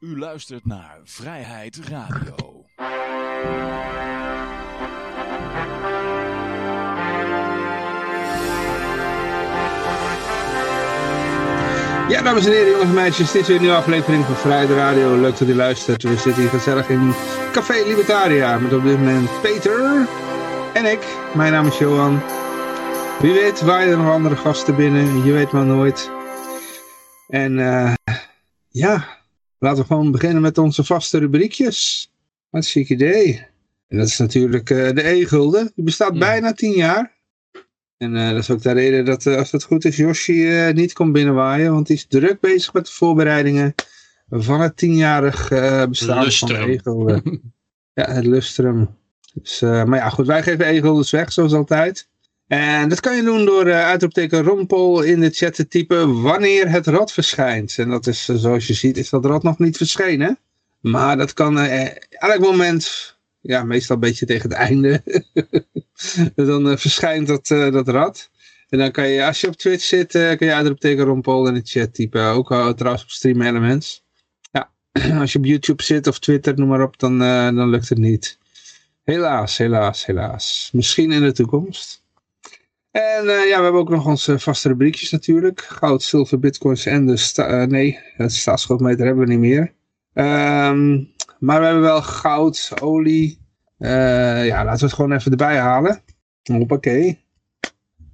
U luistert naar Vrijheid Radio. Ja, dames en heren, jongens en meisjes, dit is weer een nieuwe aflevering van Vrijheid Radio. Leuk dat u luistert. We zitten hier gezellig in Café Libertaria met op dit moment Peter en ik. Mijn naam is Johan. Wie weet waar er nog andere gasten binnen, je weet maar nooit. En uh, ja, laten we gewoon beginnen met onze vaste rubriekjes. Wat een chic idee. En dat is natuurlijk uh, de E-gulden. Die bestaat ja. bijna tien jaar. En uh, dat is ook de reden dat, uh, als het goed is, Yoshi niet komt binnenwaaien. Want hij is druk bezig met de voorbereidingen van het tienjarig bestaan Lustrum. van Egel. ja, het Lustrum. Dus, maar ja, goed, wij geven Egel dus weg, zoals altijd. En dat kan je doen door uitroepteken rompol in de chat te typen wanneer het rad verschijnt. En dat is, zoals je ziet, is dat rad nog niet verschenen. Maar dat kan elk moment ja, meestal een beetje tegen het einde. dan uh, verschijnt dat, uh, dat rad. En dan kan je, als je op Twitch zit, uh, kan je uitroep tegen Ron Paul in de chat typen. Ook trouwens op Stream Elements. Ja, als je op YouTube zit of Twitter, noem maar op, dan, dan lukt het niet. Helaas, helaas, helaas. Misschien in de toekomst. En ja, we hebben ook nog onze vaste rubriekjes natuurlijk. Goud, zilver, bitcoins en de... Sta nee, het staatsschuldmeter hebben we niet meer. Um, maar we hebben wel goud, olie. Uh, ja, laten we het gewoon even erbij halen. Hoppakee.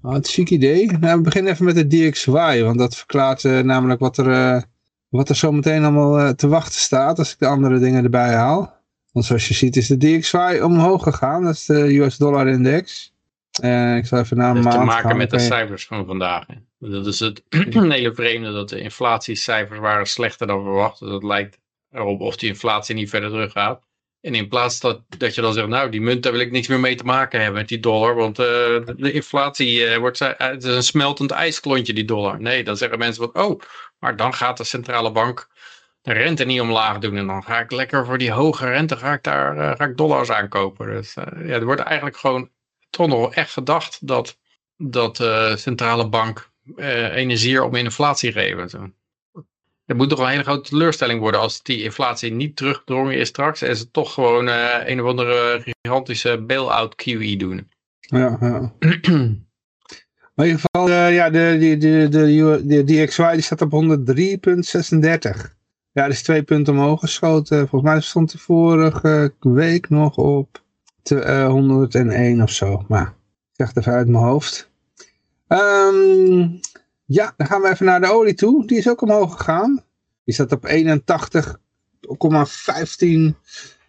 Wat een chic idee. Nou, we beginnen even met de DXY. Want dat verklaart namelijk wat er, wat er zometeen allemaal te wachten staat. Als ik de andere dingen erbij haal. Want zoals je ziet is de DXY omhoog gegaan. Dat is de US dollar index. Ik zal even naar een maand te maken gaan. met de cijfers van vandaag. Dat is het hele vreemde dat de inflatiecijfers waren slechter dan verwacht. Dus dat lijkt erop of die inflatie niet verder teruggaat. En in plaats dat, dat je dan zegt, nou die munt daar wil ik niks meer mee te maken hebben met die dollar. Want uh, de inflatie uh, wordt, het is een smeltend ijsklontje die dollar. Nee, dan zeggen mensen van, oh, maar dan gaat de centrale bank de rente niet omlaag doen. En dan ga ik lekker voor die hoge rente, ga ik daar ga ik dollars aankopen. Dus ja, er wordt eigenlijk gewoon toch nog echt gedacht dat, dat de centrale bank energie om inflatie geven. Het moet toch een hele grote teleurstelling worden als die inflatie niet teruggedrongen is straks. En ze toch gewoon uh, een of andere gigantische bail-out QE doen. Ja, ja. maar in ieder geval, uh, ja, de, de, de, de, de DXY die staat op 103,36. Ja, dus twee punten omhoog geschoten. Volgens mij stond hij vorige week nog op uh, 101 of zo. Maar ik zeg het even uit mijn hoofd. Um, ja, dan gaan we even naar de olie toe. Die is ook omhoog gegaan. Die staat op 81,15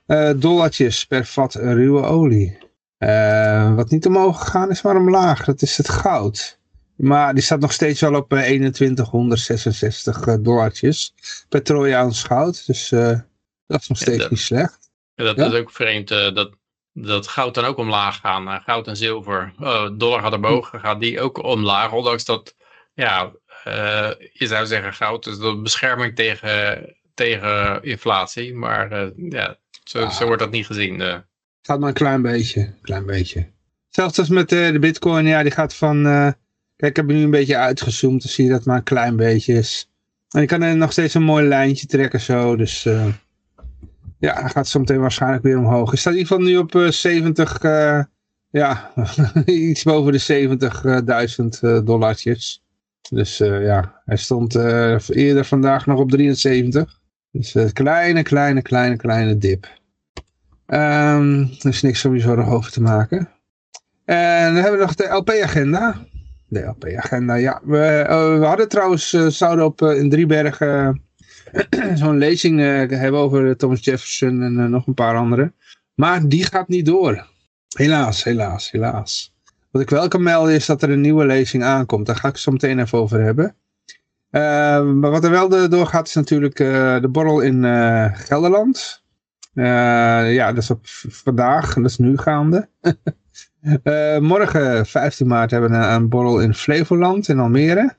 uh, dollartjes per vat ruwe olie. Uh, wat niet omhoog gegaan is, maar omlaag. Dat is het goud. Maar die staat nog steeds wel op uh, 2166 uh, dollartjes per trojaans goud. Dus uh, dat is nog steeds dat, niet slecht. Dat ja? is ook vreemd dat, dat goud dan ook omlaag gaan. goud en zilver. dollar gaat omhoog, gaat die ook omlaag. Ondanks dat ja, uh, je zou zeggen goud, dus dat bescherming tegen, tegen inflatie. Maar uh, ja, zo, ah. zo wordt dat niet gezien. Gaat maar een klein beetje, klein beetje. Zelfs als met de bitcoin, ja, die gaat van... kijk, ik heb nu een beetje uitgezoomd, dan zie je dat maar een klein beetje is. En je kan er nog steeds een mooi lijntje trekken zo, dus... ja, hij gaat zo meteen waarschijnlijk weer omhoog. Hij staat in ieder geval nu op 70... ja, iets boven de 70.000 dollartjes. Dus uh, ja, hij stond uh, eerder vandaag nog op 73. Dus een uh, kleine, kleine, kleine, kleine dip. Um, er is niks om je zorgen over te maken. En dan hebben we nog de LP-agenda. De LP-agenda, ja. We, uh, we, hadden trouwens, zouden op in Driebergen zo'n lezing hebben over Thomas Jefferson en nog een paar andere. Maar die gaat niet door. Helaas, helaas, helaas. Wat ik wel kan melden is dat er een nieuwe lezing aankomt. Daar ga ik zo meteen even over hebben. Uh, maar wat er wel doorgaat is natuurlijk de borrel in Gelderland. ja, dat is op vandaag, dat is nu gaande. morgen, 15 maart, hebben we een, borrel in Flevoland, in Almere.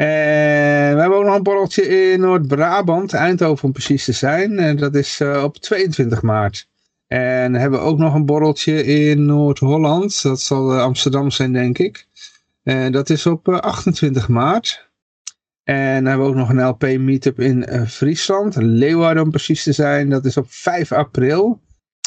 En we hebben ook nog een borreltje in Noord-Brabant, Eindhoven om precies te zijn. En dat is op 22 maart. En hebben we ook nog een borreltje in Noord-Holland. Dat zal Amsterdam zijn, denk ik. En dat is op 28 maart. En hebben we ook nog een LP-meetup in Friesland. Leeuwarden om precies te zijn. Dat is op 5 april.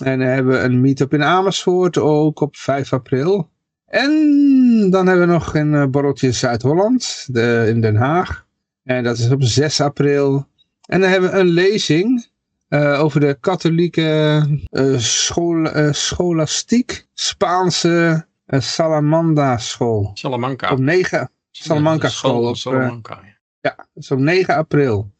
En hebben we een meetup in Amersfoort ook op 5 april. En dan hebben we nog een borreltje in Zuid-Holland, in Den Haag. En dat is op 6 april. En dan hebben we een lezing uh, over de katholieke uh, school, uh, scholastiek Spaanse Salamanda school. Salamanca. Op 9, Salamanca school. Op, Salamanca. ja, dat is op 9 april.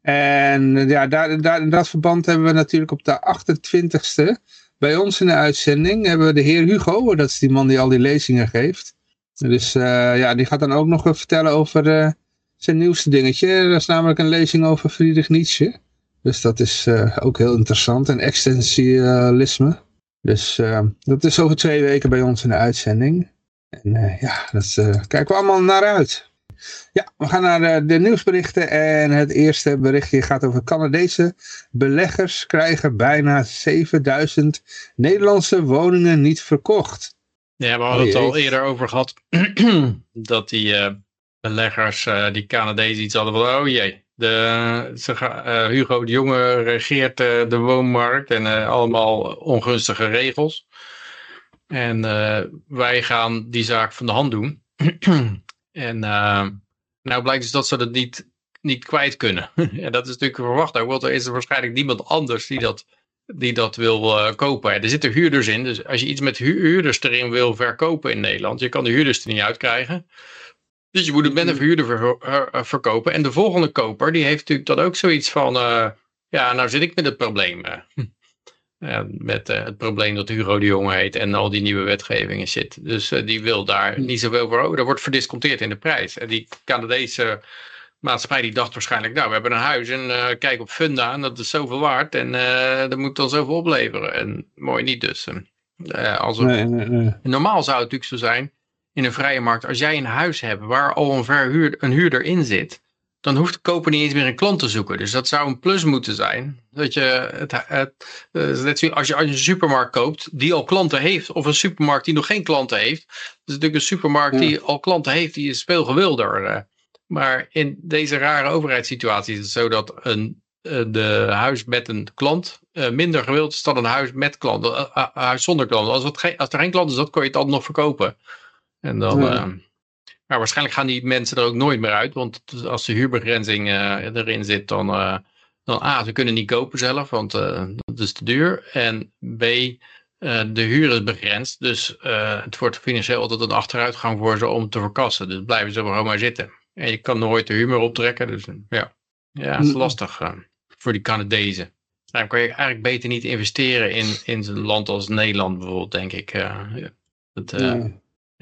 En ja, daar, daar, in dat verband hebben we natuurlijk op de 28ste bij ons in de uitzending hebben we de heer Hugo, dat is die man die al die lezingen geeft. Dus ja, die gaat dan ook nog vertellen over zijn nieuwste dingetje. Dat is namelijk een lezing over Friedrich Nietzsche. Dus dat is uh, ook heel interessant. En existentialisme. Dus dat is over twee weken bij ons in de uitzending. En ja, dat kijken we allemaal naar uit. Ja, we gaan naar de, nieuwsberichten. En het eerste berichtje gaat over Canadese beleggers krijgen bijna 7000 Nederlandse woningen niet verkocht. Ja, we hadden het al eerder over gehad. dat die beleggers, die Canadezen iets hadden van, oh jee, de, ze, uh, Hugo de Jonge regeert de woonmarkt en allemaal ongunstige regels. En wij gaan die zaak van de hand doen. en nou blijkt dus dat ze dat niet, niet kwijt kunnen. en dat is natuurlijk verwacht. Want er is er waarschijnlijk niemand anders die dat, die dat wil kopen. Er zitten huurders in. Dus als je iets met huurders erin wil verkopen in Nederland. Je kan de huurders er niet uitkrijgen. Dus je moet het met een verhuurder ver, verkopen. En de volgende koper, die heeft natuurlijk dan ook zoiets van... Uh, ja, nou zit ik met het probleem. Uh, met uh, het probleem dat Hugo de Jonge heet en al die nieuwe wetgevingen zit. Dus die wil daar niet zoveel voor over. Dat wordt verdisconteerd in de prijs. En die Canadese maatschappij die dacht waarschijnlijk... Nou, we hebben een huis en kijk op Funda en dat is zoveel waard. En dat moet dan zoveel opleveren. En mooi niet dus. nee, nee, nee. Normaal zou het natuurlijk zo zijn in een vrije markt, als jij een huis hebt waar al een, verhuur, een huurder in zit, dan hoeft de koper niet eens meer een klant te zoeken. Dus dat zou een plus moeten zijn. Dat je het, het, het als je als je een supermarkt koopt die al klanten heeft, of een supermarkt die nog geen klanten heeft. Dus natuurlijk een supermarkt die al klanten heeft, die is veel gewilder. Eh. Maar in deze rare overheidssituatie is het zo dat een, eh, de huis met een klant eh, minder gewild is dan een huis met klanten, huis zonder klanten. Als, het als er geen klant is, dat kon je het altijd nog verkopen. En dan, uh, maar waarschijnlijk gaan die mensen er ook nooit meer uit. Want als de huurbegrenzing uh, erin zit, dan, uh, dan A, ze kunnen niet kopen zelf, want dat is te duur. En B, de huur is begrensd. Dus het wordt financieel altijd een achteruitgang voor ze om te verkassen. Dus blijven ze gewoon maar zitten. En je kan nooit de huur meer optrekken. Dus ja, ja het is lastig voor die Canadezen. Daarom kan je eigenlijk beter niet investeren in, in een land als Nederland bijvoorbeeld, denk ik. Ja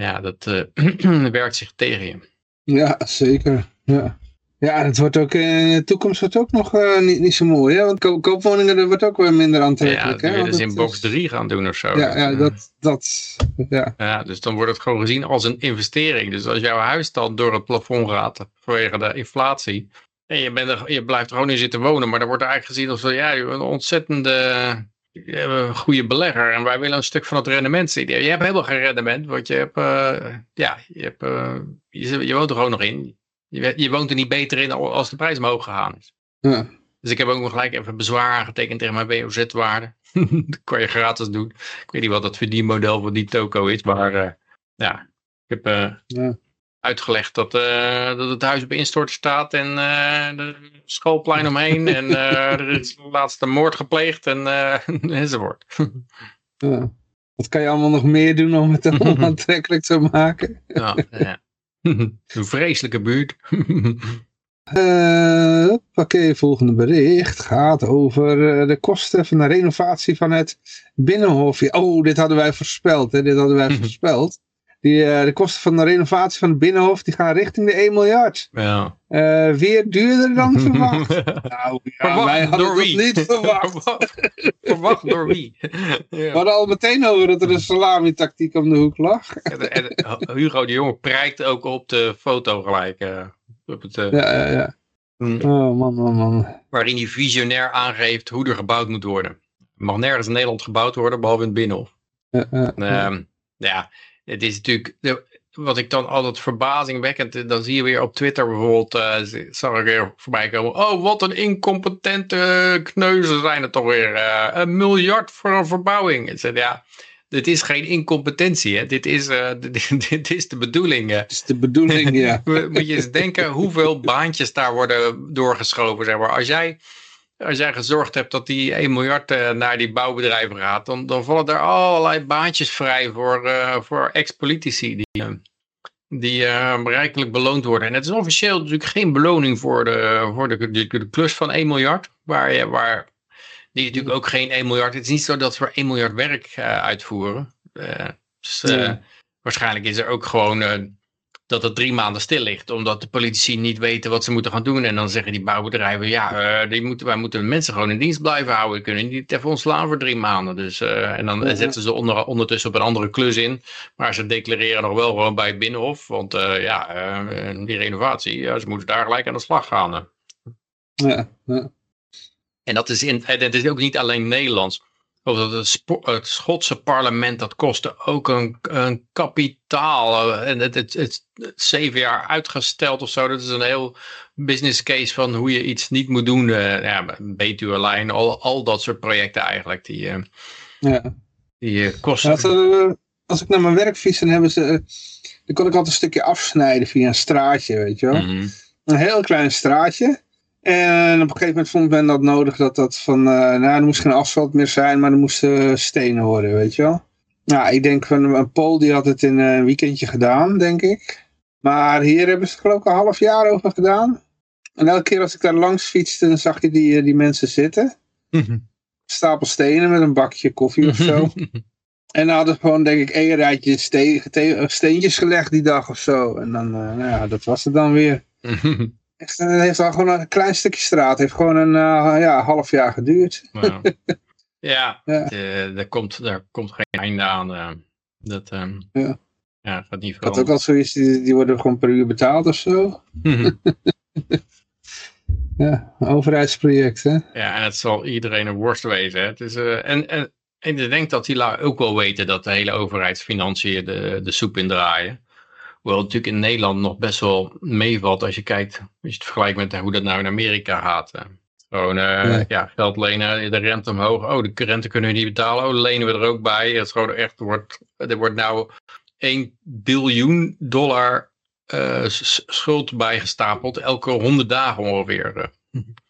ja, dat uh, werkt zich tegen je. Ja, zeker. Ja. Ja, het wordt ook in de toekomst wordt ook nog uh, niet, niet zo mooi. Hè? Want ko koopwoningen dat wordt ook weer minder aantrekkelijk. Ja, dat dus in box 3 gaan doen of zo. Ja, dus, ja, dat, dat, ja. ja, dus dan wordt het gewoon gezien als een investering. Dus als jouw huis dan door het plafond gaat vanwege de inflatie. En je, bent er, je blijft er gewoon in zitten wonen. Maar dan wordt er eigenlijk gezien als ja, een ontzettende je hebt een goede belegger en wij willen een stuk van het rendement zien. Je hebt helemaal geen rendement, want je hebt, uh, ja, je, hebt, uh, je, je, woont er gewoon nog in. Je, je, woont er niet beter in als de prijs omhoog gegaan is. Ja. Dus ik heb ook nog gelijk even bezwaar aangetekend tegen mijn WOZ-waarde. dat kan je gratis doen. Ik weet niet wat dat verdienmodel van die toko is, maar uh, ja, ik heb ja uitgelegd dat, uh, dat het huis op instorten staat en uh, de schoolplein omheen en uh, er is laatst een moord gepleegd en enzovoort. Ja. Wat kan je allemaal nog meer doen om het onaantrekkelijk te maken? ja, ja. Een vreselijke buurt. Oké, volgende bericht gaat over de kosten van de renovatie van het Binnenhof. Oh, dit hadden wij voorspeld. Hè? Dit hadden wij voorspeld. Die, uh, de kosten van de renovatie van het Binnenhof die gaan richting de 1 miljard. Ja. Uh, weer duurder dan verwacht. nou, ja, verwacht wij hadden door wie? niet verwacht. verwacht, door wie? ja. We hadden al meteen over dat er een salami-tactiek om de hoek lag. en, en, Hugo de Jonge prijkt ook op de foto gelijk. Uh, op het, ja, ja, ja. Mm. Oh, man, man, man. Waarin hij visionair aangeeft hoe er gebouwd moet worden. Er mag nergens in Nederland gebouwd worden, behalve in het Binnenhof. Ja, ja. Het is natuurlijk, wat ik dan altijd verbazingwekkend, dan zie je weer op Twitter bijvoorbeeld, uh, zag ik weer voorbij komen, oh wat een incompetente kneuzen zijn het toch weer, uh, een miljard voor een verbouwing. Zei, ja, dit is geen incompetentie, hè? Dit, is, uh, dit, dit, is de bedoeling. Het is de bedoeling, ja. Moet je eens denken hoeveel baantjes daar worden doorgeschoven, zeg maar. Als jij als jij gezorgd hebt dat die 1 miljard uh, naar die bouwbedrijven gaat, dan, dan vallen er allerlei baantjes vrij voor, uh, voor ex-politici die, uh, die rijkelijk beloond worden. En het is officieel natuurlijk geen beloning voor de, voor de, de, de klus van 1 miljard, waar, waar die natuurlijk ook geen 1 miljard, het is niet zo dat ze voor 1 miljard werk uitvoeren. Dus, ja. Waarschijnlijk is er ook gewoon dat het drie maanden stil ligt. Omdat de politici niet weten wat ze moeten gaan doen. En dan zeggen die bouwbedrijven, ja, uh, die moeten, wij moeten mensen gewoon in dienst blijven houden. We kunnen niet even ontslaan voor drie maanden. Dus, uh, en dan zetten ze onder, ondertussen op een andere klus in. Maar ze declareren nog wel gewoon bij het Binnenhof. Want uh, ja, die renovatie, ja, ze moeten daar gelijk aan de slag gaan. Ja, ja. En dat is, in, het is ook niet alleen Nederlands. Of dat het, het, Schotse parlement, dat kostte ook een, een kapitaal. En het, het, het, zeven jaar uitgesteld of zo. Dat is een heel business case van hoe je iets niet moet doen. Uh, ja, Betuwe-lijn, al, al dat soort projecten eigenlijk. Die, uh, ja. die uh, kosten... Ja, als ik naar mijn werk fiets, dan hebben ze... dan kon ik altijd een stukje afsnijden via een straatje, weet je wel. Mm -hmm. Een heel klein straatje. En op een gegeven moment vond men dat nodig dat dat van, uh, nou er moest geen asfalt meer zijn, maar er moesten stenen worden, weet je wel. Nou, ik denk van een Pool die had het in een weekendje gedaan, denk ik. Maar hier hebben ze geloof ik een half jaar over gedaan. En elke keer als ik daar langs fietste, dan zag je die, die mensen zitten. Stapel stenen met een bakje koffie of zo. en dan hadden ze gewoon, denk ik, één rijtje ste steentjes gelegd die dag of zo. En dan, uh, nou ja, dat was het dan weer. Het heeft al gewoon een klein stukje straat. Het heeft gewoon een uh, ja, half jaar geduurd. Ja, ja. De, er, komt, er komt geen einde aan. Uh, dat um, ja. ja, gaat niet Dat ook al zoiets, die, die worden gewoon per uur betaald of zo. ja, overheidsproject hè. Ja, en het zal iedereen een worst wezen. Hè? Het is, uh, en, en, en ik denk dat die ook wel weten dat de hele overheidsfinanciën de, de soep indraaien. Hoewel het natuurlijk in Nederland nog best wel meevalt als je kijkt, als je het vergelijkt met hoe dat nou in Amerika gaat. Gewoon uh, nee. ja, geld lenen, de rente omhoog. Oh, de rente kunnen we niet betalen. Oh, lenen we er ook bij. Het is gewoon echt, wordt, er wordt nou 1 biljoen dollar uh, schuld bijgestapeld. Elke 100 dagen ongeveer.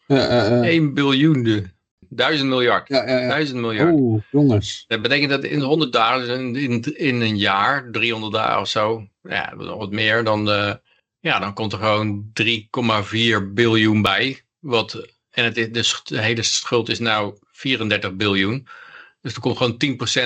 Ja, uh, 1 biljoen. Duizend miljard. Ja, ja, ja. Duizend miljard. Oeh, jongens. Dat betekent dat in 100 dagen, dus in, in, in, een jaar, 300 dagen of zo, ja, wat meer, dan, uh, ja, dan komt er gewoon 3,4 biljoen bij. Wat, en het, de, de hele schuld is nou 34 biljoen. Dus er komt gewoon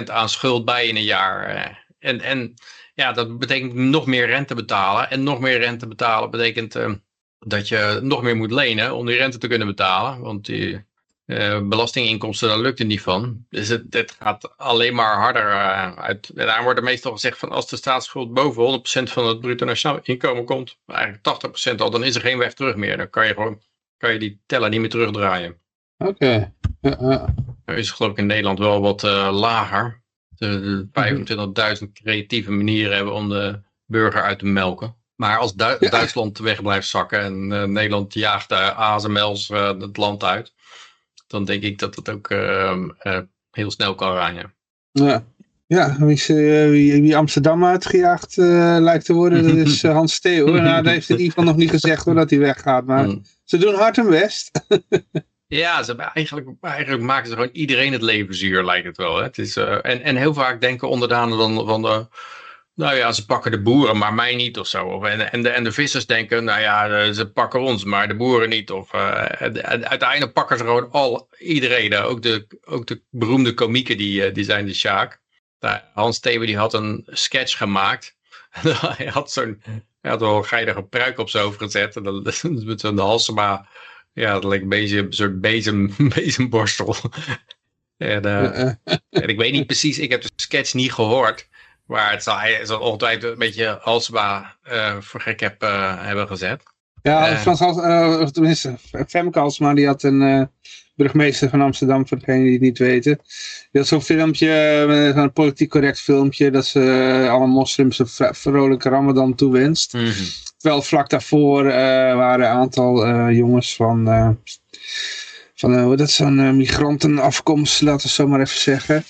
10% aan schuld bij in een jaar. En, en ja, dat betekent nog meer rente betalen. En nog meer rente betalen betekent uh, dat je nog meer moet lenen om die rente te kunnen betalen. Want die, uh, belastinginkomsten, daar lukt het niet van. Dus het, het gaat alleen maar harder uh, uit. En daar wordt er meestal gezegd van als de staatsschuld boven 100% van het bruto nationaal inkomen komt, eigenlijk 80% al, dan is er geen weg terug meer. Dan kan je gewoon kan je die teller niet meer terugdraaien. Oké. Okay. Is geloof ik in Nederland wel wat uh, lager. De, de 25.000 creatieve manieren hebben om de burger uit te melken. Maar als Du ja. Duitsland weg blijft zakken en Nederland jaagt de ASML's het land uit dan denk ik dat het ook uh, uh, heel snel kan gaan. Ja, ja. ja wie, uh, wie, wie, Amsterdam uitgejaagd eh, lijkt te worden, dat is Hans Theo. nou, dat heeft in ieder geval nog niet gezegd hoor, dat hij weggaat. Maar mm. ze doen hard hun best. ja, ze eigenlijk, eigenlijk maken ze gewoon iedereen het leven zuur, lijkt het wel. Hè? Het is, en, en heel vaak denken onderdanen dan van de nou ja, ze pakken de boeren, maar mij niet of zo. Of, en, en, de, en de vissers denken, nou ja, ze pakken ons, maar de boeren niet. Of, uh, en, uiteindelijk pakken ze gewoon al iedereen. Ook de, ook de beroemde komieken, die, die zijn de Sjaak. Hans Thewe die had een sketch gemaakt. hij had zo'n hij had wel een geinige pruik op zijn hoofd gezet. En dan, met zo'n halsema. Ja, dat leek een beetje een soort bezem, bezemborstel. en, uh, en ik weet niet precies, ik heb de sketch niet gehoord. Waar het zal, hij zal ongetwijfeld een beetje Halsema uh, voor gek heb, uh, hebben gezet. Ja, uh, Frans Hals, tenminste, Femke Halsema die had een burgemeester van Amsterdam, voor degenen die het niet weten. Die had zo'n filmpje, uh, zo'n politiek correct filmpje, dat ze uh, alle moslims een vrolijke ramadan toewenst. Mm -hmm. Terwijl vlak daarvoor waren een aantal jongens van, van hoe dat zo'n migrantenafkomst, laten we zo maar even zeggen.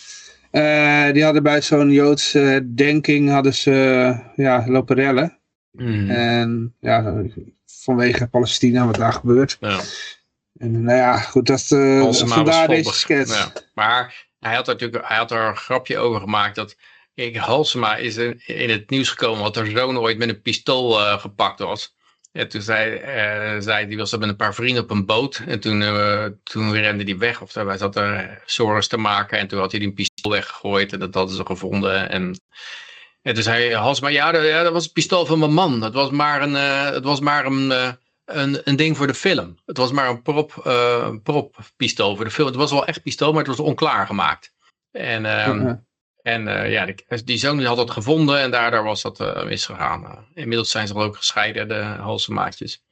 Die hadden bij zo'n Joodse denking hadden ze ja, lopen rellen. Mm. En ja, vanwege Palestina, wat daar gebeurt. Ja. En nou ja, goed, dat, uh, vandaar deze sketch. Ja. Maar hij had, er natuurlijk, hij had er een grapje over gemaakt dat... Kijk, Halsema is in, het nieuws gekomen dat er zoon ooit met een pistool uh, gepakt was. En toen zei, uh, zei die was met een paar vrienden op een boot. En toen, uh, toen rende hij weg. Of hij zat er zorgen te maken. En toen had hij die pistool weggegooid. En dat hadden ze gevonden. En, en toen zei Halsema, ja, dat, ja, dat was het pistool van mijn man. Dat was maar een, het was maar een een, een ding voor de film. Het was maar een prop, uh, prop pistool voor de film. Het was wel echt pistool, maar het was onklaar gemaakt. En, uh, en uh, ja, die, die, zoon had het gevonden en daardoor was dat misgegaan. inmiddels zijn ze al ook gescheiden, de halsemaatjes.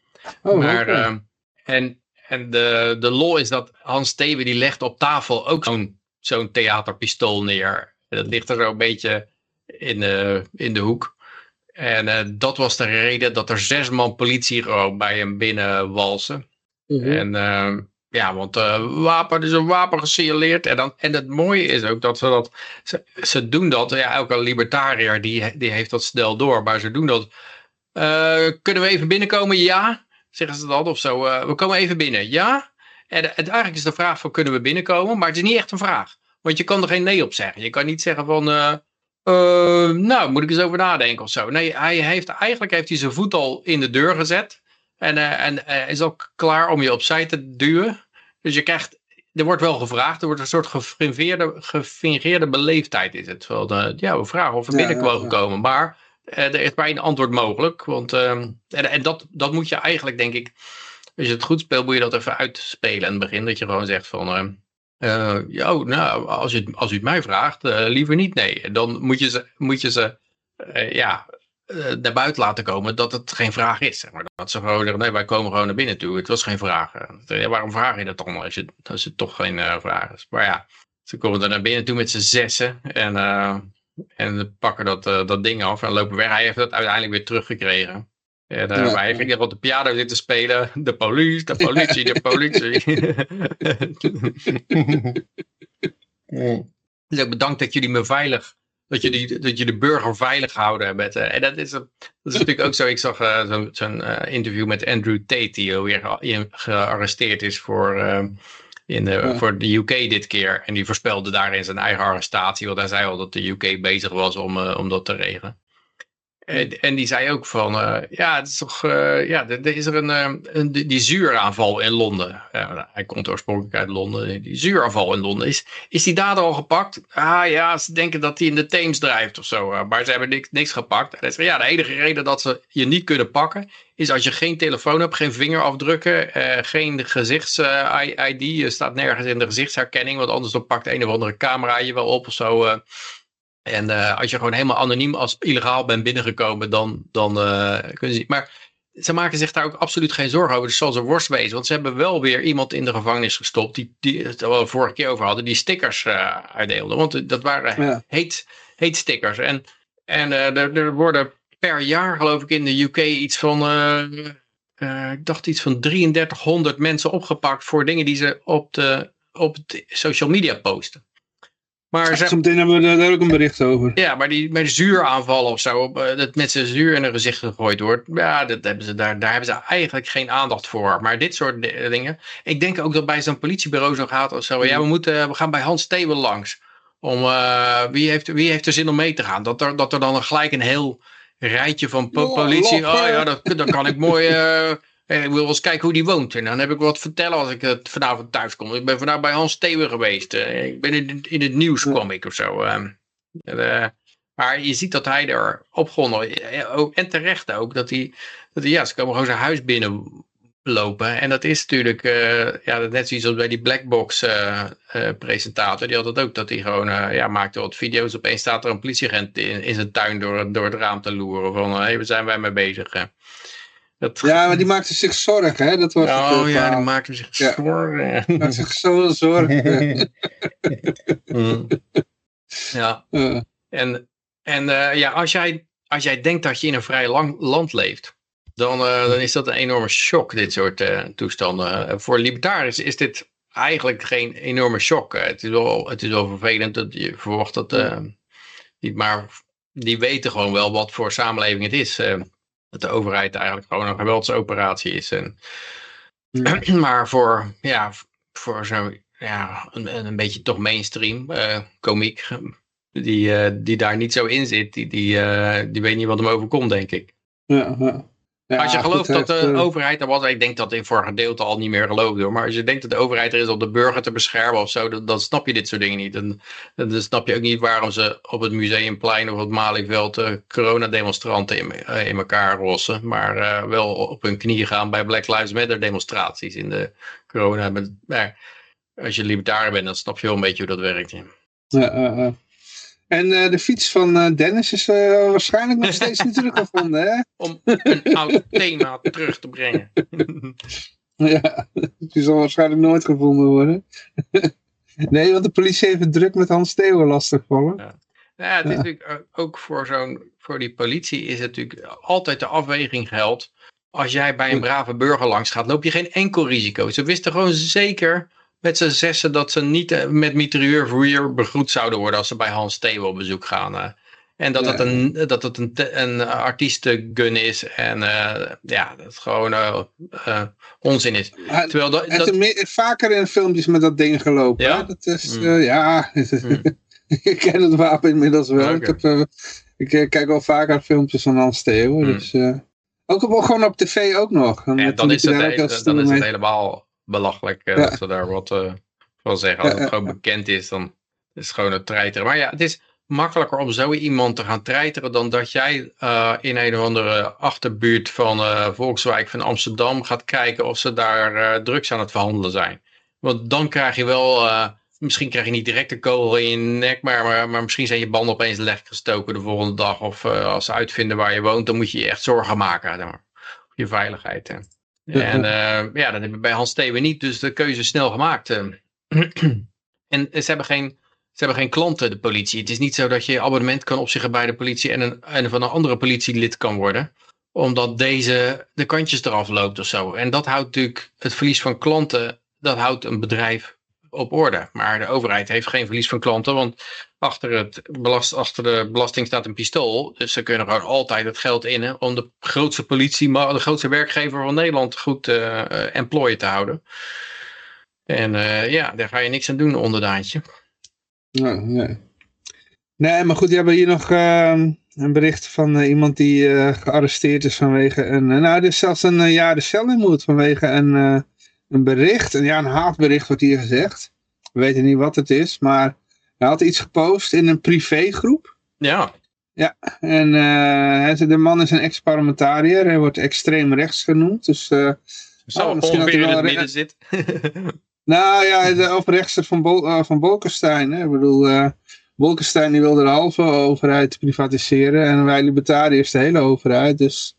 Oh, maar, okay. en en de, de lol is dat Hans Steven die legt op tafel ook zo'n zo'n theaterpistool neer. Dat ligt er zo een beetje in de, in de hoek. En uh, dat was de reden dat er zes man politie bij hem binnenwalsen. Mm -hmm. En uh, ja, want uh, wapen is een wapen gesignaleerd. En, dan, en het mooie is ook dat ze dat, ze, ze doen dat, ja, elke libertariër die, die heeft dat snel door, maar ze doen dat. kunnen we even binnenkomen? Ja, zeggen ze dat of zo. we komen even binnen, ja. En, en eigenlijk is de vraag van kunnen we binnenkomen, maar het is niet echt een vraag. Want je kan er geen nee op zeggen. Je kan niet zeggen van, uh, nou, moet ik eens over nadenken of zo. Nee, hij heeft, eigenlijk heeft hij zijn voet al in de deur gezet. En, uh, en is ook klaar om je opzij te duwen. Dus je krijgt, er wordt wel gevraagd, er wordt een soort gefingeerde, gefingeerde beleefdheid is het. Wel de, ja, we vragen of we binnen mogen ja, komen. Maar er is maar één antwoord mogelijk. Want, en, en dat, dat moet je eigenlijk, denk ik, als je het goed speelt, moet je dat even uitspelen in het begin. Dat je gewoon zegt van uh, nou, als, je, als u het mij vraagt, uh, liever niet, nee. Dan moet je ze, moet je ze uh, ja, naar buiten laten komen dat het geen vraag is. Zeg maar. Dat ze gewoon zeggen, nee, wij komen gewoon naar binnen toe. Het was geen vraag. Waarom vraag je dat dan als, je, als het toch geen vraag is? Maar ja, ze komen dan naar binnen toe met z'n zessen en, en pakken dat, dat ding af en lopen weg. Hij heeft dat uiteindelijk weer teruggekregen. En uh, ja. hij ging op de piano zitten spelen. De politie, de politie, de politie. dus ik bedankt dat jullie me veilig, dat jullie, dat jullie de burger veilig houden. Met, uh, en dat is, dat is natuurlijk ook zo. Ik zag uh, zo'n zo interview met Andrew Tate, die weer gearresteerd is voor, in de, ja. voor de UK dit keer. En die voorspelde daarin zijn eigen arrestatie, want hij zei al dat de UK bezig was om, om dat te regelen. En, en, die zei ook van, uh, ja, het is toch, uh, ja, er, is er een, uh, een, die zuuraanval in Londen. hij komt oorspronkelijk uit Londen. Die zuuraanval in Londen. Is, is die dader al gepakt? Ah ja, ze denken dat hij in de Theems drijft of zo. maar ze hebben niks, niks gepakt. En hij zei, ja, de enige reden dat ze je niet kunnen pakken, is als je geen telefoon hebt, geen vingerafdrukken, geen gezichts-ID. je staat nergens in de gezichtsherkenning, want anders dan pakt een of andere camera je wel op of zo. En uh, als je gewoon helemaal anoniem als illegaal bent binnengekomen, dan, dan uh, kunnen ze Maar ze maken zich daar ook absoluut geen zorgen over. Dus zal ze worst wezen. Want ze hebben wel weer iemand in de gevangenis gestopt. Die, die het we vorige keer over hadden. Die stickers uh, uitdeelde. Want dat waren ja. heet, heet stickers. En, en er, er, worden per jaar geloof ik in de UK iets van... ik dacht iets van 3300 mensen opgepakt voor dingen die ze op de, op de social media posten. Maar ze, Zometeen hebben we daar ook een bericht over. Ja, maar die met zuuraanvallen of zo, eh, dat met zijn zuur in hun gezicht gegooid wordt, ja, dat hebben ze daar, daar hebben ze eigenlijk geen aandacht voor. Maar dit soort dingen, ik denk ook dat bij zo'n politiebureau zo gaat of zo, ja, we, moeten, we gaan bij Hans Steven langs. Om, uh, wie, heeft, wie heeft er zin om mee te gaan? Dat er, dat er dan gelijk een heel rijtje van po politie, oh ja, dat, dat kan ik mooi... Uh, ik wil wel eens kijken hoe die woont. En dan heb ik wat vertellen als ik vanavond thuis kom. Ik ben vandaag bij Hans Theeuwen geweest. Uh, ik ben in, in, het nieuws kwam ik of zo. Uh, uh, maar je ziet dat hij er opgewonden En terecht ook. Dat hij, dat hij, ja, ze komen gewoon zijn huis binnenlopen. En dat is natuurlijk, ja, net zoals bij die Blackbox presentator. Die had het ook, dat hij gewoon, ja, maakte wat video's. Opeens staat er een politieagent in, in zijn tuin door, door het raam te loeren. Van, hé, hey, waar zijn wij mee bezig? Dat, Ja, maar die maakte zich zorgen, hè? Dat was oh ja, die maakte zich zorgen. Maakte zich zo zorgen. Mm. Ja, en, en eh, ja, als jij, als jij denkt dat je in een vrij lang land leeft, dan, eh, dan is dat een enorme shock, dit soort eh, toestanden. Voor libertariërs is dit eigenlijk geen enorme shock. Het, is wel, het is wel vervelend dat je verwacht dat niet, maar die weten gewoon wel wat voor samenleving het is. Dat de overheid eigenlijk gewoon een geweldsoperatie is. En, maar voor, ja, voor zo'n ja, een, een beetje toch mainstream eh komiek, die, eh, die daar niet zo in zit, die, die, eh, die weet niet wat hem overkomt, denk ik. ja, ja. Ja, als je gelooft dat de eh, overheid er was, ik denk dat ik voor een gedeelte al niet meer geloof hoor, maar als je denkt dat de overheid er is om de burger te beschermen of zo, dan, dan snap je dit soort dingen niet. En dan snap je ook niet waarom ze op het Museumplein of het Malieveld eh, coronademonstranten in, eh, in elkaar rossen, maar eh, wel op hun knieën gaan bij Black Lives Matter demonstraties in de corona. Maar als je libertariër bent, dan snap je wel een beetje hoe dat werkt. Ja. En eh, de fiets van eh, Dennis is eh, waarschijnlijk nog steeds niet teruggevonden, hè? Om een oud thema terug te brengen. Ja, die zal waarschijnlijk nooit gevonden worden. nee, want de politie heeft het druk met Hans Steeuwen lastigvallen. Ja, het is Ja. natuurlijk eh, ook voor, zo'n, voor die politie is het natuurlijk altijd de afweging geldt. Als jij bij een brave burger langs gaat, loop je geen enkel risico. Ze wisten gewoon zeker met z'n zessen dat ze niet eh, met mitrailleur begroet zouden worden als ze bij Hans Steeuwen op bezoek gaan. eh. En dat Ja. het een, dat het een, een artiestengun is en eh, ja, dat het gewoon eh, eh, onzin is. Hij Terwijl dat, dat, er meer- vaker in filmpjes met dat ding gelopen. Ja? hè? Dat is, Mm. eh, ja, Mm. ik ken het wapen inmiddels wel. Ik, heb, eh, ik eh, kijk wel vaker filmpjes van Hans Steeuwen. Mm. Dus, eh, ook op, gewoon op tv ook nog. Toen dan, is het, dan is het helemaal belachelijk eh, Ja. dat ze daar wat eh, van zeggen. Als het gewoon bekend is, dan is het gewoon een treiteren. Maar ja, het is makkelijker om zo iemand te gaan treiteren dan dat jij eh, in een of andere achterbuurt van Volkswijk van Amsterdam gaat kijken of ze daar drugs aan het verhandelen zijn. Want dan krijg je wel, misschien krijg je niet direct een kogel in je nek, maar, maar, maar misschien zijn je banden opeens lek gestoken de volgende dag. Of als ze uitvinden waar je woont, dan moet je je echt zorgen maken voor je veiligheid. Hè. En eh, ja, dat hebben we bij Hans Steeuwen niet, dus de keuze is snel gemaakt. eh. en ze hebben, geen, ze hebben geen klanten, de politie. Het is niet zo dat je abonnement kan opzeggen bij de politie en, een, en van een andere politielid kan worden. Omdat deze de kantjes eraf loopt of zo. En dat houdt natuurlijk het verlies van klanten, dat houdt een bedrijf op orde. Maar de overheid heeft geen verlies van klanten, want achter, het belast, achter de belasting staat een pistool. Dus ze kunnen gewoon altijd het geld innen om de grootste politie, de grootste werkgever van Nederland goed employed te houden. En eh, ja, daar ga je niks aan doen, onderdaantje. Ja, nee. nee, maar goed, we hebben hier nog ehm, een bericht van iemand die gearresteerd is vanwege een... nou, er is zelfs een jaar de cel in moet vanwege een, een bericht. Een, ja, een haatbericht wordt hier gezegd. We weten niet wat het is, maar hij had iets gepost in een privégroep. Ja, En eh, hij is- de man is een ex-parlementariër. Hij wordt extreem rechts genoemd. Dus, eh, zo Oh, misschien ongeveer hij in het midden zit. nou ja, de overrechtser van, Bol, eh, van Bolkestein. Hè. Ik bedoel, Bolkestein die wilde de halve overheid privatiseren. En wij libertariërs de hele overheid. Dus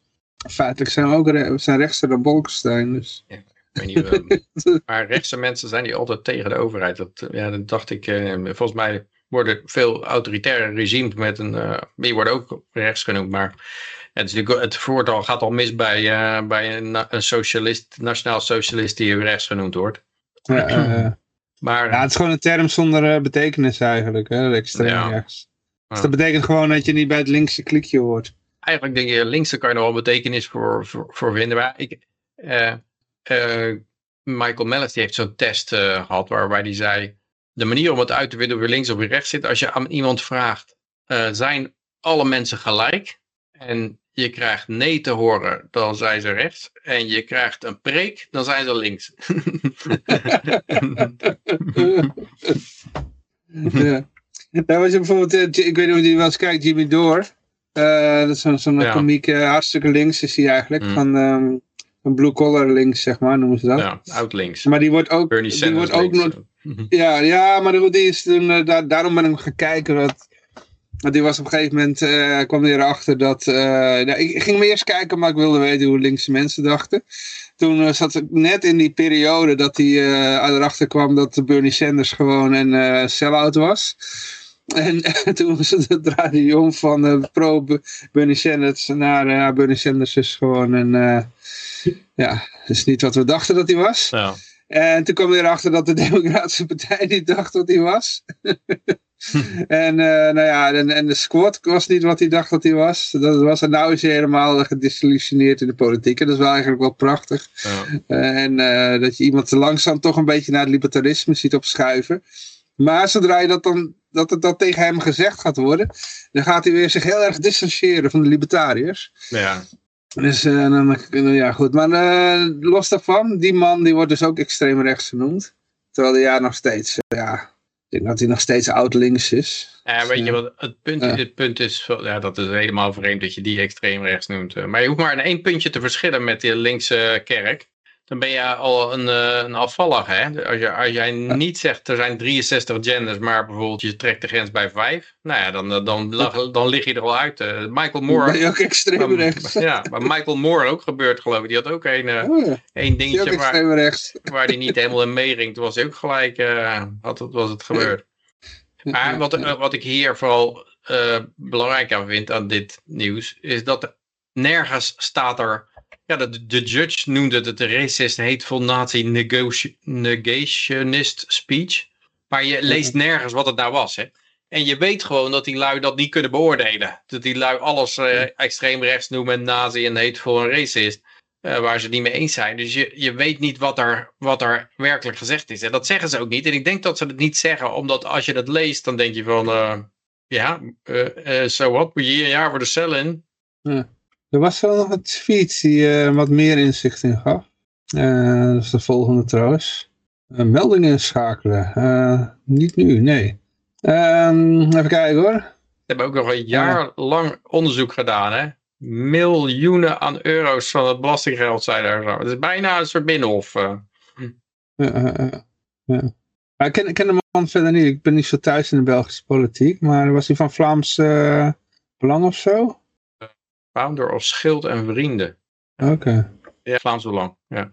feitelijk zijn we ook re zijn rechtser dan Bolkestein. Dus. Ik weet niet, eh, maar rechtse mensen zijn die altijd tegen de overheid. Dat, eh, ja, dat dacht ik. eh, volvolgens mij worden veel autoritaire regimes met een. eh, die worden ook rechts genoemd. Maar het, is het voortal gaat al mis bij, eh, bij een, socialist, nationaal socialist die rechts genoemd wordt. Ja, Maar ja, het is gewoon een term zonder betekenis eigenlijk. Hè, extreem Ja. rechts. Dus dat betekent gewoon dat je niet bij het linkse klikje hoort. eigenlijk denk je, linkse kan je nog wel betekenis voor, voor, voor vinden. Maar ik, Michael Mellis heeft zo'n test eh, gehad waarbij hij zei, de manier om het uit te vinden of je links of je rechts zit, als je aan iemand vraagt, eh, zijn alle mensen gelijk? En je krijgt nee te horen, dan zijn ze rechts. En je krijgt een preek, dan zijn ze links. ja. Was je bijvoorbeeld, eh, ik weet niet of je wel eens kijkt, Jimmy. Eh, dat is zo'n Ja. komiek, eh, hartstikke links is hij eigenlijk. Mm. Van ehm, een blue collar links, zeg maar, noemen ze dat. ja, oud links. Maar die wordt ook, Bernie die Sanders wordt ook nog, ja, ja, maar die is toen, eh, daar, daarom ben ik gaan kijken. Wat, Want die was op een gegeven moment, eh, kwam hij erachter dat... eh, nou, ik, ik ging me eerst kijken, maar ik wilde weten hoe linkse mensen dachten. Toen zat ik net in die periode dat hij erachter kwam dat Bernie Sanders gewoon een eh sell-out was. En toen was het, draaide om van pro-Bernie Sanders naar Bernie Sanders is gewoon een... ja, is niet wat we dachten dat hij was. Ja. En toen kwam hij erachter dat de Democratische Partij niet dacht wat hij was. en, eh, nou ja, en, en de squad was niet wat hij dacht dat hij was. Dat was en nou is hij helemaal gedisillusioneerd in de politiek. En dat is wel eigenlijk wel prachtig. Ja. Eh, en eh, dat je iemand langzaam toch een beetje naar het libertarisme ziet opschuiven. Maar zodra je dat dan, dat het dat tegen hem gezegd gaat worden, dan gaat hij weer zich heel erg distancieren van de libertariërs. ja. Dus eh, dan, dan- ja goed, maar eh, los daarvan, die man die wordt dus ook extreem rechts genoemd. Terwijl hij ja nog steeds, eh, ja, ik denk dat hij nog steeds oud-links is. Ja, weet je wat, het punt, het punt is, ja, dat is helemaal vreemd dat je die extreem rechts noemt. eh. Maar je hoeft maar in één puntje te verschillen met de linkse kerk. Dan ben je al een, eh, een afvallig, hè. Als, je, als jij niet zegt, er zijn 63 genders, maar bijvoorbeeld je trekt de grens bij 5. Nou ja, dan, eh, dan, lag- dan lig je er al uit. eh. Michael Moore... Ben je ook extreem maar- rechts? ja, maar Michael Moore ook gebeurd geloof ik. Die had ook een, Oh, ja. ook dingetje waar, waar die niet helemaal in meeging. Toen was hij ook gelijk, eh, had, was het gebeurd. Maar wat, wat ik hier vooral belangrijk aan vind aan dit nieuws, is dat er nergens staat er. Ja, de, de judge noemde het de racist, hateful nazi negationist speech. Maar je leest nergens wat het nou was. Hè? En je weet gewoon dat die lui dat niet kunnen beoordelen. Dat die lui alles eh, extreem rechts noemen, nazi en hateful en racist. eh, waar ze het niet mee eens zijn. Dus je, je weet niet wat er, wat er werkelijk gezegd is. En dat zeggen ze ook niet. En ik denk dat ze het niet zeggen, omdat als je dat leest, dan denk je van... eh, ja, eh, so what? Moet je hier een jaar voor de cel in? Er was wel nog een tweet die eh, wat meer inzicht in gaf. Eh, dat is de volgende trouwens. Eh, meldingen inschakelen. Eh, niet nu, nee. Ehm, even kijken hoor. Ze hebben ook nog een jaar lang onderzoek gedaan, hè? Miljoenen aan euro's van het belastinggeld zijn zo. Het is bijna een soort binnenhof. Ja. Ja. Ik, ken, ik ken de man verder niet. Ik ben niet zo thuis in de Belgische politiek. Maar was hij van Vlaams Belang of zo? Founder of Schild en Vrienden. Oké. Ja, Vlaams Belang. Ja,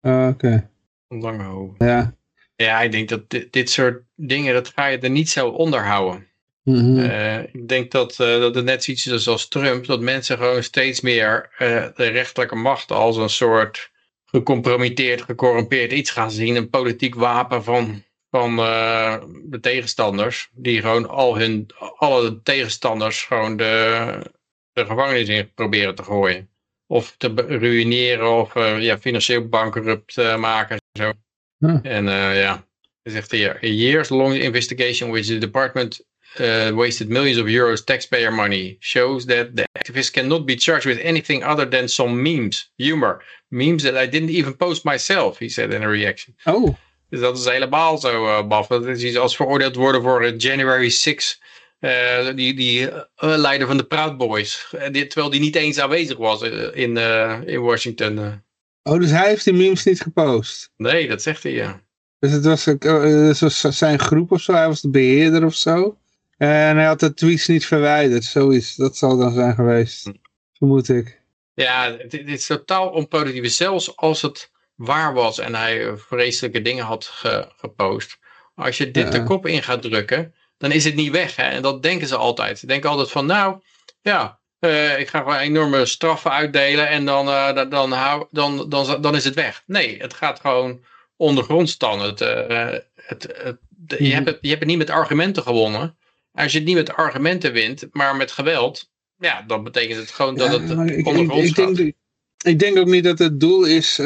Ah, Oké. Langehoven. Ja. Ja, ik denk dat dit, dit soort dingen, dat ga je er niet zo onderhouden. Eh, ik denk dat, eh, dat het net zoiets is als Trump, dat mensen gewoon steeds meer eh, de rechterlijke macht als een soort gecompromitteerd, gecorrumpeerd iets gaan zien. Een politiek wapen van, van de tegenstanders, die gewoon al hun, alle tegenstanders gewoon de, de gevangenis in proberen te gooien. Of te ruïneren of eh, ja, financieel bankrupt eh, maken. en Zo. En eh, ja, hij zegt hier, a years long investigation which the department uh, wasted millions of euros taxpayer money shows that the activists cannot be charged with anything other than some memes, humor. Memes that I didn't even post myself, he said in a reaction. Oh. Dus dat is helemaal zo, eh Baf. Dat is iets als veroordeeld worden voor January 6, eh, die, die eh, leider van de Proud Boys. Terwijl die niet eens aanwezig was eh, in, in Washington. Oh, dus hij heeft die memes niet gepost. Nee, dat zegt hij, ja. Dus het was, het was zijn groep of zo. Hij was de beheerder of zo. En hij had de tweets niet verwijderd. Zoiets. Dat zal dan zijn geweest. Hm. Vermoed ik. Ja, dit, dit is totaal onproductief. Zelfs als het waar was en hij vreselijke dingen had ge- gepost. Als je dit Ja. de kop in gaat drukken, dan is het niet weg. Hè? En dat denken ze altijd. Ze denken altijd van, nou, ja, eh, ik ga gewoon enorme straffen uitdelen en dan, eh, dan, dan, hou, dan, dan, dan is het weg. Nee, het gaat gewoon ondergrond staan. Het, eh, het, het, je, Mhm. hebt het, je hebt het niet met argumenten gewonnen. Als je het niet met argumenten wint, maar met geweld, ja, dan betekent het gewoon dat Ja, het ik, ik, ondergrond ik, staat. denk, ik denk ook niet dat het doel is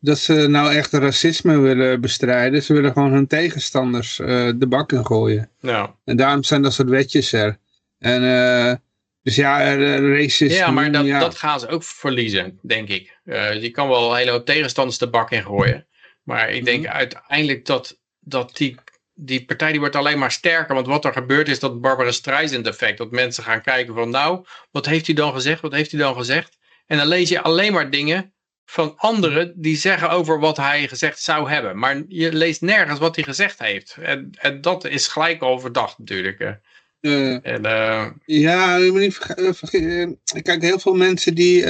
dat ze nou echt racisme willen bestrijden. Ze willen gewoon hun tegenstanders eh, de bak in gooien. Ja. En daarom zijn dat soort wetjes er. En eh, dus ja, racisme. Ja, maar dat, ja. dat gaan ze ook verliezen, denk ik. Eh, je kan wel een hele hoop tegenstanders de bak in gooien. Maar ik denk Mhm. uiteindelijk dat, dat die, die partij die wordt alleen maar sterker. Want wat er gebeurt is dat Barbara Streisand effect. Dat mensen gaan kijken van nou, wat heeft hij dan gezegd? Wat heeft hij dan gezegd? En dan lees je alleen maar dingen van anderen die zeggen over wat hij gezegd zou hebben. Maar je leest nergens wat hij gezegd heeft. En, en dat is gelijk al verdacht natuurlijk. Eh, En, eh, ja, je moet niet eh, eh, kijk, heel veel mensen die,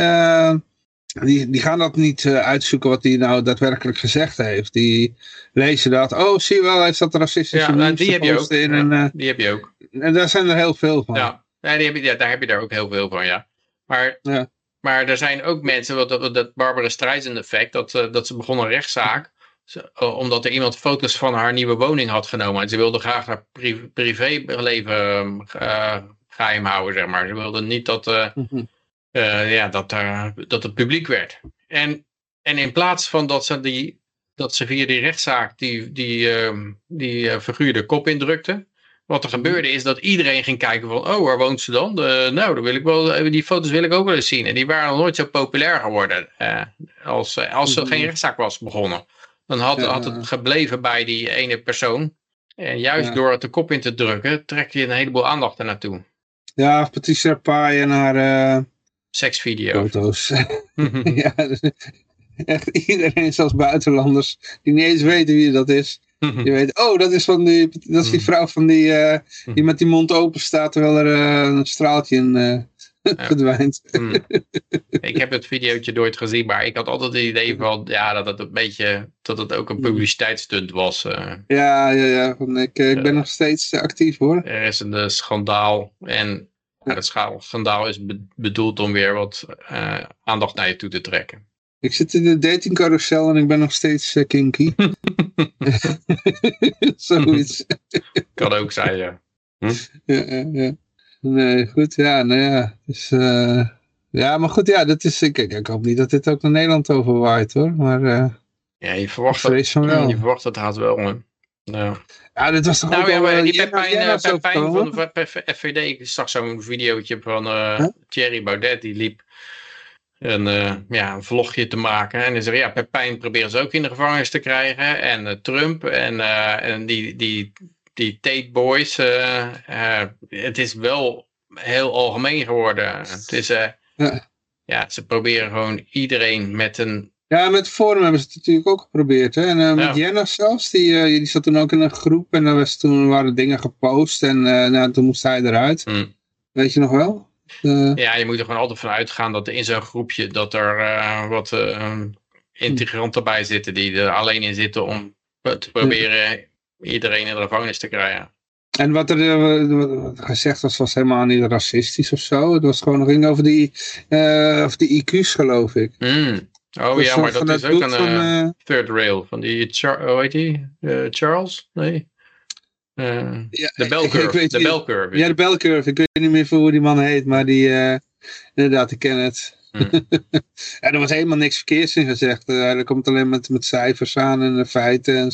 die, die gaan dat niet uitzoeken wat hij nou daadwerkelijk gezegd heeft. Die lezen dat, oh zie je wel, hij staat racistische ja, nou, die heb je ook. in Ja, eh, die heb je ook. en daar zijn er heel veel van. Ja, nee, die heb je, ja, daar heb je er ook heel veel van, ja. Maar, Ja. Maar er zijn ook mensen, wat dat, dat Barbara Streisand effect, dat, eh, dat ze begon een rechtszaak, eh, omdat er iemand foto's van haar nieuwe woning had genomen. En ze wilde graag haar pri- privéleven eh, geheim houden, zeg maar. Ze wilde niet dat, eh, ja, dat, dat het publiek werd. En, en in plaats van dat ze, die, dat ze via die rechtszaak die, die, ehm, die figuur de kop indrukte, wat er gebeurde is dat iedereen ging kijken van, oh, waar woont ze dan? De, nou, dan wil ik wel, eh, die foto's wil ik ook wel eens zien. En die waren nog nooit zo populair geworden eh, als, eh, als er geen rechtszaak was begonnen. Dan had, had het gebleven bij die ene persoon. En juist Ja. door het de kop in te drukken, trek je een heleboel aandacht naartoe. Ja, Patricia Pai en haar eh, Seksvideo. foto's. ja, echt iedereen, zelfs buitenlanders, die niet eens weten wie dat is. Die weten, oh, dat is, van die, dat is die Hmm. vrouw van die, eh, die Hmm. met die mond open staat terwijl er eh, een straaltje in eh, verdwijnt. Ik heb het videootje nooit gezien, maar ik had altijd het idee van ja, dat het een beetje dat het ook een publiciteitsstunt was. Ja, ja, ja. Ik, ik ben nog steeds actief hoor. er is een schandaal en het scha- schandaal is be- bedoeld om weer wat aandacht naar je toe te trekken. Ik zit in de datingcarousel en ik ben nog steeds eh, kinky. Zoiets. Kan ook zijn, ja. ja, ja, ja. Nee, goed, ja, nou ja. Dus, eh, ja, maar goed, ja, dat is, ik, ik, ik hoop niet dat dit ook naar Nederland overwaait hoor. Maar eh Ja, je verwacht dat, wel. je verwacht dat haast wel. hè. Ja. Ja, dit was toch Nou ook ja, eh, die Pepijn, eh, Pepijn van de FVD, ik zag zo'n videootje van eh Huh? Thierry Baudet, die liep een, eh, ja, een vlogje te maken. En hij zei, ja, Pepijn proberen ze ook in de gevangenis te krijgen. En eh, Trump en, eh, en die, die, die Tate Boys. het is wel heel algemeen geworden. Het is, eh, Ja. ja, ze proberen gewoon iedereen met een... Ja, met Forum hebben ze het natuurlijk ook geprobeerd. Hè? En met. Jenna zelfs, die, die zat toen ook in een groep en daar was, toen waren dingen gepost en nou, toen moest hij eruit. hm, Weet je nog wel? Eh, Ja, je moet er gewoon altijd van uitgaan dat in zo'n groepje dat er eh, wat eh, integranten bij zitten die er alleen in zitten om te proberen iedereen in de gevangenis te krijgen. En wat er wat- gezegd was, was helemaal niet racistisch of zo. Het was gewoon, ging over die, over die IQ's geloof ik. Hmm. Oh ja, maar dat is ook een van, third rail van die, Char hoe heet die? Charles? Nee. Ja, de ik- bell ik curve. weet De. Ja, de belcurve. Ik weet niet meer voor hoe die man heet, maar die, eh, inderdaad, ik ken het. Hmm. ja, er was helemaal niks verkeerds in gezegd. Eh, er komt alleen met, met cijfers aan en feiten en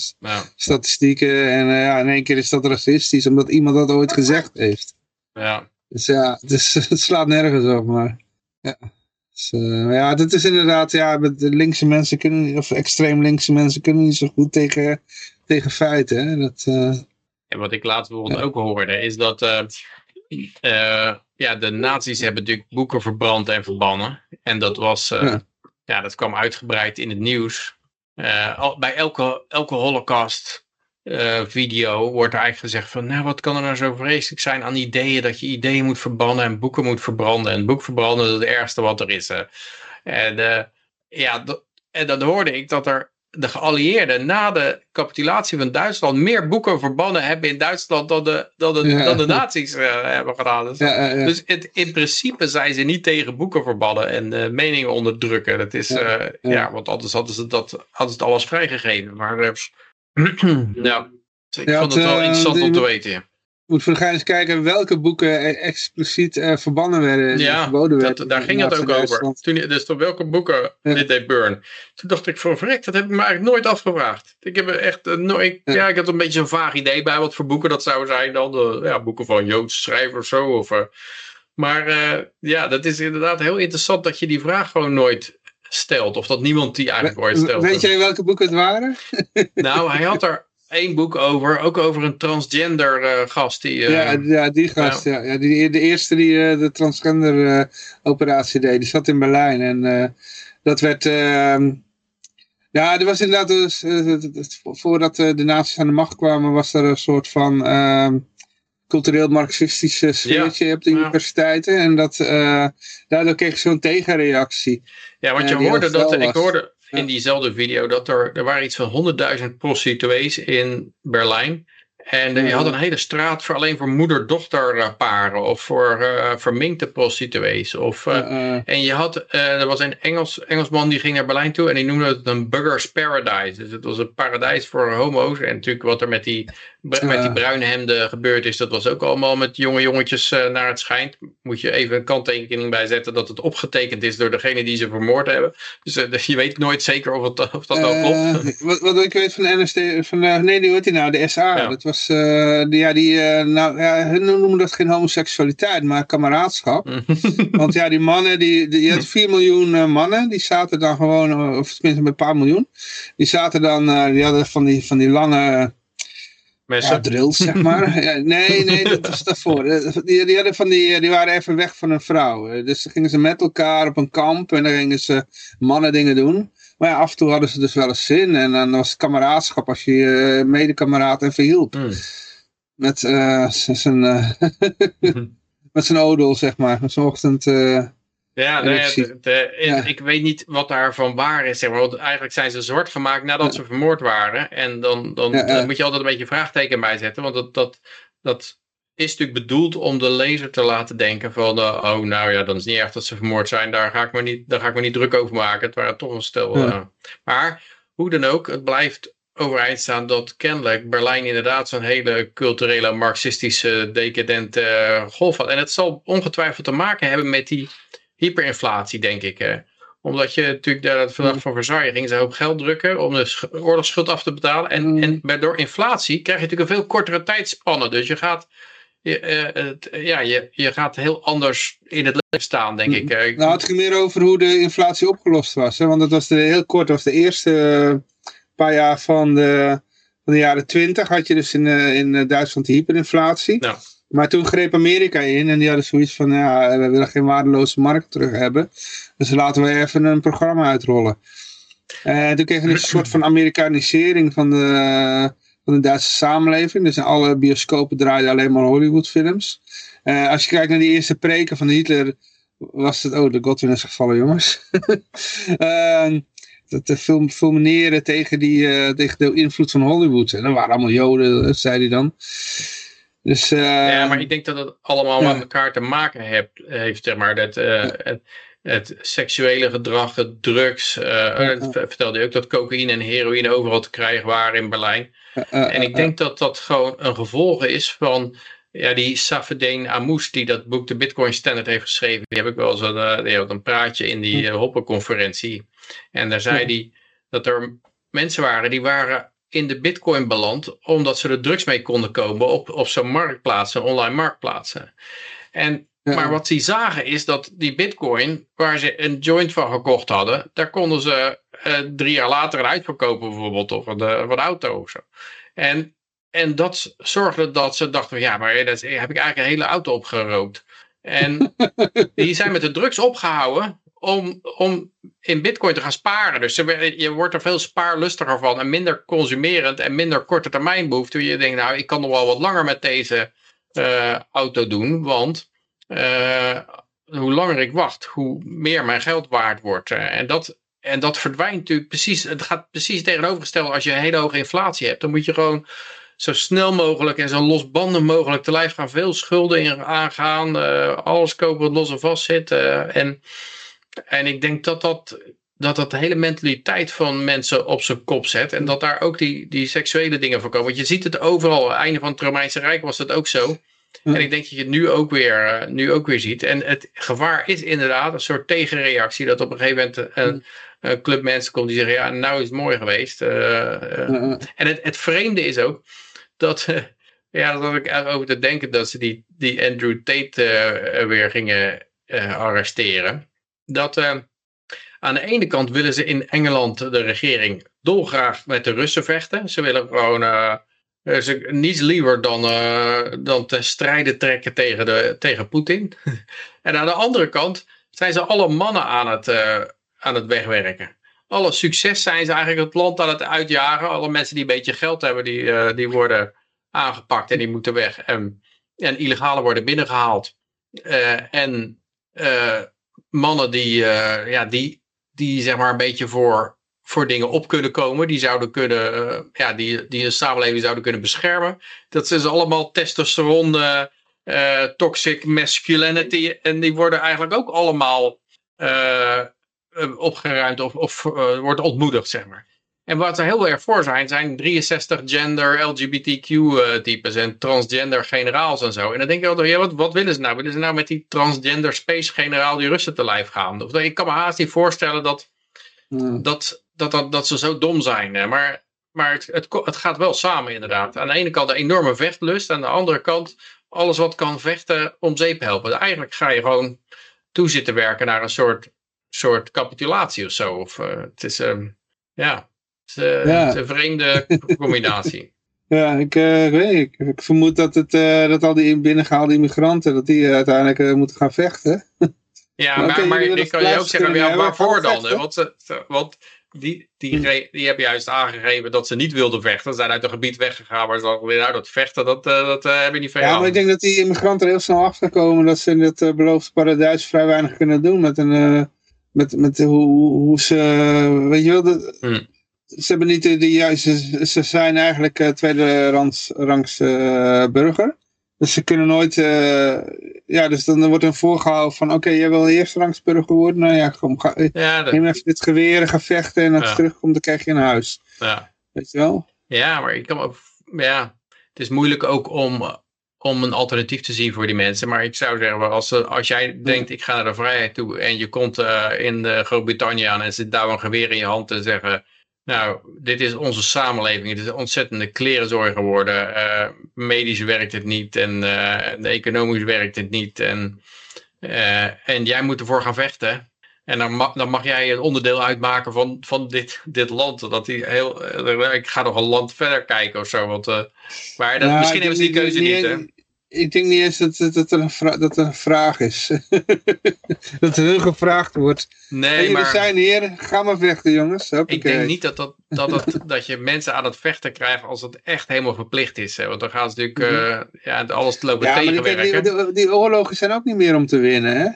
statistieken. En eh, ja, in één keer is dat racistisch, omdat iemand dat ooit gezegd heeft. ja. Dus ja, het, is, het slaat nergens op, maar ja. Dus, ja, dat is inderdaad, ja, met de linkse mensen kunnen, of extreem linkse mensen kunnen niet zo goed tegen, tegen feiten. Hè? Dat, En wat ik laatst bijvoorbeeld ook hoorde, is dat eh, eh, ja, de nazi's hebben natuurlijk boeken verbrand en verbannen. En dat was, eh, Ja. ja. dat kwam uitgebreid in het nieuws. Al- bij elke, elke holocaust video wordt er eigenlijk gezegd van, nou wat kan er nou zo vreselijk zijn aan ideeën dat je ideeën moet verbannen en boeken moet verbranden. En boek verbranden is het ergste wat er is. En ja, dat- en dan hoorde ik dat er de geallieerden na de capitulatie van Duitsland meer boeken verbannen hebben in Duitsland dan de, dan de, Ja. dan de nazi's eh, hebben gedaan. Dus, ja, ja, ja. dus het, in principe zijn ze niet tegen boeken verbannen en eh, meningen onderdrukken. Dat is, Ja, eh, ja. ja. want anders hadden ze, dat, hadden ze het alles vrijgegeven. Maar ja, ik Ja, vond het het, wel interessant om te weten. Moet voor de eens kijken welke boeken expliciet eh, verbannen werden. Ja, verboden werden. Dat, daar ging in het ook over. Toen, dus door welke boeken Ja. dit deed Burn. Toen dacht ik van verrek, dat heb ik me eigenlijk nooit afgevraagd. Ik heb er echt eh, nooit, Ja. ja. ik had een beetje zo'n vaag idee bij wat voor boeken dat zouden zijn dan. De, ja, boeken van Joodse schrijvers of zo. Of, eh, maar ja, dat is inderdaad heel interessant dat je die vraag gewoon nooit stelt. Of dat niemand die eigenlijk ooit stelt. Weet jij welke boeken het waren? Nou, hij had er één boek over. Ook over een transgender eh, gast. Die, eh, ja, ja, die gast. Ja. Ja, die, de eerste die eh, de transgender operatie deed, die zat in Berlijn. En dat werd... ehm, ja, er was inderdaad... Dus, voordat de nazi's aan de macht kwamen, was er een soort van... ehm, cultureel marxistische sfeertje op de ja. universiteiten. En dat, daardoor kreeg je zo'n tegenreactie. Ja, want je hoorde dat, ik hoorde. In diezelfde video dat er, er waren iets van 100.000 prostituees in Berlijn. En eh, je had een hele straat voor alleen voor moeder-dochter eh, paren of voor eh, verminkte prostituees. Of, eh, en je had, er was een Engels, Engelsman die ging naar Berlijn toe en die noemde het een bugger's paradise. Dus het was een paradijs voor homo's. En natuurlijk wat er met die, met die bruine hemden gebeurd is, dat was ook allemaal met jonge jongetjes eh, naar het schijnt. Moet je even een kanttekening bij zetten dat het opgetekend is door degene die ze vermoord hebben. Dus eh, je weet nooit zeker of, het, of dat wel klopt. Wat, wat ik weet van de NSD, van, nee, die hoort die nou, de SA. Ja. Dat was, die, ja, die, nou, ja, hun noemen dat geen homoseksualiteit, maar kameraadschap. Want ja, die mannen, die, die, je had 4 miljoen mannen, die zaten dan gewoon, of tenminste met een paar miljoen, die zaten dan, die hadden van die, van die lange ja, Mensen. drills, zeg maar. Ja, nee, nee, dat was daarvoor. Eh, Die, die, hadden van die, die waren even weg van een vrouw. Dus dan gingen ze met elkaar op een kamp en dan gingen ze mannen dingen doen. Maar ja, af en toe hadden ze dus wel eens zin. En dan was het kameraadschap als je je medekameraad even hielp. Hmm. Met eh, zijn eh, met zijn odel, zeg maar. Met zijn ochtend... Ja, nee, ik het- zie- het, Ja. ik weet niet wat daarvan waar is. Zeg maar, want eigenlijk zijn ze zwart gemaakt nadat ze vermoord waren. En dan, dan, Ja, ja. dan moet je altijd een beetje vraagteken bij zetten. Want dat, dat, dat is natuurlijk bedoeld om de lezer te laten denken van... eh, oh, nou ja, dan is het niet echt dat ze vermoord zijn. Daar ga ik me niet, daar ga ik me niet druk over maken. Het waren toch een stel... Eh, maar hoe dan ook, het blijft overeind staan dat kennelijk Berlijn inderdaad zo'n hele culturele, marxistische, decadente eh, golf had. En het zal ongetwijfeld te maken hebben met die hyperinflatie, denk ik. Hè. Omdat je natuurlijk daar het verdrag van Versailles ging ze een hoop geld drukken om de sch- oorlogsschuld af te betalen. En, Mm. en bij- door inflatie krijg je natuurlijk een veel kortere tijdspanne. Dus je gaat, je, eh, het, ja, je, je gaat heel anders in het leven staan, denk ik. Eh, Nou, het ging meer over hoe de inflatie opgelost was. Hè? Want dat was de, heel kort, dat was de eerste eh, paar jaar van de, van de jaren twintig. Had je dus in, eh, in Duitsland de hyperinflatie. Ja. Maar toen greep Amerika in en die hadden zoiets van, ja, we willen geen waardeloze markt terug hebben. Dus laten we even een programma uitrollen. En toen kregen we een soort van Amerikanisering van de, van de Duitse samenleving. Dus alle bioscopen draaiden alleen maar Hollywoodfilms. Eh als je kijkt naar die eerste preken van Hitler, was het... Oh, de Godwin is gevallen, jongens. Ehm, dat de film, fulmineren tegen, die, eh, tegen de invloed van Hollywood. En dat waren allemaal joden, zei hij dan. Dus, eh, Ja, maar ik denk dat het allemaal ja. met elkaar te maken heeft, heeft zeg maar, dat, eh, het, het seksuele gedrag, het drugs, Ja, dat vertelde je ook dat cocaïne en heroïne overal te krijgen waren in Berlijn. En ik denk dat dat gewoon een gevolg is van ja, die Safedin Amous die dat boek de Bitcoin Standard heeft geschreven. Die heb ik wel eens een, die had een praatje in die uh, Hopper-conferentie. En daar zei hij dat er mensen waren die waren in de bitcoin beland omdat ze er drugs mee konden komen op, op zo'n marktplaatsen, online marktplaatsen. En, Ja. Maar wat ze zagen is dat die bitcoin, waar ze een joint van gekocht hadden, daar konden ze eh, drie jaar later een uitverkopen bijvoorbeeld, of een, eh, een auto of zo. En, en dat zorgde dat ze dachten, ja, maar dat heb ik eigenlijk een hele auto opgerookt. En die zijn met de drugs opgehouden om, om in bitcoin te gaan sparen. Dus je wordt er veel spaarlustiger van en minder consumerend en minder korte termijn behoefte. Je denkt, nou, ik kan nog wel wat langer met deze eh, auto doen, want eh, hoe langer ik wacht, hoe meer mijn geld waard wordt. Eh, en dat, en dat verdwijnt natuurlijk precies, het gaat precies tegenovergesteld als je een hele hoge inflatie hebt. Dan moet je gewoon zo snel mogelijk en zo losbandig mogelijk te lijf gaan. Veel schulden in aangaan, alles kopen wat los en vast zit. en, en ik denk dat dat, dat dat de hele mentaliteit van mensen op zijn kop zet. En dat daar ook die, die seksuele dingen voor komen. Want je ziet het overal. Het einde van het Romeinse Rijk was dat ook zo. En ik denk dat je het nu ook weer, eh, nu ook weer ziet. En het gevaar is inderdaad een soort tegenreactie. Dat op een gegeven moment een, een club mensen komt die zeggen... ja, nou is het mooi geweest. eh, eh. eh, eh, En het, het vreemde is ook dat... eh, ja, daar zat ik eigenlijk over te denken dat ze die, die Andrew Tate eh, weer gingen eh, arresteren. Dat eh, aan de ene kant willen ze in Engeland de regering dolgraag met de Russen vechten. Ze willen gewoon eh, eh, ze, niets liever dan, dan te strijden trekken tegen, de, tegen Poetin. en aan de andere kant zijn ze alle mannen aan het, aan het wegwerken. Alle succes zijn ze eigenlijk het land aan het uitjagen. Alle mensen die een beetje geld hebben, die, die worden aangepakt en die moeten weg. En, en illegale worden binnengehaald. En mannen die, uh, ja, die, die zeg maar een beetje voor, voor dingen op kunnen komen, die zouden kunnen, ja, die, die een samenleving zouden kunnen beschermen. Dat zijn allemaal testosteron, toxic masculinity en die worden eigenlijk ook allemaal opgeruimd of, of wordt ontmoedigd, zeg maar. En wat er heel erg voor zijn, zijn 63 gender LGBTQ-types en transgender generaals en zo. En dan denk ik altijd, ja, wat, wat willen ze nou? Willen ze nou met die transgender space generaal die Russen te lijf gaan? Of, ik kan me haast niet voorstellen dat, hmm. dat, dat, dat, dat, ze zo dom zijn. Maar, maar het, het, het gaat wel samen inderdaad. Aan de ene kant de enorme vechtlust, aan de andere kant alles wat kan vechten om zeep helpen. Eigenlijk ga je gewoon toe zitten werken naar een soort, soort capitulatie of zo. Of, uh, het is, um, ja... Het is, een vreemde combinatie. Ja, ik, uh, weet, ik, ik, vermoed dat, het, uh, dat al die binnengehaalde immigranten, dat die uiteindelijk moeten gaan vechten. Ja, maar, maar, maar ik kan je ook zeggen, ja, waarvoor dan? Want, want die, die, hm. die hebben juist aangegeven dat ze niet wilden vechten. Ze zijn uit het gebied weggegaan waar ze al weer uit dat vechten, dat, dat hebben niet veel Ja, maar ik denk dat die immigranten er heel snel achter komen dat ze in het beloofde paradijs vrij weinig kunnen doen met, een, met, met hoe, hoe ze, weet je wel, de, hm ze hebben niet de, juiste, ze zijn eigenlijk uh, tweede rangs, rangs uh, burger. Dus ze kunnen nooit, uh, ja, dus dan wordt er voorgehouden van, oké, okay, jij wil eerste rangs burger worden, nou ja, kom, ga, ja, neem even dit geweer, ga vechten en als je terugkomt, dan krijg je een huis. Ja. Weet je wel? Ja, maar ik kan ook, ja, het is moeilijk ook om, om een alternatief te zien voor die mensen. Maar ik zou zeggen, als, als jij denkt, ik ga naar de vrijheid toe en je komt in Groot-Brittannië aan en zit daar een geweer in je hand te zeggen nou, dit is onze samenleving. Het is een ontzettende klerenzorg geworden. Uh, medisch werkt het niet en uh, economisch werkt het niet. En, uh, en jij moet ervoor gaan vechten. En dan mag, dan mag jij een onderdeel uitmaken van, van dit, dit land. Dat die heel, ik ga nog een land verder kijken of zo. Want, maar dat, misschien hebben ze die keuze niet. niet hè? Ik denk niet eens dat, dat, er, een dat er een vraag is. dat er hun gevraagd wordt. Nee, maar... zijn hier, ga maar vechten jongens. Ik denk niet dat, dat, dat, dat, dat je mensen aan het vechten krijgt als het echt helemaal verplicht is. Hè? Want dan gaan ze natuurlijk uh, ja, alles lopen ja, tegenwerken. Maar die, die, die, oorlogen zijn ook niet meer om te winnen hè?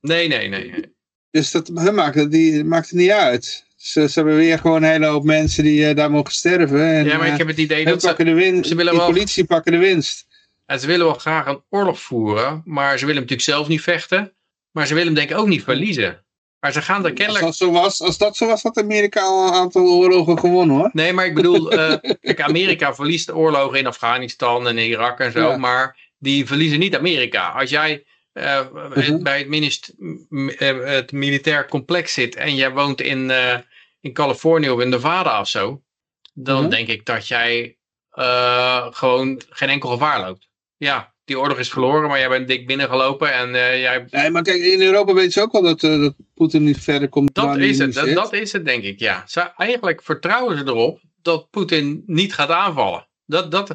Nee, nee, nee. Dus dat hun maakt, die, maakt het niet uit. Ze, ze hebben weer gewoon een hele hoop mensen die uh, daar mogen sterven. En, ja, maar ik heb het idee dat ze, de winst, ze willen wel... politie pakken de winst. En ze willen wel graag een oorlog voeren, maar ze willen natuurlijk zelf niet vechten. Maar ze willen hem denk ik ook niet verliezen. Maar ze gaan er kennelijk... Als dat zo was, als dat zo was had Amerika al een aantal oorlogen gewonnen hoor. Nee, maar ik bedoel, uh, kijk, Amerika verliest oorlogen in Afghanistan en Irak en zo, maar die verliezen niet Amerika. Als jij uh, bij het, uh, het, militair complex zit en jij woont in, in Californië of in Nevada of zo, dan mhm. denk ik dat jij gewoon geen enkel gevaar loopt ja, die oorlog is verloren, maar jij bent dik binnengelopen en uh, jij... Nee, maar kijk, in Europa weten ze ook wel dat, uh, dat Poetin niet verder komt. Dat is het, dat, dat, is het denk ik, ja. Ze, eigenlijk vertrouwen ze erop dat Poetin niet gaat aanvallen. Dat, dat,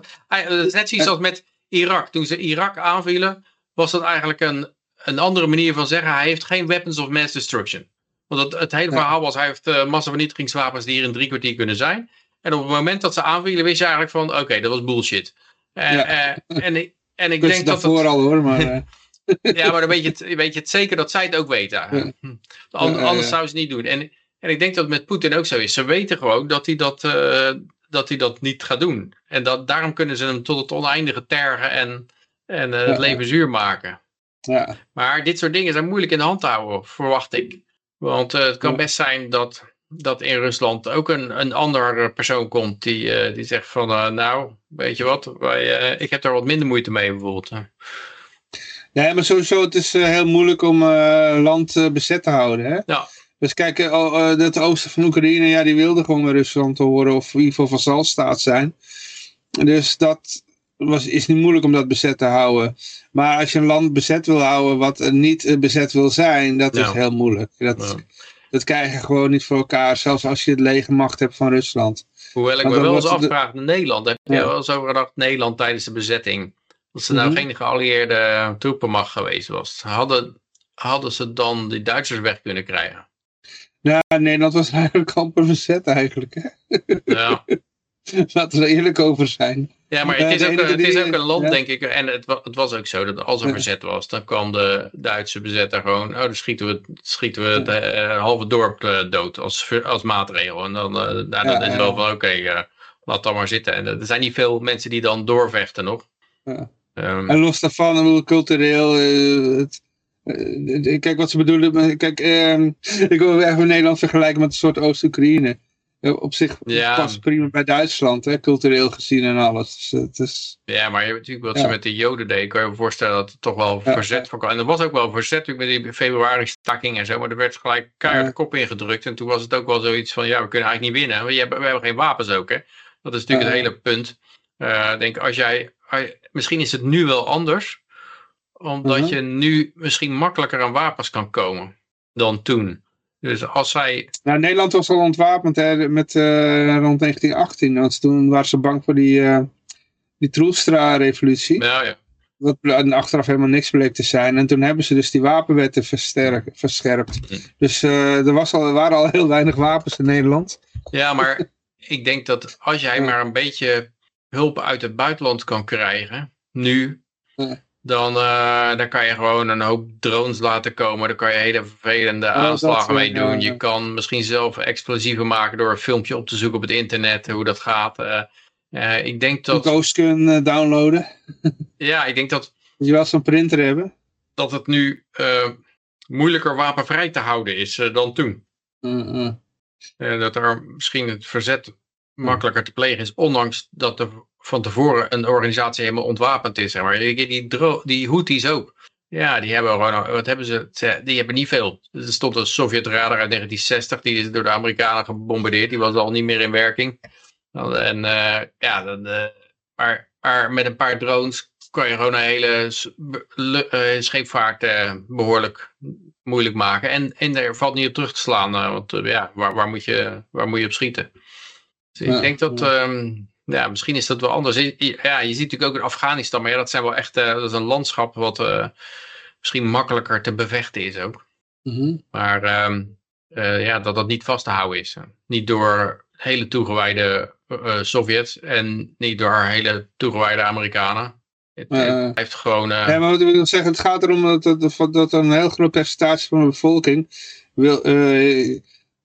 net zoiets als met Irak. Toen ze Irak aanvielen, was dat eigenlijk een, een andere manier van zeggen, hij heeft geen weapons of mass destruction. Want het, het hele verhaal was, hij heeft massavernietigingswapens die hier in drie kwartier kunnen zijn. En op het moment dat ze aanvielen, wist je eigenlijk van, oké, dat was bullshit. Ja. uh, en, ik, en ik denk dat. Het... al hoor, maar. Uh... ja, maar dan weet je, het, weet je het zeker dat zij het ook weten. Ja. Anders zou ze het niet doen. En, en ik denk dat het met Poetin ook zo is. Ze weten gewoon dat hij dat, dat, hij dat niet gaat doen. En dat, daarom kunnen ze hem tot het oneindige tergen en, en het leven zuur maken. Ja. Maar dit soort dingen zijn moeilijk in de hand te houden, verwacht ik. Want het kan best zijn dat dat in Rusland ook een, een ander persoon komt die, uh, die zegt van uh, nou, weet je wat, wij, uh, ik heb daar wat minder moeite mee bijvoorbeeld. Ja, maar sowieso het is heel moeilijk om land bezet te houden. Hè? Ja. Dus kijk, het oosten van Oekraïne, ja, die wilde gewoon met Rusland horen of in ieder geval vazalstaat zijn. Dus dat was, is niet moeilijk om dat bezet te houden. Maar als je een land bezet wil houden wat niet bezet wil zijn, dat is heel moeilijk. Dat, dat krijg je gewoon niet voor elkaar, zelfs als je het lege macht hebt van Rusland. Hoewel ik me wel eens afvraag, de... Nederland, heb je wel eens over gedacht, Nederland tijdens de bezetting, dat ze nou geen geallieerde troepenmacht geweest was. Hadden, hadden ze dan die Duitsers weg kunnen krijgen? Ja, Nederland was eigenlijk amper verzet eigenlijk. Hè? Ja. Laten we er eerlijk over zijn. Ja, maar Ja, het is, ook, het is ook een land, ja. denk ik. En het, het was ook zo dat als er verzet was, dan kwam de Duitse bezetter gewoon. Oh, dan schieten we, het- schieten we het eh, halve dorp eh, dood als, als maatregel. En dan, eh nou, dan Ja, is wel van: oké, eh, laat dat maar zitten. En er zijn niet veel mensen die dan doorvechten nog. Ja. Ehm, En los daarvan, cultureel, eh, het, eh, kijk wat ze bedoelen, kijk, ehm, ik wil even Nederland vergelijken met een soort Oost-Oekraïne. Eh, Op zich Ja. past prima bij Duitsland, hè, cultureel gezien en alles. Dus het is, Ja, maar je hebt natuurlijk wat Ja. ze met de Joden deden. Kan je je voorstellen dat er toch wel Ja, verzet voor kwam. En er was ook wel verzet met die februari stakking en zo. Maar er werd gelijk keihard de kop ingedrukt. En toen was het ook wel zoiets van, ja, we kunnen eigenlijk niet winnen. Want je hebt, we hebben geen wapens ook, hè. Dat is natuurlijk het hele punt. Eh, denk, als jij, misschien is het nu wel anders. Omdat Mhm. je nu misschien makkelijker aan wapens kan komen dan toen. Dus als zij nou, Nederland was al ontwapend hè, met, eh, rond 1918, want toen waren ze bang voor die, eh die Troelstra-revolutie. nou ja, Wat achteraf helemaal niks bleek te zijn. En toen hebben ze dus die wapenwetten versterk, verscherpt. Hm. Dus eh, er, was al, er waren al heel weinig wapens in Nederland. Ja, maar ik denk dat als jij Ja. maar een beetje hulp uit het buitenland kan krijgen, nu, Ja. Dan, eh, dan kan je gewoon een hoop drones laten komen. Dan kan je hele vervelende dat, aanslagen mee doen. ja, ja. Je kan misschien zelf explosieven maken door een filmpje op te zoeken op het internet, hoe dat gaat. Eh, ik denk Dat... dat, Ghost kunnen downloaden. ja, ik denk dat, Moet je wel zo'n printer hebben. dat het nu moeilijker wapenvrij te houden is dan toen. Uh, uh. En dat er misschien het verzet makkelijker te plegen is, ondanks dat er van tevoren een organisatie helemaal ontwapend is. Zeg maar die, die, Houthis ook. Ja, die hebben gewoon, wat hebben ze? Die hebben niet veel. Er stond een Sovjet-radar uit 1960, die is door de Amerikanen gebombardeerd. Die was al niet meer in werking. En eh, ja, dan, eh, maar, maar met een paar drones kan je gewoon een hele eh, scheepvaart eh, behoorlijk moeilijk maken. En, en er valt niet op terug te slaan, want ja, waar, waar, moet je, waar moet je op schieten? Dus ik denk dat, ja. ehm, ja, misschien is dat wel anders. Ja, je ziet natuurlijk ook in Afghanistan, maar ja, dat zijn wel echt, eh, dat is een landschap wat eh, misschien makkelijker te bevechten is ook. Mhm. Maar ehm, eh, ja, dat dat niet vast te houden is. Niet door hele toegewijde Sovjets en niet door hele toegewijde Amerikanen. Het, het blijft gewoon... Ja, maar wat ik wil zeggen, het gaat erom dat, dat, dat een heel groot percentage van de bevolking wil,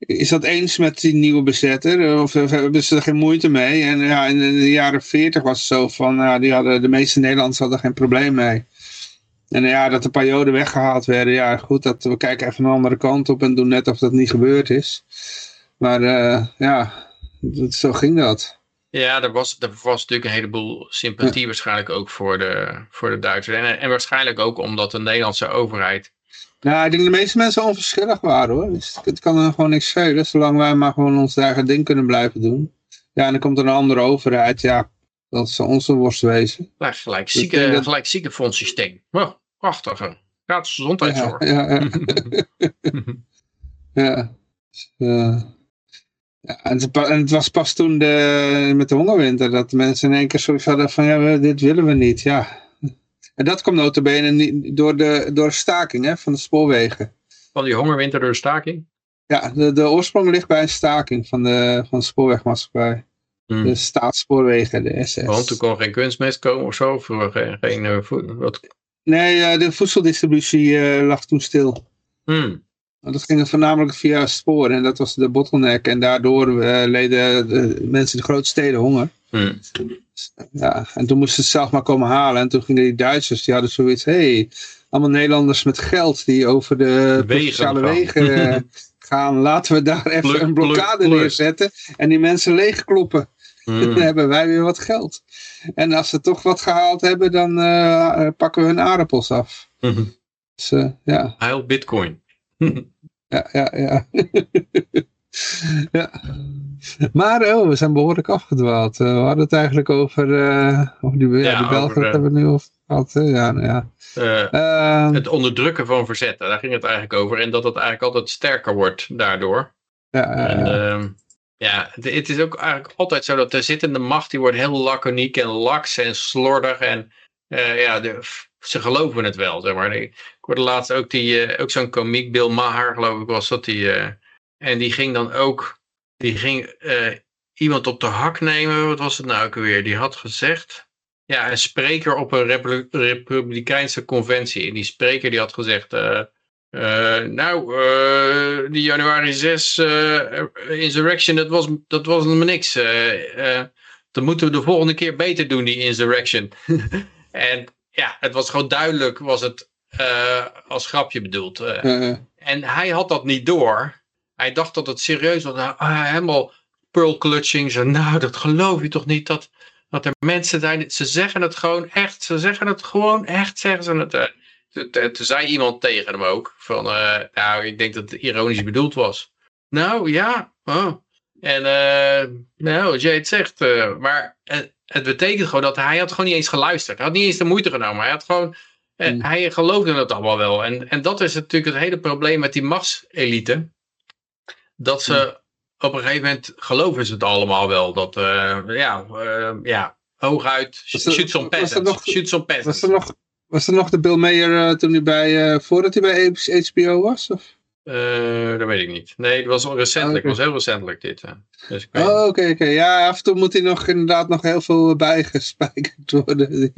is dat eens met die nieuwe bezetter. Of eh, hebben ze er geen moeite mee. En ja, in de jaren 40 was het zo van, nou, die hadden, de meeste Nederlanders hadden geen probleem mee. En ja, dat een paar joden weggehaald werden, ja goed, dat, we kijken even een andere kant op en doen net of dat niet gebeurd is. Maar eh, ja, dat, zo ging dat. Ja, er was, er was natuurlijk een heleboel sympathie waarschijnlijk ook voor de, voor de Duitsers. En, en waarschijnlijk ook omdat de Nederlandse overheid... Nou, ik denk dat de meeste mensen onverschillig waren hoor. Dus het kan er gewoon niks schelen, zolang wij maar gewoon ons eigen ding kunnen blijven doen. Ja, en dan komt er een andere overheid, ja, dat zal onze worst wezen. Gelijk, zieke, dat- gelijk ziekenfondssysteem. Oh, prachtig. Gratis gezondheidszorg. Ja, ja, ja. ja. Dus, eh, ja, en, het, was pas toen de, met de hongerwinter dat de mensen in één keer zoiets hadden van, ja, dit willen we niet, ja. En dat komt notabene door de, door staking hè, van de spoorwegen. Van die hongerwinter door de staking. Ja, de, de oorsprong ligt bij een staking van de, van de spoorwegmaatschappij. Hmm. De staatsspoorwegen, de SS. Want er kon geen kunstmest komen of zo. Of er geen, geen, eh, wat, Nee, eh, de voedseldistributie eh, lag toen stil. Hmm. Want Dat ging voornamelijk via het spoor en dat was de bottleneck. En daardoor eh, leden de mensen in de grote steden honger. Hmm. Ja, en toen moesten ze het zelf maar komen halen. En toen gingen die Duitsers, die hadden zoiets, hey, allemaal Nederlanders met geld die over de provinciale gaan. wegen eh, gaan. Laten we daar even Pluk, een blokkade pluk, pluk. neerzetten en die mensen leegkloppen. Hmm. Dan hebben wij weer wat geld. En als ze toch wat gehaald hebben, dan eh, pakken we hun aardappels af. Hmm. Dus eh, ja, Heil bitcoin. ja, ja, ja. ja. Maar oh, we zijn behoorlijk afgedwaald. Eh, we hadden het eigenlijk over, eh over die, ja, Ja, die Belgen, over, dat eh, hebben we nu over gehad. Ja, nou ja. Eh, Ehm, het onderdrukken van verzetten, daar ging het eigenlijk over. En dat het eigenlijk altijd sterker wordt daardoor. ja, En, ja. ehm, ja, het, het is ook eigenlijk altijd zo dat de zittende macht, die wordt heel laconiek en laks en slordig. En ja, de, ze geloven het wel, zeg maar. Ik hoorde laatst ook, die, ook zo'n komiek, Bill Maher geloof ik was dat. Die, en die ging dan ook, die ging eh, iemand op de hak nemen. Wat was het nou ook weer? Die had gezegd... Ja, een spreker op een Repu- Republikeinse conventie. En die spreker die had gezegd... eh, eh, nou, die januari 6 eh, insurrection, dat was, dat was helemaal niks. Dan moeten we de volgende keer beter doen, die insurrection. en ja, het was gewoon duidelijk, was het als grapje bedoeld. En hij had dat niet door. Hij dacht dat het serieus was. Nou, ah, helemaal pearl clutching. Zo, nou, dat geloof je toch niet dat, dat er mensen zijn. Ze zeggen het gewoon echt. Ze zeggen het gewoon echt, zeggen ze het. eh. Toen- zei iemand tegen hem ook. Van, eh, nou, ik denk dat het ironisch bedoeld was. Nou, ja. Oh. En, eh, nou, als jij het zegt. maar het, betekent gewoon dat hij had gewoon niet eens geluisterd. Hij had niet eens de moeite genomen. Hij had gewoon... Hmm. Hij geloofde het allemaal wel. En, en dat is natuurlijk het hele probleem met die machtselite. Dat ze op een gegeven moment geloven ze het allemaal wel. Dat, eh, ja, eh, ja, hooguit, Was shoots on was er peasants. nog- Shoots on was, er nog, was er nog de Bill Mayer eh, toen hij bij, voordat hij bij HBO was? Of? Eh, dat weet ik niet. Nee, het was recentelijk. Oh, was heel recentelijk dit. Dus ik weet niet. Oh, oké, oké. Ja, af en toe moet hij nog inderdaad nog heel veel bijgespijkerd worden.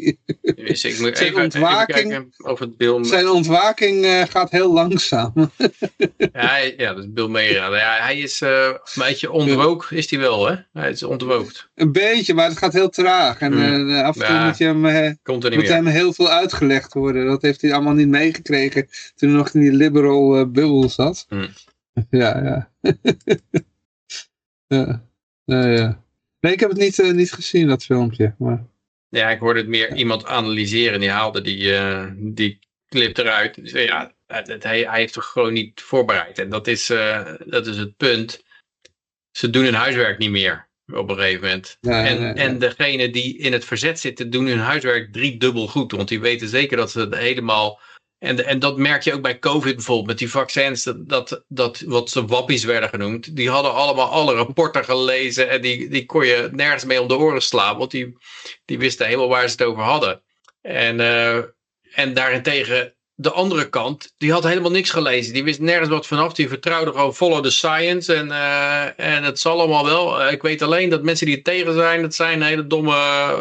Dus ik moet zijn even, ontwaking- kijken of het Bill... Zijn ontwaking eh, gaat heel langzaam. Ja, hij- ja, dat is Bill Mayer. Ja, hij is eh, een beetje ontwook, is hij wel, hè? Hij is ontwookt. Een beetje, maar het gaat heel traag. En Hmm. af en toe Ja. moet, je hem, Komt er niet moet meer. hem heel veel uitgelegd worden. Dat heeft hij allemaal niet meegekregen toen hij nog in die liberal bubbel zat. Hmm. Ja, ja. ja. Ja, ja. Nee, ik heb het niet, eh, niet gezien, dat filmpje. Maar... Ja, ik hoorde het meer iemand analyseren. Die haalde die, eh, die clip eruit. Dus, ja, het, hij, hij heeft toch gewoon niet voorbereid. En dat is, eh, dat is het punt. Ze doen hun huiswerk niet meer op een gegeven moment. Nee, en, nee, nee. en degene die in het verzet zitten, doen hun huiswerk driedubbel goed. Want die weten zeker dat ze het helemaal... En, en dat merk je ook bij COVID bijvoorbeeld, met die vaccins, dat, dat, dat wat ze wappies werden genoemd, die hadden allemaal alle rapporten gelezen en die, die kon je nergens mee om de oren slaan, want die, die wisten helemaal waar ze het over hadden. En, eh, en daarentegen de andere kant, die had helemaal niks gelezen. Die wist nergens wat vanaf. Die vertrouwde gewoon follow the science. En, eh, en het zal allemaal wel. Eh, ik weet alleen dat mensen die er tegen zijn, dat zijn hele domme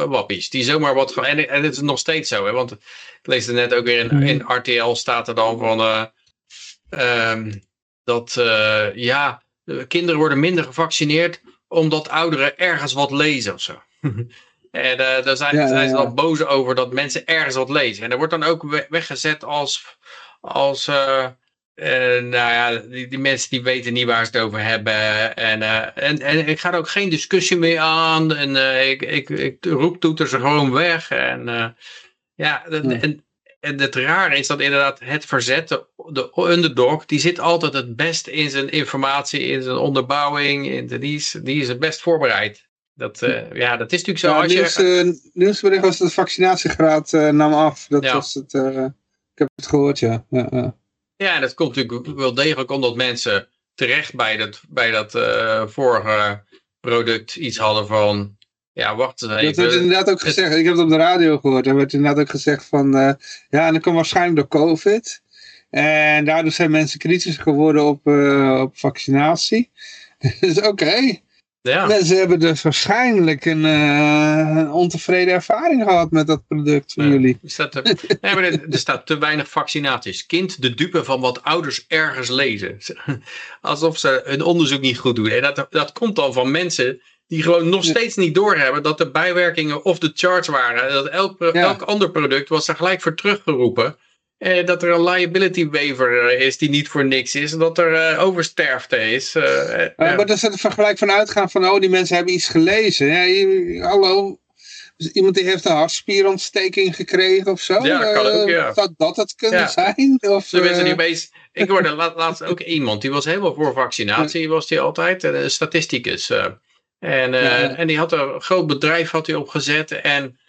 wappies. Die zomaar wat... En, en het is nog steeds zo. Hè? Want lees er net ook weer in, in RTL staat er dan van... eh, ehm, dat, eh, ja, de kinderen worden minder gevaccineerd omdat ouderen ergens wat lezen of zo. en eh, daar zijn, Ja, ja, zijn ze ja. dan boos over dat mensen ergens wat lezen. En er wordt dan ook we- weggezet als, als nou ja, die, die mensen die weten niet waar ze het over hebben. En, en, en ik ga er ook geen discussie mee aan. En ik, ik, ik roep toeter ze gewoon weg. En ja. En, en het rare is dat inderdaad het verzet, de, de underdog, die zit altijd het best in zijn informatie, in zijn onderbouwing. In de, die, is, die is het best voorbereid. Dat, eh, ja, dat is natuurlijk zo. Ja, als nieuws, je, eh, nieuwsbericht was dat de vaccinatiegraad eh, nam af. Dat Ja. was het, ik heb het gehoord, ja. ja, ja. Dat komt natuurlijk wel degelijk omdat mensen terecht bij dat, bij dat vorige product iets hadden van, ja, wacht eens Dat werd even. inderdaad ook gezegd. Ik heb het op de radio gehoord. Er werd inderdaad ook gezegd van... eh, ja, en dat kwam waarschijnlijk door COVID. En daardoor zijn mensen kritisch geworden op, eh, op vaccinatie. dus oké. Ja, Mensen hebben dus waarschijnlijk een, eh, een ontevreden ervaring gehad met dat product van Ja. jullie. er staat, er, nee, maar er, er staat te weinig vaccinaties. Kind de dupe van wat ouders ergens lezen. Alsof ze hun onderzoek niet goed doen. En dat, dat komt dan van mensen die gewoon nog steeds niet doorhebben dat de bijwerkingen of de charts waren. En dat elk, Ja. elk ander product was er gelijk voor teruggeroepen. Eh, dat er een liability waiver eh, is die niet voor niks is. En dat er eh, oversterfte is. eh, Uh, ja. Maar dat is het vergelijk van uitgaan van... Oh, die mensen hebben iets gelezen. Ja, je- hallo. Dus iemand die heeft een hartspierontsteking gekregen of zo. Ja, kan ook, ja. Zou dat het kunnen Ja. zijn? Of, De mensen die bezig... Ik hoorde la- laatst ook iemand, die was helemaal voor vaccinatie, was die altijd, een statisticus. En, eh, Ja. en die had een groot bedrijf had hij opgezet en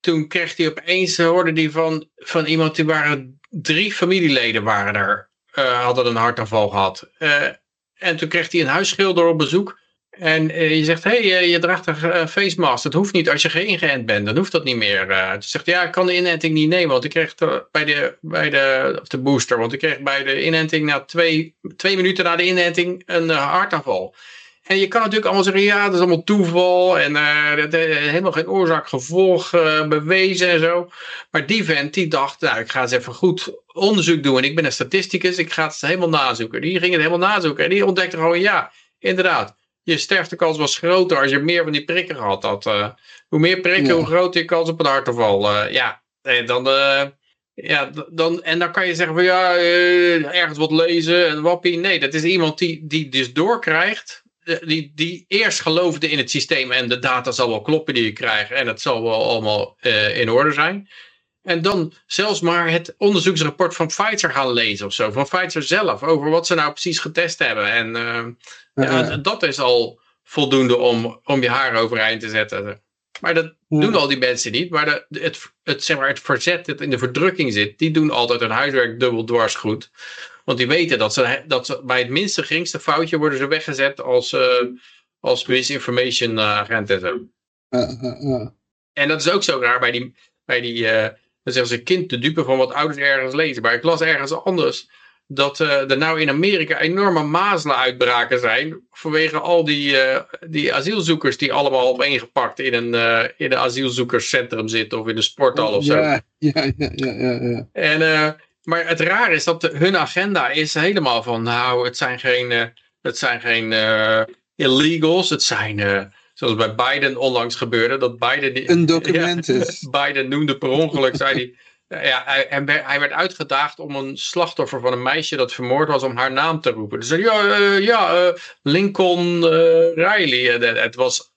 toen kreeg hij opeens, hoorde hij van, van iemand, die waren drie familieleden waren er, eh, hadden een hartaanval gehad. Eh, en toen kreeg hij een huisschilder op bezoek. En je zegt, hé, hey, je draagt een face mask. Dat hoeft niet als je geïngeënt bent. Dan hoeft dat niet meer. Toen zegt ja, ik kan de inenting niet nemen. Want ik kreeg de, bij, de, bij de, of de booster. Want ik kreeg bij de inenting na twee, twee minuten na de inenting een hartaanval. En je kan natuurlijk allemaal zeggen, ja, dat is allemaal toeval en uh, dat is helemaal geen oorzaak-gevolg uh, bewezen en zo. Maar die vent die dacht, nou, ik ga eens even goed onderzoek doen. En ik ben een statisticus, ik ga het helemaal nazoeken. Die ging het helemaal nazoeken en die ontdekte gewoon, ja, inderdaad. Je sterftekans was groter als je meer van die prikken gehad had. Uh, hoe meer prikken, ja. hoe groter je kans op een hartaanval. ja, en dan... Ja, dan, en dan kan je zeggen van ja, ergens wat lezen en wappie. Nee, dat is iemand die, die dus doorkrijgt die, die eerst geloofde in het systeem en de data zal wel kloppen die je krijgt en het zal wel allemaal uh, in orde zijn. En dan zelfs maar het onderzoeksrapport van Pfizer gaan lezen of zo, van Pfizer zelf, over wat ze nou precies getest hebben. En uh, ja, ja, dat is al voldoende om, om je haar overeind te zetten. Maar dat doen al die mensen niet. Maar de, het, het, zeg maar het verzet dat in de verdrukking zit, die doen altijd hun huiswerk dubbel dwars goed. Want die weten dat ze, dat ze bij het minste geringste foutje worden ze weggezet als, uh, als misinformation uh, agenten. En dat is ook zo raar bij die, bij die uh, dan zeggen ze kind te dupe van wat ouders ergens lezen. Maar ik las ergens anders dat er nou in Amerika enorme mazelen-uitbraken zijn vanwege al die, die asielzoekers die allemaal opeengepakt in een, in een asielzoekerscentrum zitten of in een sporthal of zo. Ja, ja, ja, ja. ja. En maar het raar is dat de, hun agenda is helemaal van, nou, het zijn geen, uh, het zijn geen uh, illegals, het zijn, uh, zoals bij Biden onlangs gebeurde, dat Biden... Een document ja, is. Biden noemde per ongeluk, zei hij, ja, hij, hij, werd uitgedaagd om een slachtoffer van een meisje dat vermoord was, om haar naam te roepen. Dus zei ja, ja Lincoln Riley, het was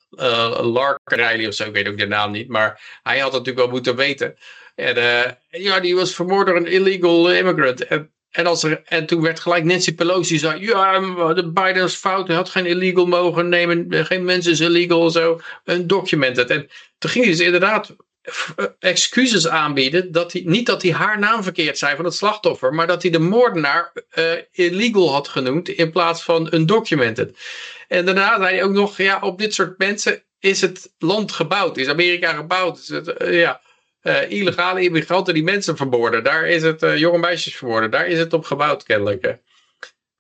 Lark Riley of zo, ik weet ook de naam niet, maar hij had het natuurlijk wel moeten weten. En uh, ja, die was vermoord door een illegal immigrant. En, en, als er, en toen werd gelijk Nancy Pelosi zei, ja, de Biden is fout, hij had geen illegal mogen nemen, geen mensen is illegal, zo, een documented. En toen gingen ze inderdaad excuses aanbieden, dat hij, niet dat hij haar naam verkeerd zei van het slachtoffer, maar dat hij de moordenaar uh, illegal had genoemd in plaats van undocumented. En daarna zei hij ook nog, ja, op dit soort mensen is het land gebouwd, is Amerika gebouwd. Is ja uh, illegale immigranten die mensen vermoorden. Daar is het, uh, jonge meisjes vermoorden. Daar is het op gebouwd kennelijk.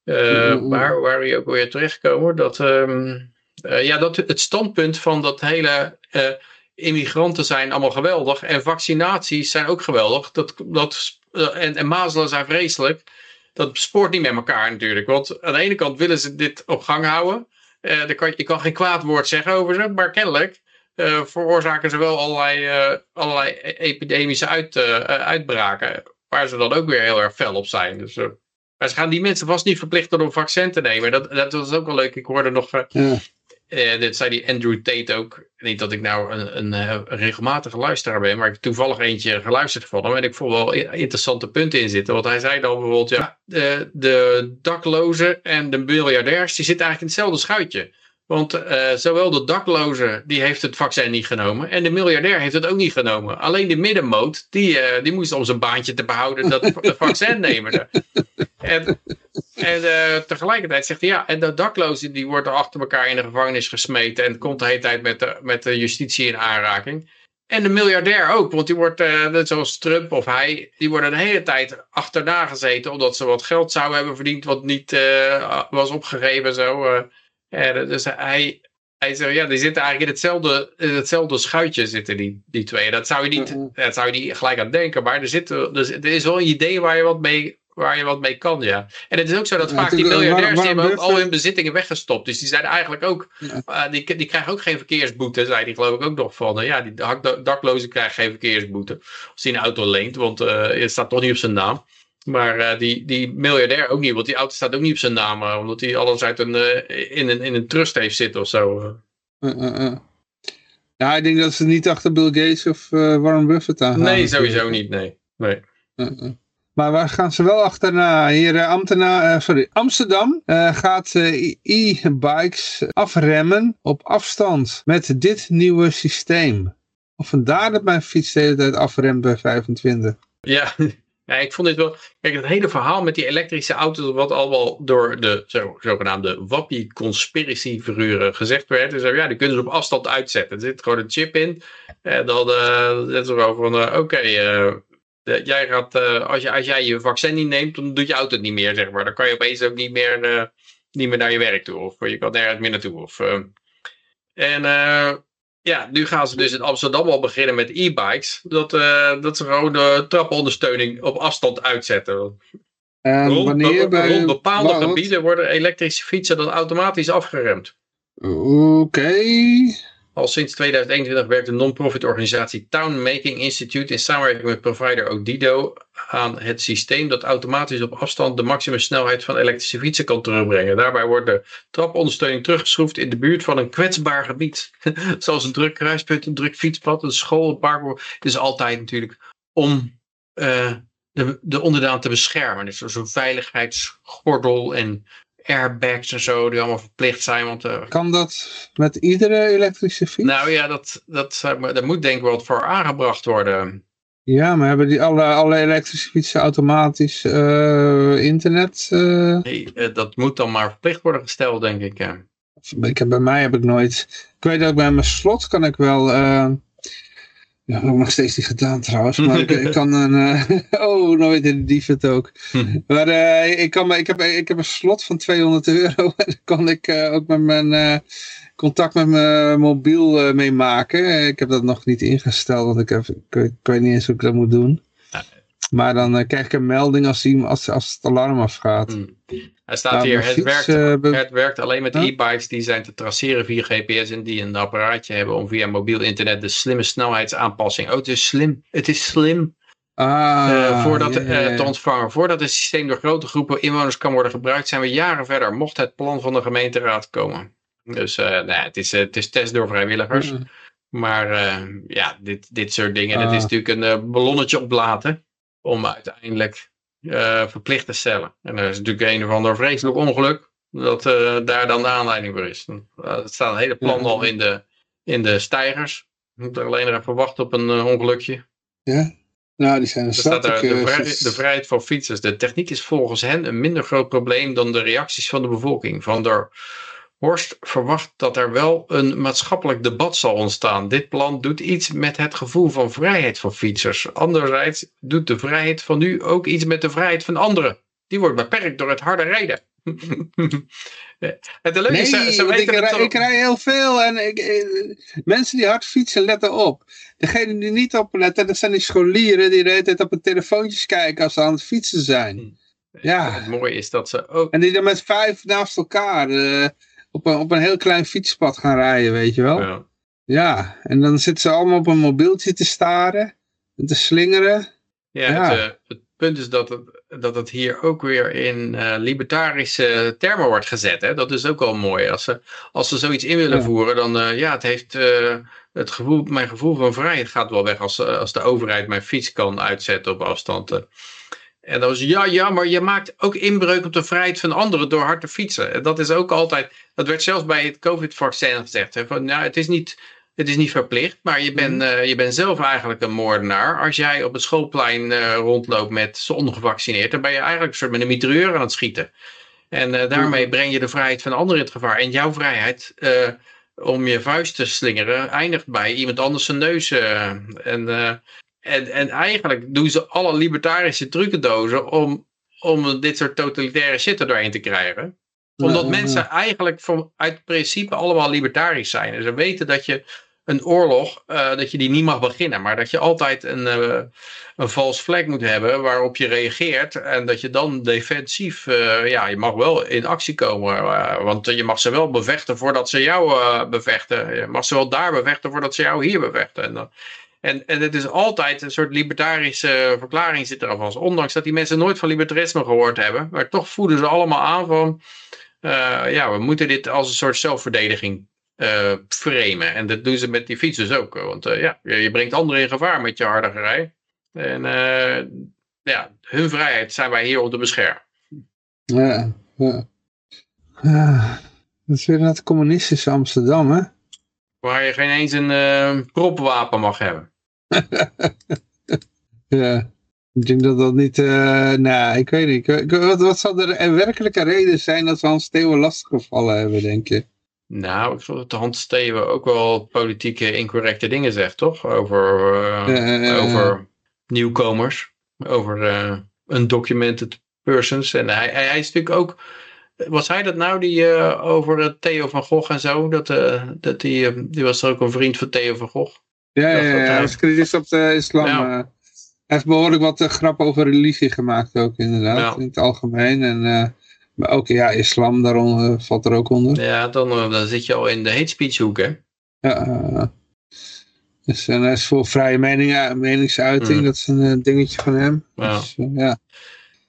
Uh, maar waar we ook weer terechtkomen, dat, um, ja, dat het standpunt van dat hele immigranten zijn allemaal geweldig en vaccinaties zijn ook geweldig. Dat, dat, en, en mazelen zijn vreselijk. Dat spoort niet met elkaar natuurlijk. Want aan de ene kant willen ze dit op gang houden. Uh, kan, je kan geen kwaad woord zeggen over ze, maar kennelijk veroorzaken ze wel allerlei, uh, allerlei e-, epidemische uit, uh, uitbraken. Waar ze dan ook weer heel erg fel op zijn. Dus, maar ze gaan die mensen vast niet verplichten om een vaccin te nemen. Dat, dat was ook wel leuk. Ik hoorde nog. Ja. dit zei die Andrew Tate ook. Niet dat ik nou een, een, een, regelmatige luisteraar ben. Maar ik heb toevallig eentje geluisterd van hem. En ik vond wel interessante punten in zitten. Want hij zei dan bijvoorbeeld. Ja, de, de daklozen en de miljardairs. Die zitten eigenlijk in hetzelfde schuitje. Want uh, zowel de dakloze die heeft het vaccin niet genomen en de miljardair heeft het ook niet genomen. Alleen de middenmoot, die, uh, die moest om zijn baantje te behouden dat de vaccin nemen. En, en uh, tegelijkertijd zegt hij ja, en de dakloze die wordt er achter elkaar in de gevangenis gesmeten en komt de hele tijd met de, met de justitie in aanraking. En de miljardair ook, want die wordt, net zoals Trump of hij, die worden de hele tijd achterna gezeten omdat ze wat geld zouden hebben verdiend wat niet was opgegeven zo. En dus hij, hij zegt, ja, die zitten eigenlijk in hetzelfde, in hetzelfde schuitje zitten die, die twee. Dat zou je niet, dat zou je niet gelijk aan denken, maar er, zit, dus, er is wel een idee waar je wat mee, waar je wat mee kan, ja. En het is ook zo dat Ja, vaak die natuurlijk, miljardairs, die hebben ook al hun bezittingen weggestopt. Dus die zijn eigenlijk ook, Ja. eh, die, die krijgen ook geen verkeersboete, zei die geloof ik ook nog van. eh, ja, die dak- daklozen krijgen geen verkeersboete. Als hij een auto leent, want eh, het staat toch niet op zijn naam. Maar eh, die, die miljardair ook niet, want die auto staat ook niet op zijn naam, eh, omdat hij alles uit een, eh, in, een, in een trust heeft zitten of zo. Uh. Ja, ik denk dat ze niet achter Bill Gates of Warren Buffett aan gaan. Nee, sowieso niet, nee. nee. Maar waar gaan ze wel achterna? Hier, ambtena- eh, sorry, Amsterdam gaat e-bikes afremmen op afstand met dit nieuwe systeem. Of vandaar dat mijn fiets de hele tijd afremt bij 25. Ja. ja, ik vond dit wel... Kijk, het hele verhaal met die elektrische auto's, wat allemaal door de zo, zogenaamde wappie-conspiracy-figuren gezegd werd. Dus ja, die kunnen ze op afstand uitzetten. Er zit gewoon een chip in. En dan uh, ze gewoon van, uh, oké, uh, jij gaat, als, als jij je vaccin niet neemt, dan doet je auto het niet meer, zeg maar. Dan kan je opeens ook niet meer niet meer naar je werk toe. Of je kan nergens meer naartoe. Of, eh, en eh, ja, nu gaan ze dus in Amsterdam al beginnen met e-bikes. Dat, eh, dat ze gewoon de trapondersteuning op afstand uitzetten. En Rond, wanneer bij... rond bepaalde wat? gebieden worden elektrische fietsen dan automatisch afgeremd. Oké. Al sinds 2021 werkt de non-profit organisatie Town Making Institute in samenwerking met provider Odido aan het systeem dat automatisch op afstand de maximumsnelheid van elektrische fietsen kan terugbrengen. Daarbij wordt de trapondersteuning teruggeschroefd in de buurt van een kwetsbaar gebied. Zoals een druk kruispunt, een druk fietspad, een school, een park. Het is altijd natuurlijk om eh, de, de onderdaan te beschermen. Dus zo'n veiligheidsgordel en airbags en zo die allemaal verplicht zijn. Want eh, Kan dat met iedere elektrische fiets? nou ja, dat, dat, daar moet denk ik wel voor aangebracht worden. Ja, maar hebben die alle, alle elektrische fietsen automatisch eh, internet? eh? Nee, dat moet dan maar verplicht worden gesteld, denk ik. ik heb, bij mij heb ik nooit. Ik weet ook bij mijn slot kan ik wel. Ja, dat heb ik nog steeds niet gedaan trouwens. Maar ik, ik kan een. eh, oh, nou weet de dief het ook. Maar eh, ik, kan, ik, heb, ik heb een slot van 200 euro. En dan kan ik eh, ook met mijn. contact met mijn mobiel mee maken. Ik heb dat nog niet ingesteld, want ik, heb, ik, weet- ik weet niet eens hoe ik dat moet doen. Maar dan krijg ik een melding als, die, als, als het alarm afgaat. Hm. Hij staat Nou, hier, het werkt, eh, het werkt alleen met Huh? e-bikes die zijn te traceren via GPS en die een apparaatje hebben om via mobiel internet de slimme snelheidsaanpassing. Oh, het is slim. Het is slim. Ah, eh, voordat, ja, eh, te ontvangen. Voordat het systeem door grote groepen inwoners kan worden gebruikt, zijn we jaren verder. Mocht het plan van de gemeenteraad komen. Dus nou het, is, het is test door vrijwilligers. Maar ja, dit, dit soort dingen. Het Ah. is natuurlijk een ballonnetje oplaten. Om uiteindelijk eh, verplicht te stellen. En er is natuurlijk een of ander vreselijk ongeluk. Dat eh, daar dan de aanleiding voor is. Uh, het staat een hele plan al in de, in de stijgers. We moeten alleen nog even wachten op een eh, ongelukje. Ja? Nou, die zijn er Er staat daar de, eh, vrij- de vrijheid van fietsers. De techniek is volgens hen een minder groot probleem dan de reacties van de bevolking. Van der Horst verwacht dat er wel een maatschappelijk debat zal ontstaan. Dit plan doet iets met het gevoel van vrijheid van fietsers. Anderzijds doet de vrijheid van nu ook iets met de vrijheid van anderen. Die wordt beperkt door het harde rijden. en de leuke Nee, is, ze, ze want ik, weten het ik rij heel veel en ik, eh, mensen die hard fietsen letten op. Degenen die niet opletten, dat zijn die scholieren die de hele tijd op hun telefoontjes kijken als ze aan het fietsen zijn. Ja. Het mooie is dat ze ook En die dan met vijf naast elkaar eh, op, een, op een heel klein fietspad gaan rijden, weet je wel. Ja. Ja. en dan zitten ze allemaal op een mobieltje te staren en te slingeren. Ja, Ja. Het, eh, het punt is dat het, dat het hier ook weer in eh, libertarische termen wordt gezet. Hè? Dat is ook wel mooi. Als ze, als ze zoiets in willen Ja. voeren, dan eh, ja, het heeft het gevoel, mijn gevoel van vrijheid gaat wel weg als, als de overheid mijn fiets kan uitzetten op afstand. En dan was ja, ja, maar je maakt ook inbreuk op de vrijheid van anderen door hard te fietsen. En dat is ook altijd, dat werd zelfs bij het COVID-vaccin gezegd. Hè? Van, nou, het is niet het is niet verplicht, maar je bent, eh, je bent zelf eigenlijk een moordenaar. Als jij op het schoolplein eh, rondloopt met z'n ongevaccineerd, dan ben je eigenlijk een soort met een mitrailleur aan het schieten. En eh, daarmee breng je de vrijheid van anderen in het gevaar. En jouw vrijheid om je vuist te slingeren eindigt bij iemand anders zijn neus. en, en, en eigenlijk doen ze alle libertarische trucendozen om, om dit soort totalitaire shit er doorheen te krijgen omdat Ja, ja, mensen eigenlijk van, uit principe allemaal libertarisch zijn. En ze weten dat je een oorlog, eh, dat je die niet mag beginnen. Maar dat je altijd een, eh, een vals vlek moet hebben waarop je reageert. En dat je dan defensief, eh, ja, je mag wel in actie komen. want je mag ze wel bevechten voordat ze jou bevechten. Je mag ze wel daar bevechten voordat ze jou hier bevechten. En, dan- en, en het is altijd een soort libertarische verklaring zit er al vast. Ondanks dat die mensen nooit van libertarisme gehoord hebben. Maar toch voeden ze allemaal aan van... eh, ja, we moeten dit als een soort zelfverdediging eh framen. En dat doen ze met die fietsers ook. Want eh, ja, je, brengt anderen in gevaar met je harde. En eh, ja, hun vrijheid zijn wij hier om te beschermen. Ja, ja. Ja, dat is weer net communistische Amsterdam, hè? Waar je geen eens een eh, propwapen mag hebben. Ja. Ik denk dat dat niet... eh nou, ik weet niet. Ik- Wat, wat zou de werkelijke reden zijn dat we Hans Steeuwen lastiggevallen hebben, denk je? Nou, ik geloof dat de hand Steven ook wel politieke incorrecte dingen zegt, toch? Over, eh, over nieuwkomers. Over eh undocumented persons. En hij, hij, hij is natuurlijk ook was hij dat nou die over Theo van Gogh en zo? Dat, dat die, die was er ook een vriend van Theo van Gogh. Ja, ja, ja, hij- is kritisch op de islam. Ja. eh. hij heeft behoorlijk wat uh, grap over religie gemaakt ook inderdaad, Ja. in het algemeen. En, eh, maar ook ja, islam daaronder valt er ook onder. Ja, dan, eh, dan zit je al in de hate speech hoek, hè? Ja, eh, dus en hij is voor vrije mening, meningsuiting, Mm. dat is een eh, dingetje van hem. Ja. Dus, eh, ja.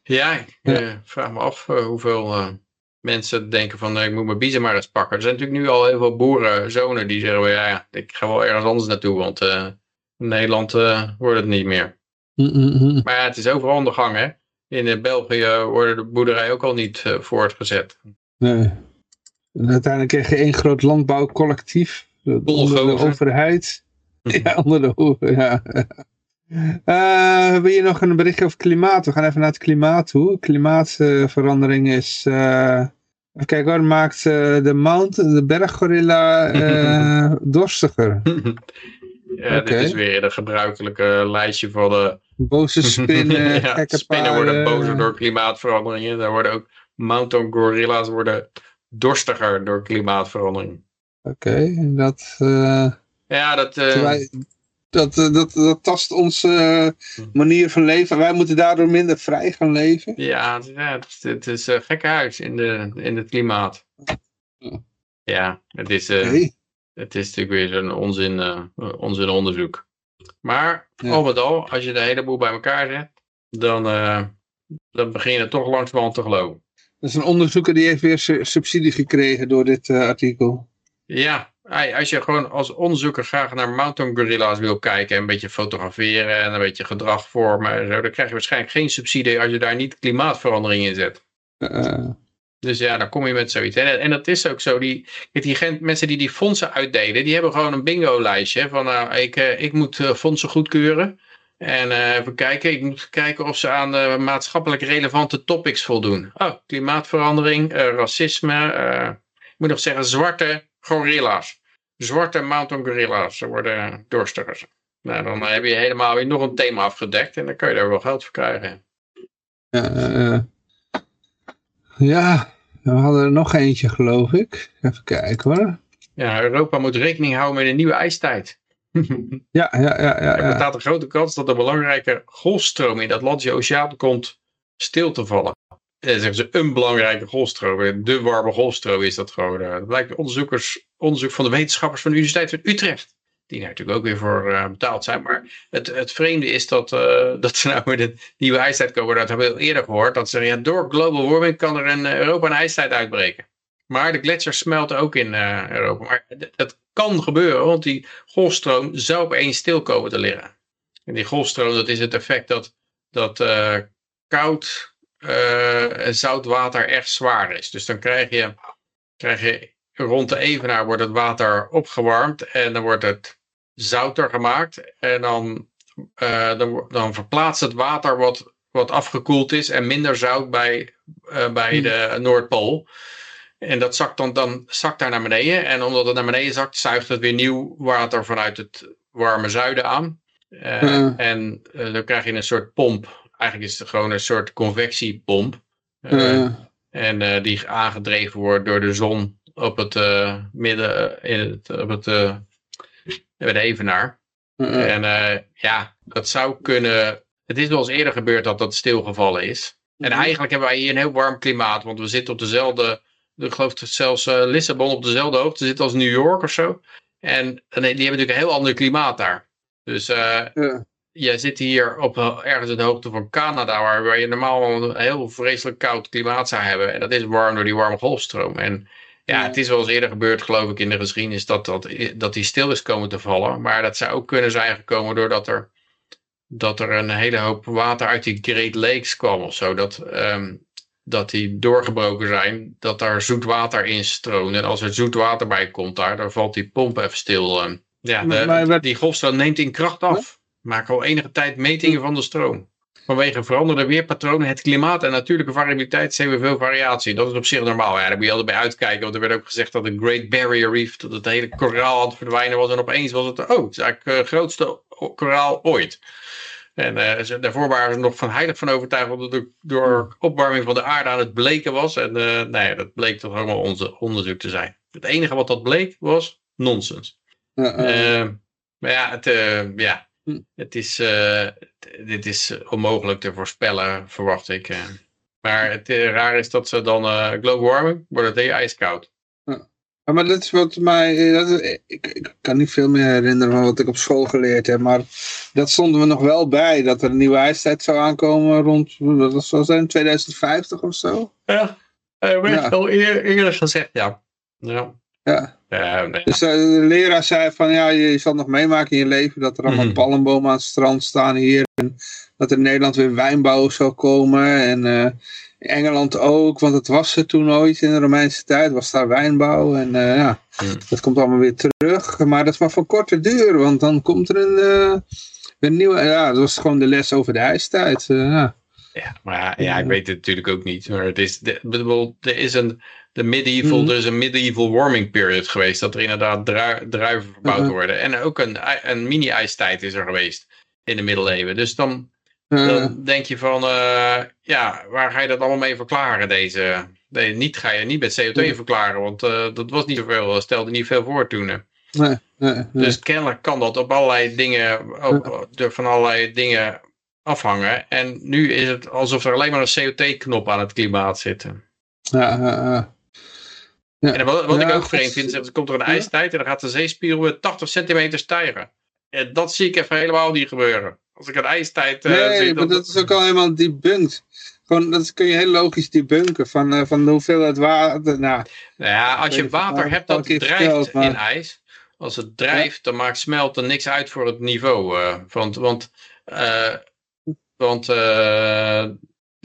Ja, ik eh, vraag me af eh, hoeveel eh, mensen denken van ik moet mijn biezen maar eens pakken. Er zijn natuurlijk nu al heel veel boerenzonen die zeggen, ja, ik ga wel ergens anders naartoe, want eh, in Nederland eh, wordt het niet meer. Mm, mm, mm. Maar ja, het is overal aan de gang, hè. In eh, België worden de boerderijen ook al niet voortgezet. Nee. En uiteindelijk kreeg je één groot landbouwcollectief. Onder de overheid. Ja, onder de ja. Eh, hebben we hier nog een berichtje over klimaat? We gaan even naar het klimaat toe. Klimaatverandering is... eh, even kijken hoor, maakt eh, de mountain, de berggorilla eh, dorstiger. ja, dit is weer het gebruikelijke lijstje van de Boze spinnen, ja, spinnen worden bozer door klimaatveranderingen. Daar worden ook mountain gorilla's worden dorstiger door klimaatverandering. Oké, en dat... eh, Ja, dat... eh, dat, eh, dat, dat tast onze eh, manier van leven. Wij moeten daardoor minder vrij gaan leven. Ja, het, ja, het is, het is een gekke huis in, de, in het klimaat. Ja. Het is, eh, het is natuurlijk weer zo'n onzin, eh, onzin onderzoek. Maar Ja. al met al, als je de hele boel bij elkaar zet, dan, eh, dan begin je er toch langzamerhand te geloven. Dat is een onderzoeker die heeft weer su- subsidie gekregen door dit eh, artikel. Ja, als je gewoon als onderzoeker graag naar mountain gorilla's wil kijken, en een beetje fotograferen en een beetje gedrag vormen en zo, dan krijg je waarschijnlijk geen subsidie als je daar niet klimaatverandering in zet. Eh, Dus ja, dan kom je met zoiets. En, en dat is ook zo. Die, mensen die die fondsen uitdelen, die hebben gewoon een bingo-lijstje. Van nou, ik, eh, ik moet eh, fondsen goedkeuren. En eh, even kijken, ik moet kijken of ze aan de maatschappelijk relevante topics voldoen. Oh, klimaatverandering, eh, racisme. eh, ik moet nog zeggen, zwarte gorilla's. Zwarte mountain gorilla's. Ze worden dorstigers. Nou, dan heb je helemaal weer nog een thema afgedekt. En dan kan je daar wel geld voor krijgen. eh, eh. ja, we hadden er nog eentje geloof ik. Even kijken hoor. Ja, Europa moet rekening houden met een nieuwe ijstijd. Ja, ja, ja, ja. Er bestaat een grote kans dat een belangrijke golfstroom in de Atlantische Oceaan komt stil te vallen. Eh, zeggen ze een belangrijke golfstroom. De warme golfstroom is dat gewoon. eh, Dat blijkt onderzoekers, onderzoek van de wetenschappers van de Universiteit van Utrecht. Die daar natuurlijk ook weer voor eh, betaald zijn. Maar het, het vreemde is dat, dat ze nou met een nieuwe ijstijd komen. Dat hebben we al eerder gehoord. Dat ze ja, door global warming kan er in Europa een ijstijd uitbreken. Maar de gletsjers smelten ook in Europa. Maar dat kan gebeuren, want die golfstroom zou opeens stil komen te liggen. En die golfstroom, dat is het effect dat, dat koud eh, en zout water erg zwaar is. Dus dan krijg je, krijg je rond de evenaar wordt het water opgewarmd en dan wordt het zouter gemaakt. En dan, eh, dan, verplaatst het water wat, wat afgekoeld is en minder zout bij, eh, bij de Noordpool. En dat zakt dan, dan zakt daar naar beneden. En omdat het naar beneden zakt, zuigt het weer nieuw water vanuit het warme zuiden aan. Ja. En dan krijg je een soort pomp. Eigenlijk is het gewoon een soort convectiepomp. Eh, en eh, die aangedreven wordt door de zon op het eh, midden, in het, op het, bij de evenaar. En ja, dat zou kunnen. Het is wel eens eerder gebeurd dat dat stilgevallen is. En Mhm. eigenlijk hebben wij hier een heel warm klimaat, want we zitten op dezelfde. Ik geloof zelfs Lissabon op dezelfde hoogte zit als New York of zo. En en die hebben natuurlijk een heel ander klimaat daar. Dus jij zit hier op eh, ergens in de hoogte van Canada, waar, waar je normaal een heel vreselijk koud klimaat zou hebben. En dat is warm door die warme golfstroom. En ja, het is wel eens eerder gebeurd, geloof ik, in de geschiedenis dat, dat, dat die stil is komen te vallen. Maar dat zou ook kunnen zijn gekomen doordat er, dat er een hele hoop water uit die Great Lakes kwam of zo. Dat, ehm, dat die doorgebroken zijn, dat daar zoet water in stroomt. En als er zoet water bij komt daar, dan valt die pomp even stil. ehm. Ja, de- Maar- die golfstroom neemt in kracht af. Maken al enige tijd metingen van de stroom. Vanwege veranderde weerpatronen, het klimaat en natuurlijke variabiliteit zien we veel variatie. Dat is op zich normaal. Ja, daar moet je altijd bij uitkijken. Want er werd ook gezegd dat de Great Barrier Reef, dat het hele koraal aan het verdwijnen was. En opeens was het, oh, het is eigenlijk het grootste koraal ooit. En eh, daarvoor waren ze nog van heilig van overtuigd dat het door, opwarming van de aarde aan het bleken was. En uh, nee, dat bleek toch allemaal onze onderzoek te zijn. Het enige wat dat bleek was nonsens. Uh, maar ja, het, ja, hm. het is, dit is onmogelijk te voorspellen, verwacht ik. Maar het raar is dat ze dan global warming, wordt het heel ijskoud. Ja, maar dat is wat mij, dat is, ik, ik, kan niet veel meer herinneren van wat ik op school geleerd heb, maar dat stonden we nog wel bij, dat er een nieuwe ijstijd zou aankomen rond, dat zou zijn, 2050 of zo? Ja, werd ja. al eerder, eerder gezegd, ja. Ja. Ja. ja nee. Dus uh, de leraar zei van, ja, je, zal nog meemaken in je leven dat er allemaal mm -hmm. palmbomen aan het strand staan hier, en dat er in Nederland weer wijnbouw zou komen, en... Uh, Engeland ook, want het was er toen ooit in de Romeinse tijd, was daar wijnbouw en uh, ja, mm. dat komt allemaal weer terug. Maar dat is maar van korte duur, want dan komt er een, uh, een nieuwe, ja, dat was gewoon de les over de ijstijd. Uh, ja. ja, maar ja, ja, ik weet het natuurlijk ook niet, maar het is, de, bedoel, er is een, de medieval, mm. is een medieval warming period geweest, dat er inderdaad dru druiven verbouwd -huh. worden. En ook een, een mini-ijstijd is er geweest in de middeleeuwen. Dus dan dan denk je van, uh, ja, waar ga je dat allemaal mee verklaren? Deze, nee, niet ga je niet met CO2 nee. verklaren, want uh, dat was niet zoveel, stelde niet veel voor toen. Nee, dus kennelijk kan dat op allerlei dingen, op, van allerlei dingen afhangen. En nu is het alsof er alleen maar een CO2-knop aan het klimaat zit. Ja, ja. En wat, wat ik ook vreemd vind, is er komt er een ijstijd en dan gaat de zeespiegel weer 80 centimeter stijgen. En dat zie ik even helemaal niet gebeuren. Als ik een ijstijd uh, nee, zie, maar dat is ook al helemaal debunked. Gewoon, dat kun je heel logisch debunken van, uh, van de hoeveelheid water. Nou, nou ja, als je water hebt dat drijft verteld, maar... in ijs, als het drijft, dan maakt smelten niks uit voor het niveau. Uh, want want, want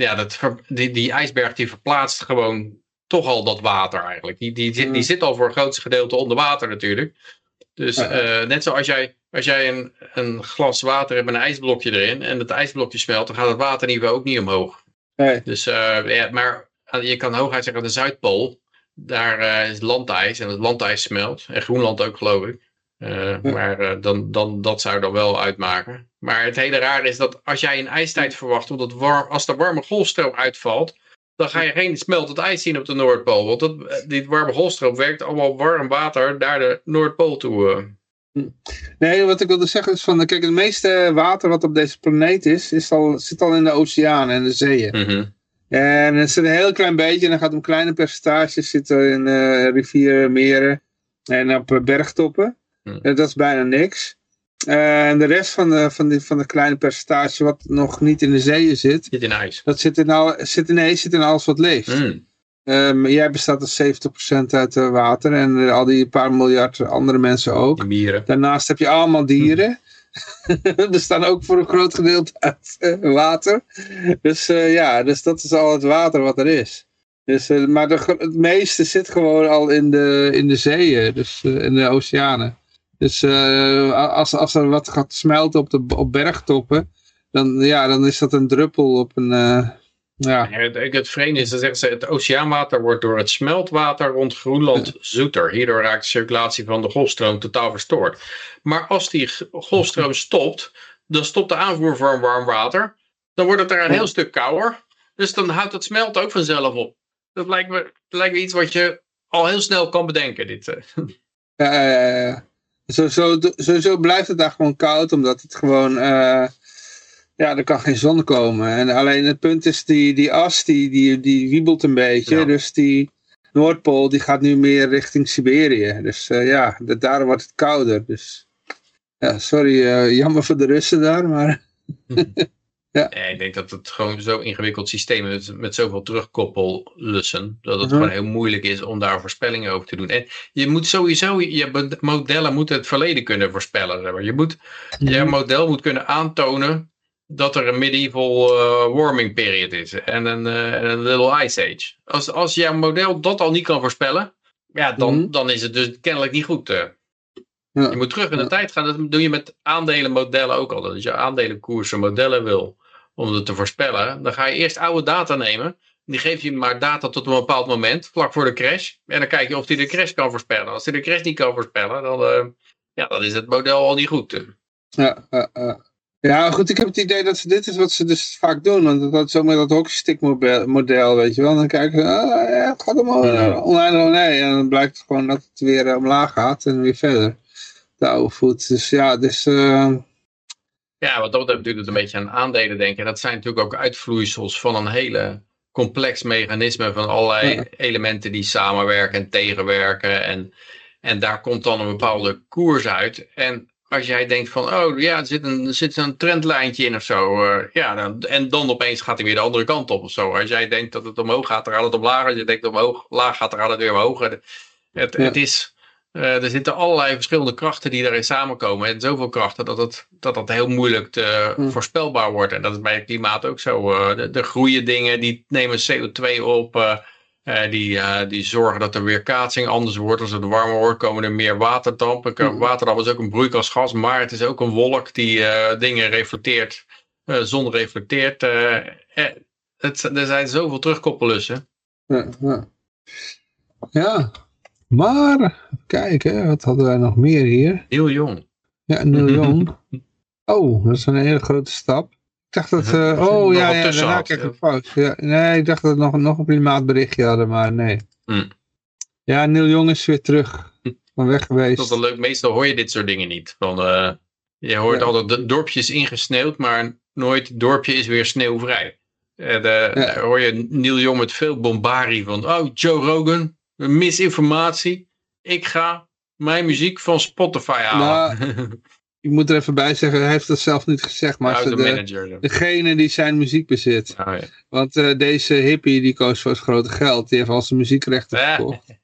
ja, dat, die, die ijsberg die verplaatst gewoon toch al dat water eigenlijk. Die, die, die, die zit al voor het grootste gedeelte onder water natuurlijk. Dus net zoals jij als jij een, een glas water hebt met een ijsblokje erin en het ijsblokje smelt, dan gaat het waterniveau ook niet omhoog. Nee. Dus, uh, ja, maar je kan hooguit zeggen de Zuidpool, daar uh, is landijs en het landijs smelt. En Groenland ook geloof ik. Uh, ja. Maar dan, dan, dat zou dan wel uitmaken. Maar het hele raar is dat als jij een ijstijd verwacht, omdat warm, als de warme golfstroom uitvalt, dan ga je geen smeltend ijs zien op de Noordpool. Want dat, die warme golfstroom werkt allemaal warm water naar de Noordpool toe. Nee, wat ik wilde zeggen is van, kijk, het meeste water wat op deze planeet is, is al, zit al in de oceanen en de zeeën. Mm -hmm. En het zit een heel klein beetje, en dan gaat om kleine percentages zitten in uh, rivieren, meren en op bergtoppen. Mm. En dat is bijna niks. En de rest van de, van, die, van de kleine percentage wat nog niet in de zeeën zit, zit in ijs. Dat zit in, al, zit in, nee, zit in alles wat leeft. Mm. Um, jij bestaat als 70% uit uh, water en uh, al die paar miljard andere mensen ook. Dieren. Daarnaast heb je allemaal dieren. er staan ook voor een groot gedeelte uit uh, water. Dus ja, dus dat is al het water wat er is. Dus, maar de, het meeste zit gewoon al in de, in de zeeën, dus in de oceanen. Dus als, als er wat gaat smelten op, de, op bergtoppen, dan, ja, dan is dat een druppel op een ja. Het vreemde is, dat zeggen ze, het oceaanwater wordt door het smeltwater rond Groenland zoeter. Hierdoor raakt de circulatie van de golfstroom totaal verstoord. Maar als die golfstroom stopt, dan stopt de aanvoer van warm water. Dan wordt het daar een heel stuk kouder. Dus dan houdt het smelt ook vanzelf op. Dat lijkt me, dat lijkt me iets wat je al heel snel kan bedenken. Dit. eh. Ja, ja, ja. Sowieso, sowieso blijft het daar gewoon koud, omdat het gewoon... eh, ja, er kan geen zon komen. En alleen het punt is, die, die as, die, die, die wiebelt een beetje. Ja. Dus die Noordpool, die gaat nu meer richting Siberië. Dus eh, ja, da- daarom wordt het kouder. Dus ja, sorry, eh, jammer voor de Russen daar, maar... Ja, ik denk dat het gewoon zo'n ingewikkeld systeem is met, met zoveel terugkoppellussen, dat het Mhm. gewoon heel moeilijk is om daar voorspellingen over te doen. En je moet sowieso, je modellen moeten het verleden kunnen voorspellen. zeg maar. Je moet, je model moet kunnen aantonen dat er een medieval eh, warming period is en een, eh, en een little ice age. Als, als jouw model dat al niet kan voorspellen, ja, dan, Mhm. dan is het dus kennelijk niet goed. eh. Ja. Je moet terug in de Ja. tijd gaan. Dat doe je met aandelenmodellen ook al. Als je aandelenkoersen modellen wil om het te voorspellen, dan ga je eerst oude data nemen. Die geef je maar data tot een bepaald moment, vlak voor de crash. En dan kijk je of die de crash kan voorspellen. Als die de crash niet kan voorspellen, dan, eh, ja, dan is het model al niet goed. Ja, ja, goed, ik heb het idee dat ze, dit is wat ze dus vaak doen. Want dat is ook met dat hockeystick model, model, weet je wel. Dan kijken ze, ah, ja, het gaat omhoog, Ja. oneindig, nee. En dan blijkt het gewoon dat het weer eh, omlaag gaat en weer verder. De oude voet. Dus ja, dus... Ja, wat dat betreft doet het een beetje aan aandelen denken. Dat zijn natuurlijk ook uitvloeisels van een hele complex mechanisme van allerlei Ja. elementen die samenwerken en tegenwerken. En, en daar komt dan een bepaalde koers uit. En als jij denkt van, oh ja, er zit een, er zit een trendlijntje in of zo. eh, ja, dan, en dan opeens gaat hij weer de andere kant op of zo. Als jij denkt dat het omhoog gaat, dan gaat het omlaag. Als je denkt omhoog, laag gaat, dan gaat het weer omhoog. Het, het, Ja. het is... eh, er zitten allerlei verschillende krachten die daarin samenkomen. En zoveel krachten dat het, dat het heel moeilijk te Hm. voorspelbaar wordt. En dat is bij het klimaat ook zo. eh de, groeien dingen die nemen CO2 op. eh, die, die zorgen dat de weerkaatsing anders wordt. Als het warmer wordt komen er meer waterdamp. Hm. Waterdamp is ook een broeikasgas. Maar het is ook een wolk die dingen reflecteert. zon reflecteert. het, er zijn zoveel terugkoppellussen. ja, ja. ja, maar, kijk hè, wat hadden wij nog meer hier? Heel jong. Ja, Neil Young. Oh, dat is een hele grote stap. Ik dacht dat, eh, Nog oh ja, ja, daarna kreeg ik een fout. Ja, nee, ik dacht dat we nog, nog een klimaatberichtje hadden, maar nee. Hm. Ja, Neil Young is weer terug. Van weg geweest. Dat is wel leuk. Meestal hoor je dit soort dingen niet. Van, eh, je hoort Ja. altijd de dorpjes ingesneeuwd, maar nooit het dorpje is weer sneeuwvrij. En, eh, Daar hoor je Neil Jong met veel bombarie van. Oh, Joe Rogan, misinformatie. Ik ga mijn muziek van Spotify halen. Ik moet er even bij zeggen, hij heeft dat zelf niet gezegd, maar de de, manager. degene die zijn muziek bezit. Oh, ja. Want eh, deze hippie die koos voor het grote geld, die heeft al zijn muziekrechten Ja. gekocht.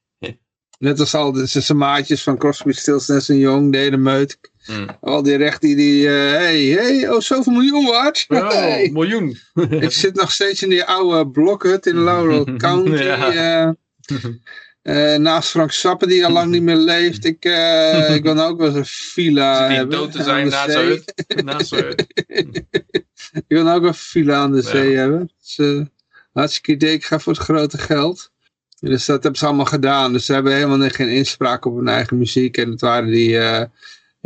Net als al de, zijn maatjes van Crosby, Stills, Nash Young, de hele meut. Hm. Al die rechten die, eh hey, hey, oh zoveel miljoen waard. Hey. miljoen. Ik zit nog steeds in die oude blokhut in Laurel County. Ja. Eh, naast Frank Sappen die al lang niet meer leeft. Ik, eh, ik wil nou ook wel eens een villa die hebben. dood te zijn naast zijn hut? Naast. Ik wil nou ook een villa aan de Ja. zee hebben. Dus, eh, hartstikke idee. Ik ga voor het grote geld. Dus dat hebben ze allemaal gedaan. Dus ze hebben helemaal geen inspraak op hun eigen muziek. En het waren die,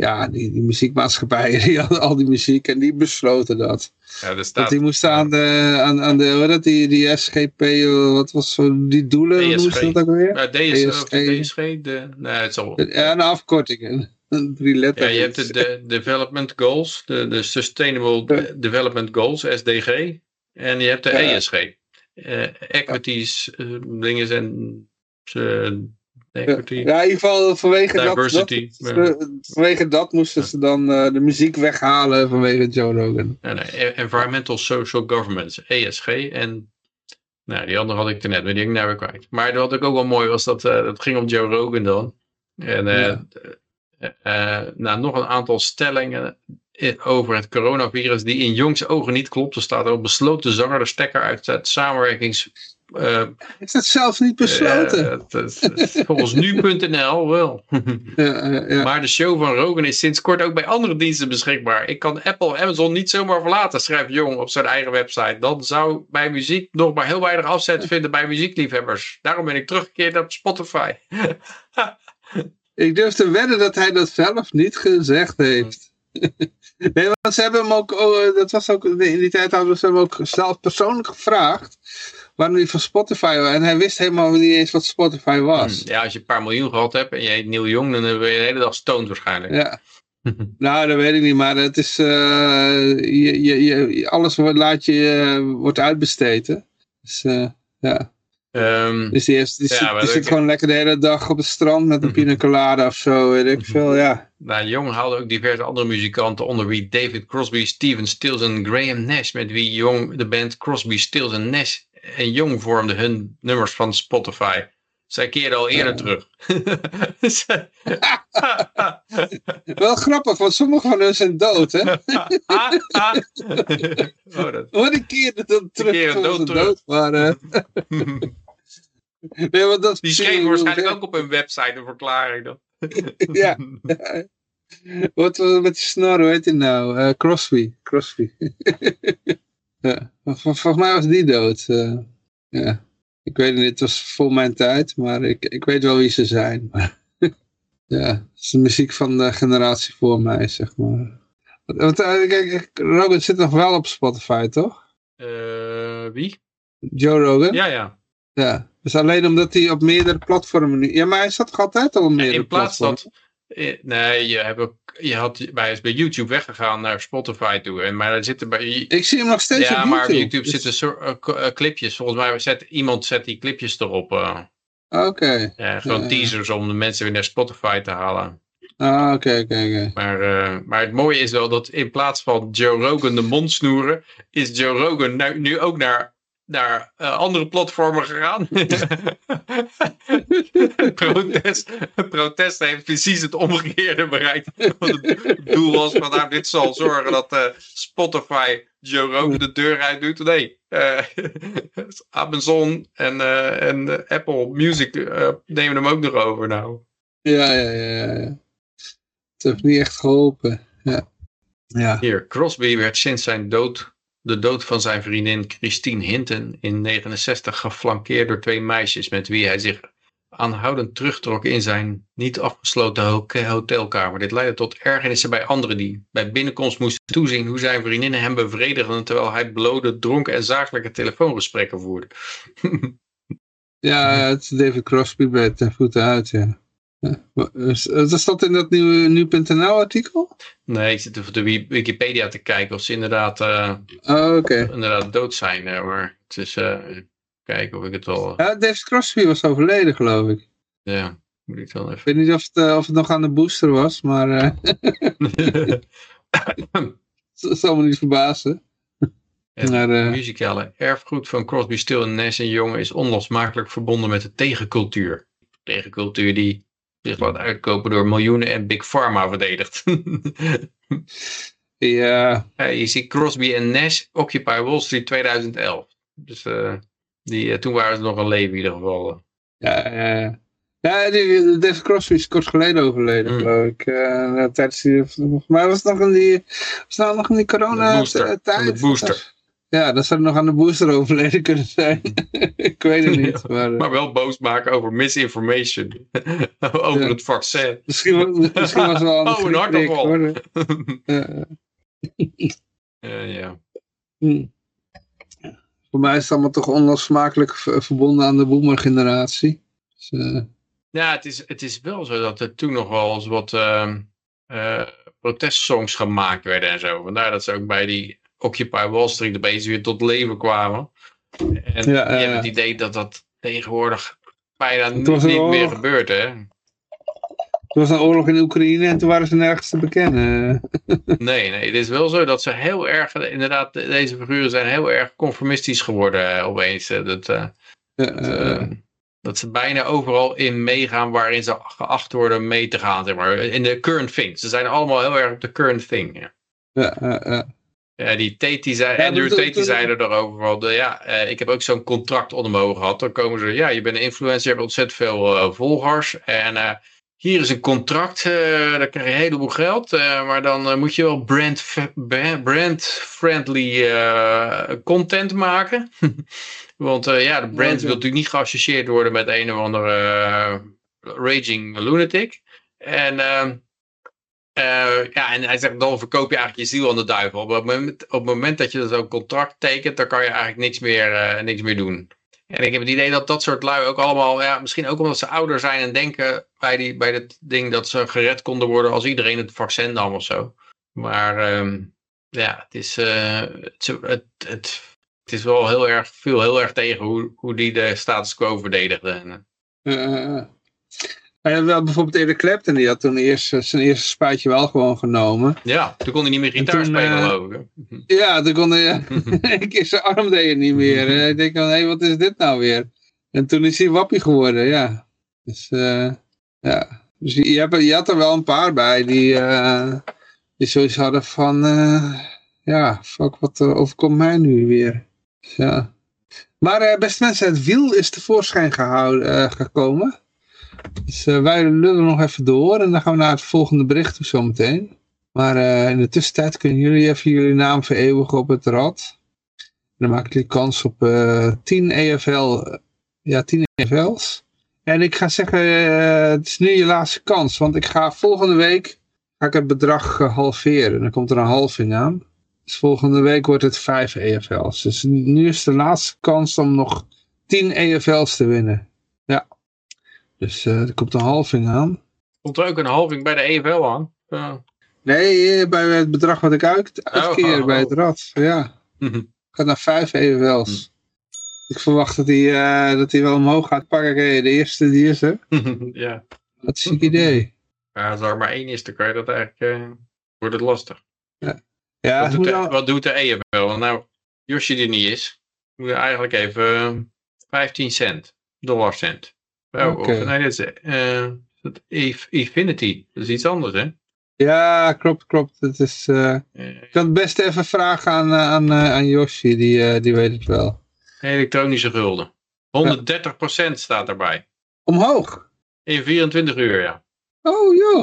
ja, die, die muziekmaatschappijen die hadden al die muziek. En die besloten dat. Ja, er Dat staat die moesten aan de, aan, aan de, dat, die, die SGP, wat was zo, die doelen, hoe dat ook weer? Nou, DS, of ESG. DSG, de, nee, het zal wel. Ja, een afkorting. Drie Ja, letters. je hebt de, de Development Goals, de, de Sustainable De- Development Goals, SDG. En je hebt de Ja. ESG. Eh, equities, eh, dingen en eh, equity. Ja, in ieder geval vanwege Diversity, dat, ja. vanwege dat moesten ze dan eh, de muziek weghalen vanwege Joe Rogan. Nee, E- Environmental Social Governance, ESG. En nou, die andere had ik er net, maar die ik nou weer kwijt. Maar wat ook wel mooi was, dat, dat ging om Joe Rogan dan. En eh, nou, nog een aantal stellingen over het coronavirus die in Jongs ogen niet klopt. Er staat ook besloot de zanger de stekker uit het samenwerkings... eh, Is dat zelf niet besloten? eh, het- het- het- volgens nu.nl wel. ja, ja. Maar de show van Rogan is sinds kort ook bij andere diensten beschikbaar. Ik kan Apple en Amazon niet zomaar verlaten, schrijft Jong op zijn eigen website. Dan zou mijn muziek nog maar heel weinig afzet vinden bij muziekliefhebbers. Daarom ben ik teruggekeerd op Spotify. Ik durf te wedden dat hij dat zelf niet gezegd heeft. nee, want ze hebben hem ook, oh, eh, dat was ook, in die tijd hadden ze hem ook zelf persoonlijk gevraagd. Waarom hij van Spotify was. En hij wist helemaal niet eens wat Spotify was. Ja, als je een paar miljoen gehad hebt en je heet Neil Jong, dan ben je de hele dag stoned waarschijnlijk. Ja. Nou, dat weet ik niet, maar het is, eh, je, je, je, alles wordt, laat je, eh, wordt uitbesteed, hè. Dus, eh, ja. Ehm, Dus die, heeft, die, Ja, die zit gewoon lekker de hele dag op het strand met een pina colada of zo, weet ik veel, ja. nou, Jong haalde ook diverse andere muzikanten onder wie David Crosby, Steven Stills en Graham Nash. Met wie Jong de band Crosby, Stills en Nash en Jong vormden hun nummers van Spotify. Zij keerden al eerder Ja. terug. Wel grappig, want sommige van hun zijn dood, hè. oh, dat. Dat dat terug toen dood ze terug. dood waren. nee, want dat Die schreven waarschijnlijk ook op hun website een verklaring. Dan. Ja. Wat was het met die snor, hoe heet hij nou? Eh, Crosby. Crosby. Ja. Vol- Volgens mij was die dood. eh. ja. Ik weet niet, het was voor mijn tijd, maar ik, ik weet wel wie ze zijn. Ja, het is de muziek van de generatie voor mij, zeg maar. Want, uh, kijk, Rogan zit nog wel op Spotify, toch? Uh, wie? Joe Rogan? Ja, ja. Ja, dus alleen omdat hij op meerdere platformen nu... Ja, maar hij zat toch altijd al op meerdere In plaats platformen? dat... Nee, je, hebt ook, je had, bij, is bij YouTube weggegaan naar Spotify toe. En, maar er zitten bij... Ik zie hem nog steeds ja, op maar YouTube. op YouTube Dus- zitten soort, uh, clipjes. Volgens mij zet iemand zet die clipjes erop. Uh, Oké. ja, gewoon Ja. teasers om de mensen weer naar Spotify te halen. Ah, oké, oké, oké. Maar, maar het mooie is wel dat in plaats van Joe Rogan de mond snoeren, is Joe Rogan nu, nu ook naar, naar uh, andere platformen gegaan. protest, protest heeft precies het omgekeerde bereikt. Want het doel was van nou, dit zal zorgen dat uh, Spotify Joe Rogan de deur uit doet. Nee, uh, Amazon en, en Apple Music nemen hem ook nog over nou. Ja, ja, ja, ja. Het heeft niet echt geholpen. Ja. ja. Hier, Crosby werd sinds zijn dood, de dood van zijn vriendin Christine Hinton in 69 geflankeerd door twee meisjes met wie hij zich aanhoudend terugtrok in zijn niet afgesloten hotelkamer. Dit leidde tot ergernissen bij anderen die bij binnenkomst moesten toezien hoe zijn vriendinnen hem bevredigden terwijl hij blode, dronken en zakelijke telefoongesprekken voerde. ja, het is David Crosby bij ten voeten uit, ja. Is dat in dat nieuwe nu.nl artikel? Nee, ik zit op de Wikipedia te kijken of ze inderdaad, uh, oh, okay. inderdaad dood zijn. Maar het is, uh, kijken of ik het wel... Ja, David Crosby was overleden, geloof ik. Ja, moet ik dan even... Ik weet niet of het, of het nog aan de booster was, maar... dat zal me niet verbazen. Het maar, muzikale erfgoed van Crosby, Still Nash en Young is onlosmakelijk verbonden met de tegencultuur. Tegencultuur die zich laat uitkopen door miljoenen en Big Pharma verdedigt. ja. ja. Je ziet Crosby en Nash, Occupy Wall Street 2011. Dus uh, die, uh, toen waren ze nog een leven in ieder geval. Ja, ja. Ja, die, Crosby is kort geleden overleden, mm. geloof ik. Uh, tijdens die, maar was het nog in die, was het nog in die corona-tijd? De booster. Ja, dat zou nog aan de booster overleden kunnen zijn. ik weet het niet. Maar, maar wel boos maken over misinformation. over ja. het vaccin. Misschien, misschien was het wel Oh, een hartaanval. ja. Uh, ja. Hm. Voor mij is het allemaal toch onlosmakelijk verbonden aan de boomer-generatie. Dus, uh... Ja, het is, het is wel zo dat er toen nog wel eens wat uh, protestsongs gemaakt werden en zo. Vandaar dat ze ook bij die Occupy Wall Street opeens weer tot leven kwamen. En ja, je hebt het idee dat dat tegenwoordig bijna niet, niet meer gebeurt, hè? Er was een oorlog in Oekraïne en toen waren ze nergens te bekennen. nee, nee, het is wel zo dat ze heel erg, inderdaad, deze figuren zijn heel erg conformistisch geworden uh, opeens. Dat, uh, ja, dat, uh, dat, ze bijna overal in meegaan waarin ze geacht worden mee te gaan, zeg maar. In de current thing. Ze zijn allemaal heel erg op de current thing. Ja, ja, ja. Ja, die Tate, die zei, ja, Andrew Tate die zei er erover van, ja, uh, ik heb ook zo'n contract onder gehad. Dan komen ze, ja, je bent een influencer, je hebt ontzettend veel uh, volgers. En uh, hier is een contract, daar krijg je een heleboel geld. maar dan moet je wel brand-friendly brand content maken. Want ja, de brand wil natuurlijk niet geassocieerd worden met een of andere raging lunatic. En... ehm, Uh, ja, en hij zegt, dan verkoop je eigenlijk je ziel aan de duivel. Op het moment, op het moment dat je zo'n contract tekent, dan kan je eigenlijk niks meer, uh, niks meer doen. En ik heb het idee dat dat soort lui ook allemaal, ja, misschien ook omdat ze ouder zijn en denken bij, die, bij dit ding dat ze gered konden worden als iedereen het vaccin nam of zo. Maar um, ja, het is, uh, het, het, het, is wel heel erg, veel heel erg tegen hoe, hoe die de status quo verdedigden. Ja, wel bijvoorbeeld Eric Clapton, die had toen eerst zijn eerste spuitje wel gewoon genomen. Ja, toen kon hij niet meer gitaar toen, spelen, uh, geloof ik. Ja, toen kon hij, een keer zijn arm deed het niet meer. En ik denk van, hé, hey, wat is dit nou weer? En toen is hij wappie geworden, ja. Dus, uh, ja. Dus je, hebt, je had er wel een paar bij die, uh, die zoiets hadden van, ja, fuck, wat overkomt mij nu weer? Dus, ja. Maar beste mensen, het wiel is tevoorschijn gehouden, gekomen. Dus uh, wij lullen nog even door en dan gaan we naar het volgende bericht toe zometeen. Maar uh, in de tussentijd kunnen jullie even jullie naam vereeuwigen op het rad. Dan maken jullie kans op uh, 10 EFL, ja 10 EFL's. En ik ga zeggen, het is nu je laatste kans, want ik ga volgende week ga ik het bedrag eh, halveren. Dan komt er een halving aan. Dus volgende week wordt het 5 EFL's. Dus nu is de laatste kans om nog 10 EFL's te winnen. Ja. Dus eh, er komt een halving aan. Komt er ook een halving bij de EFL aan? Ja. Nee, eh, bij het bedrag wat ik uit, uitkeer oh, bij oh. het rad. Ja, gaat naar 5 EFL's. Ik verwacht dat hij eh, dat hij wel omhoog gaat pakken. De eerste die is er. ja. Wat een ziek idee. Als er maar één is, dan kan je dat eigenlijk... eh, wordt het lastig. Ja, Wat het doet, moet de, wat doet de EFL? Nou, Yoshi die niet is, moet je eigenlijk even eh, 15 cent, dollar cent. Oh, of, nee, dit is eh, dat Inf- Infinity. Dat is iets anders, hè? Ja, klopt, klopt. Het is, eh, ik kan het best even vragen aan, eh, aan, aan Yoshi, die, die weet het wel. elektronische gulden. 130% staat erbij. Omhoog. In 24 uur, ja. Oh joh.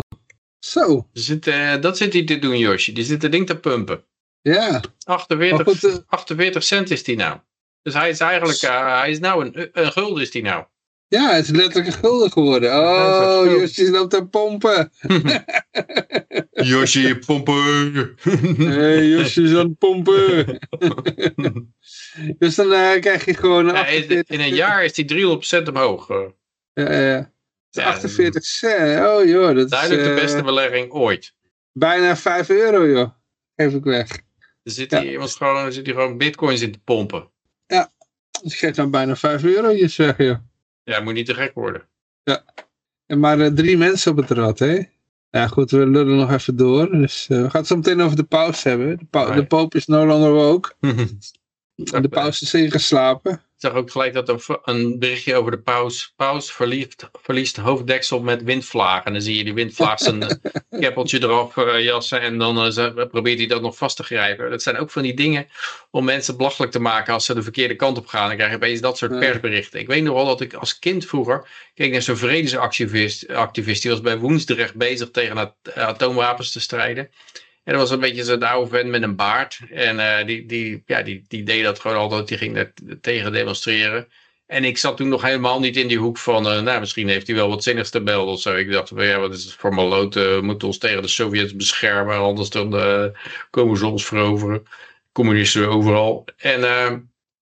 Zo. Eh, dat zit hij te doen, Yoshi. Die zit het ding te pumpen. Ja. 48, Maar goed, eh, 48 cent is die nou. Dus hij is eigenlijk, hij is nou een, een gulden is die nou. Ja, het is letterlijk een gulden geworden. Oh, Yoshi loopt te pompen. Yoshi, pompen. Hey, Yoshi is aan het pompen. dus dan eh, krijg je gewoon... Ja, in, 48 in een jaar is die 300% omhoog. eh. Ja, ja. Ja, 48 cent. Oh joh, dat Duidelijk is de eh, beste belegging ooit. bijna 5 euro joh. Geef ik weg. Er zit Ja. hier iemand gewoon, er zit hier gewoon bitcoins in te pompen. Dus ik geef nou bijna 5 euro, je zeg joh. Ja, moet niet te gek worden. En maar eh, drie mensen op het rad, hè? Ja goed, we lullen nog even door. Dus eh, we gaan het zo meteen over de paus hebben. De, Nee. de poop is no longer woke. Ik En de paus is ingeslapen. zag ook gelijk dat er een berichtje over de paus. Paus verliest, verliest hoofddeksel met windvlagen. En dan zie je die windvlaag zijn eh, keppeltje erop eh, jassen. En dan eh, probeert hij dat nog vast te grijpen. Dat zijn ook van die dingen om mensen belachelijk te maken als ze de verkeerde kant op gaan. Dan krijg je opeens dat soort persberichten. Ik weet nog wel dat ik als kind vroeger keek naar zo'n vredesactivist. Activist, die was bij Woensdrecht bezig tegen at- atoomwapens te strijden. En dat was een beetje zo'n oude vent met een baard. En eh, die, die, ja, die, die deed dat gewoon altijd. Die ging daar tegen demonstreren. En ik zat toen nog helemaal niet in die hoek van, eh, nou misschien heeft hij wel wat zinnigs te belden of zo. Ik dacht, van, ja, wat is het voor maloot, eh, we moeten ons tegen de Sovjets beschermen, anders dan komen ze ons veroveren. Communisten overal. En, eh,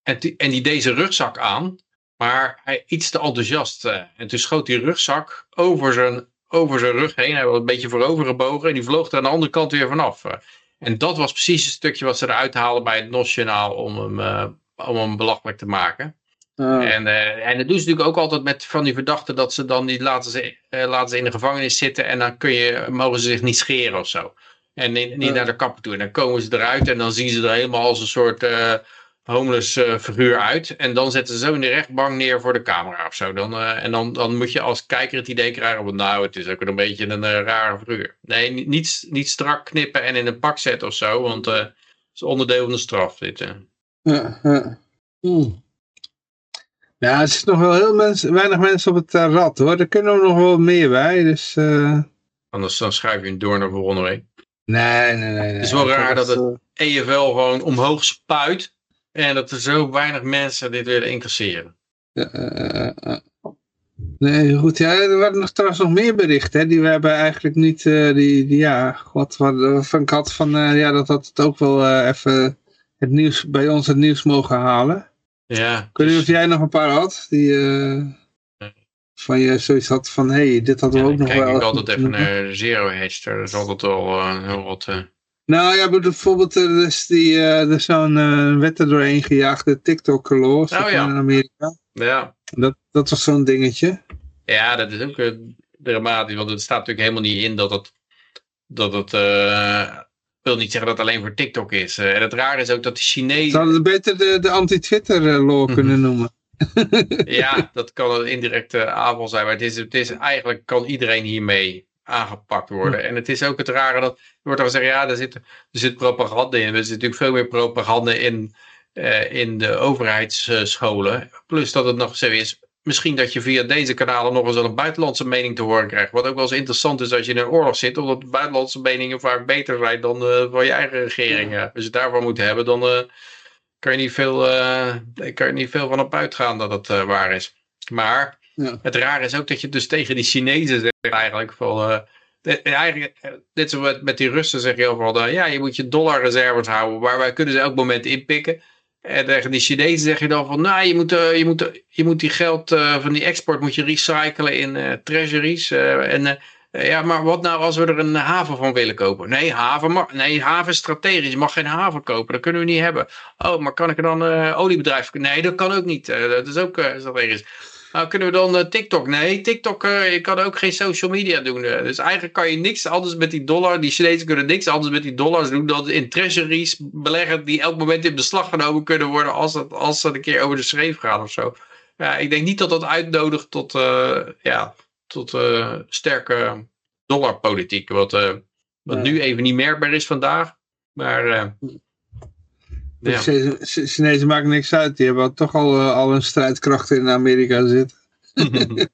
en, die, en die deed zijn rugzak aan, maar hij iets te enthousiast. en toen schoot die rugzak over zijn, over zijn rug heen, hij was een beetje voorover gebogen en die vloog er aan de andere kant weer vanaf. eh. En dat was precies het stukje wat ze eruit haalden bij het Nationaal om hem, eh, om hem belachelijk te maken. En, eh, en dat doen ze natuurlijk ook altijd met van die verdachten dat ze dan die laten ze, laten ze in de gevangenis zitten en dan kun je, mogen ze zich niet scheren of zo. En niet, niet naar de kapper toe. En dan komen ze eruit en dan zien ze er helemaal als een soort homeless eh, figuur uit. En dan zetten ze zo in de rechtbank neer voor de camera of zo. Dan, eh, en dan, dan moet je als kijker het idee krijgen van nou, het is ook een beetje een eh, rare figuur. Nee, niet, niet, strak knippen en in een pak zetten of zo, want het is onderdeel van de straf dit. Ja, ja. Hmm. Ja, er zitten nog wel heel weinig mensen op het rad hoor. Er kunnen er nog wel meer bij. Dus Anders dan schuif je hem door naar volgende week. nee, nee, nee. nee. is wel raar dat het- eh, EFL gewoon omhoog spuit. En dat er zo weinig mensen dit willen incasseren. Eh, eh, eh. Nee, goed. Ja, er waren nog trouwens nog meer berichten. Hè, die we hebben eigenlijk niet. eh, die, die, ja, van ik had van. ja, dat had het ook wel even. Het nieuws, bij ons het nieuws mogen halen. Ja, Ik weet niet dus- of jij nog een paar had. Die. van je zoiets had van. Hé, hey, dit hadden ja, we ook nog kijk wel. ik altijd even naar Zero Hedge. Dat is altijd wel eh, heel wat... eh, Nou ja, bijvoorbeeld er is, die, eh, er is zo'n eh, wet er doorheen gejaagd, de TikTok-law Oh ja. in Amerika. ja. Dat, dat was zo'n dingetje. ja, dat is ook eh, dramatisch. Want het staat natuurlijk helemaal niet in dat het... Dat het eh, wil niet zeggen dat het alleen voor TikTok is. Eh, en het rare is ook dat de Ze Chinezen... hadden het beter de, de anti-Twitter-law Mhm. kunnen noemen. Ja, dat kan een indirecte aanval zijn. Maar het is, het is, eigenlijk kan iedereen hiermee aangepakt worden. En het is ook het rare dat... Er wordt al gezegd, ja, er zit, er zit propaganda in. Er zit natuurlijk veel meer propaganda in, eh, in de overheidsscholen. Plus dat het nog zo is... Misschien dat je via deze kanalen nog eens wel een buitenlandse mening te horen krijgt. Wat ook wel eens interessant is als je in een oorlog zit. Omdat de buitenlandse meningen vaak beter zijn dan eh, van je eigen regering. eh. Als je het daarvan moet hebben, dan eh, kan, je niet veel, kan je niet veel van op uitgaan dat het waar is. Maar Ja. het rare is ook dat je dus tegen die Chinezen zegt eigenlijk van... eh, de- eigenlijk, eh, dit zo met, met die Russen zeg je overal, dan, ja, je moet je dollarreserves houden, maar wij kunnen ze elk moment inpikken. En tegen die Chinezen zeg je dan van, nou, je moet, eh, je moet, eh, je moet die geld eh, van die export moet je recyclen in eh, treasuries. eh, en eh, ja, maar wat nou als we er een haven van willen kopen? Nee, haven, mag, nee, haven is strategisch. Je mag geen haven kopen, dat kunnen we niet hebben. Oh, maar kan ik er dan eh oliebedrijf? Nee, dat kan ook niet. Eh, dat is ook eh, strategisch. Nou, kunnen we dan eh, TikTok? Nee, TikTok, eh, je kan ook geen social media doen. eh. dus eigenlijk kan je niks anders met die dollar. Die Chinezen kunnen niks anders met die dollars doen dan in treasuries beleggen die elk moment in beslag genomen kunnen worden als het, als het een keer over de schreef gaat of zo. Ja, ik denk niet dat dat uitnodigt tot, ja, tot sterke dollarpolitiek. Wat, wat Nee. nu even niet merkbaar is vandaag. Maar De ja. Chinese- C- Chinezen maken niks uit. Die hebben toch al, eh, al hun strijdkrachten in Amerika zitten.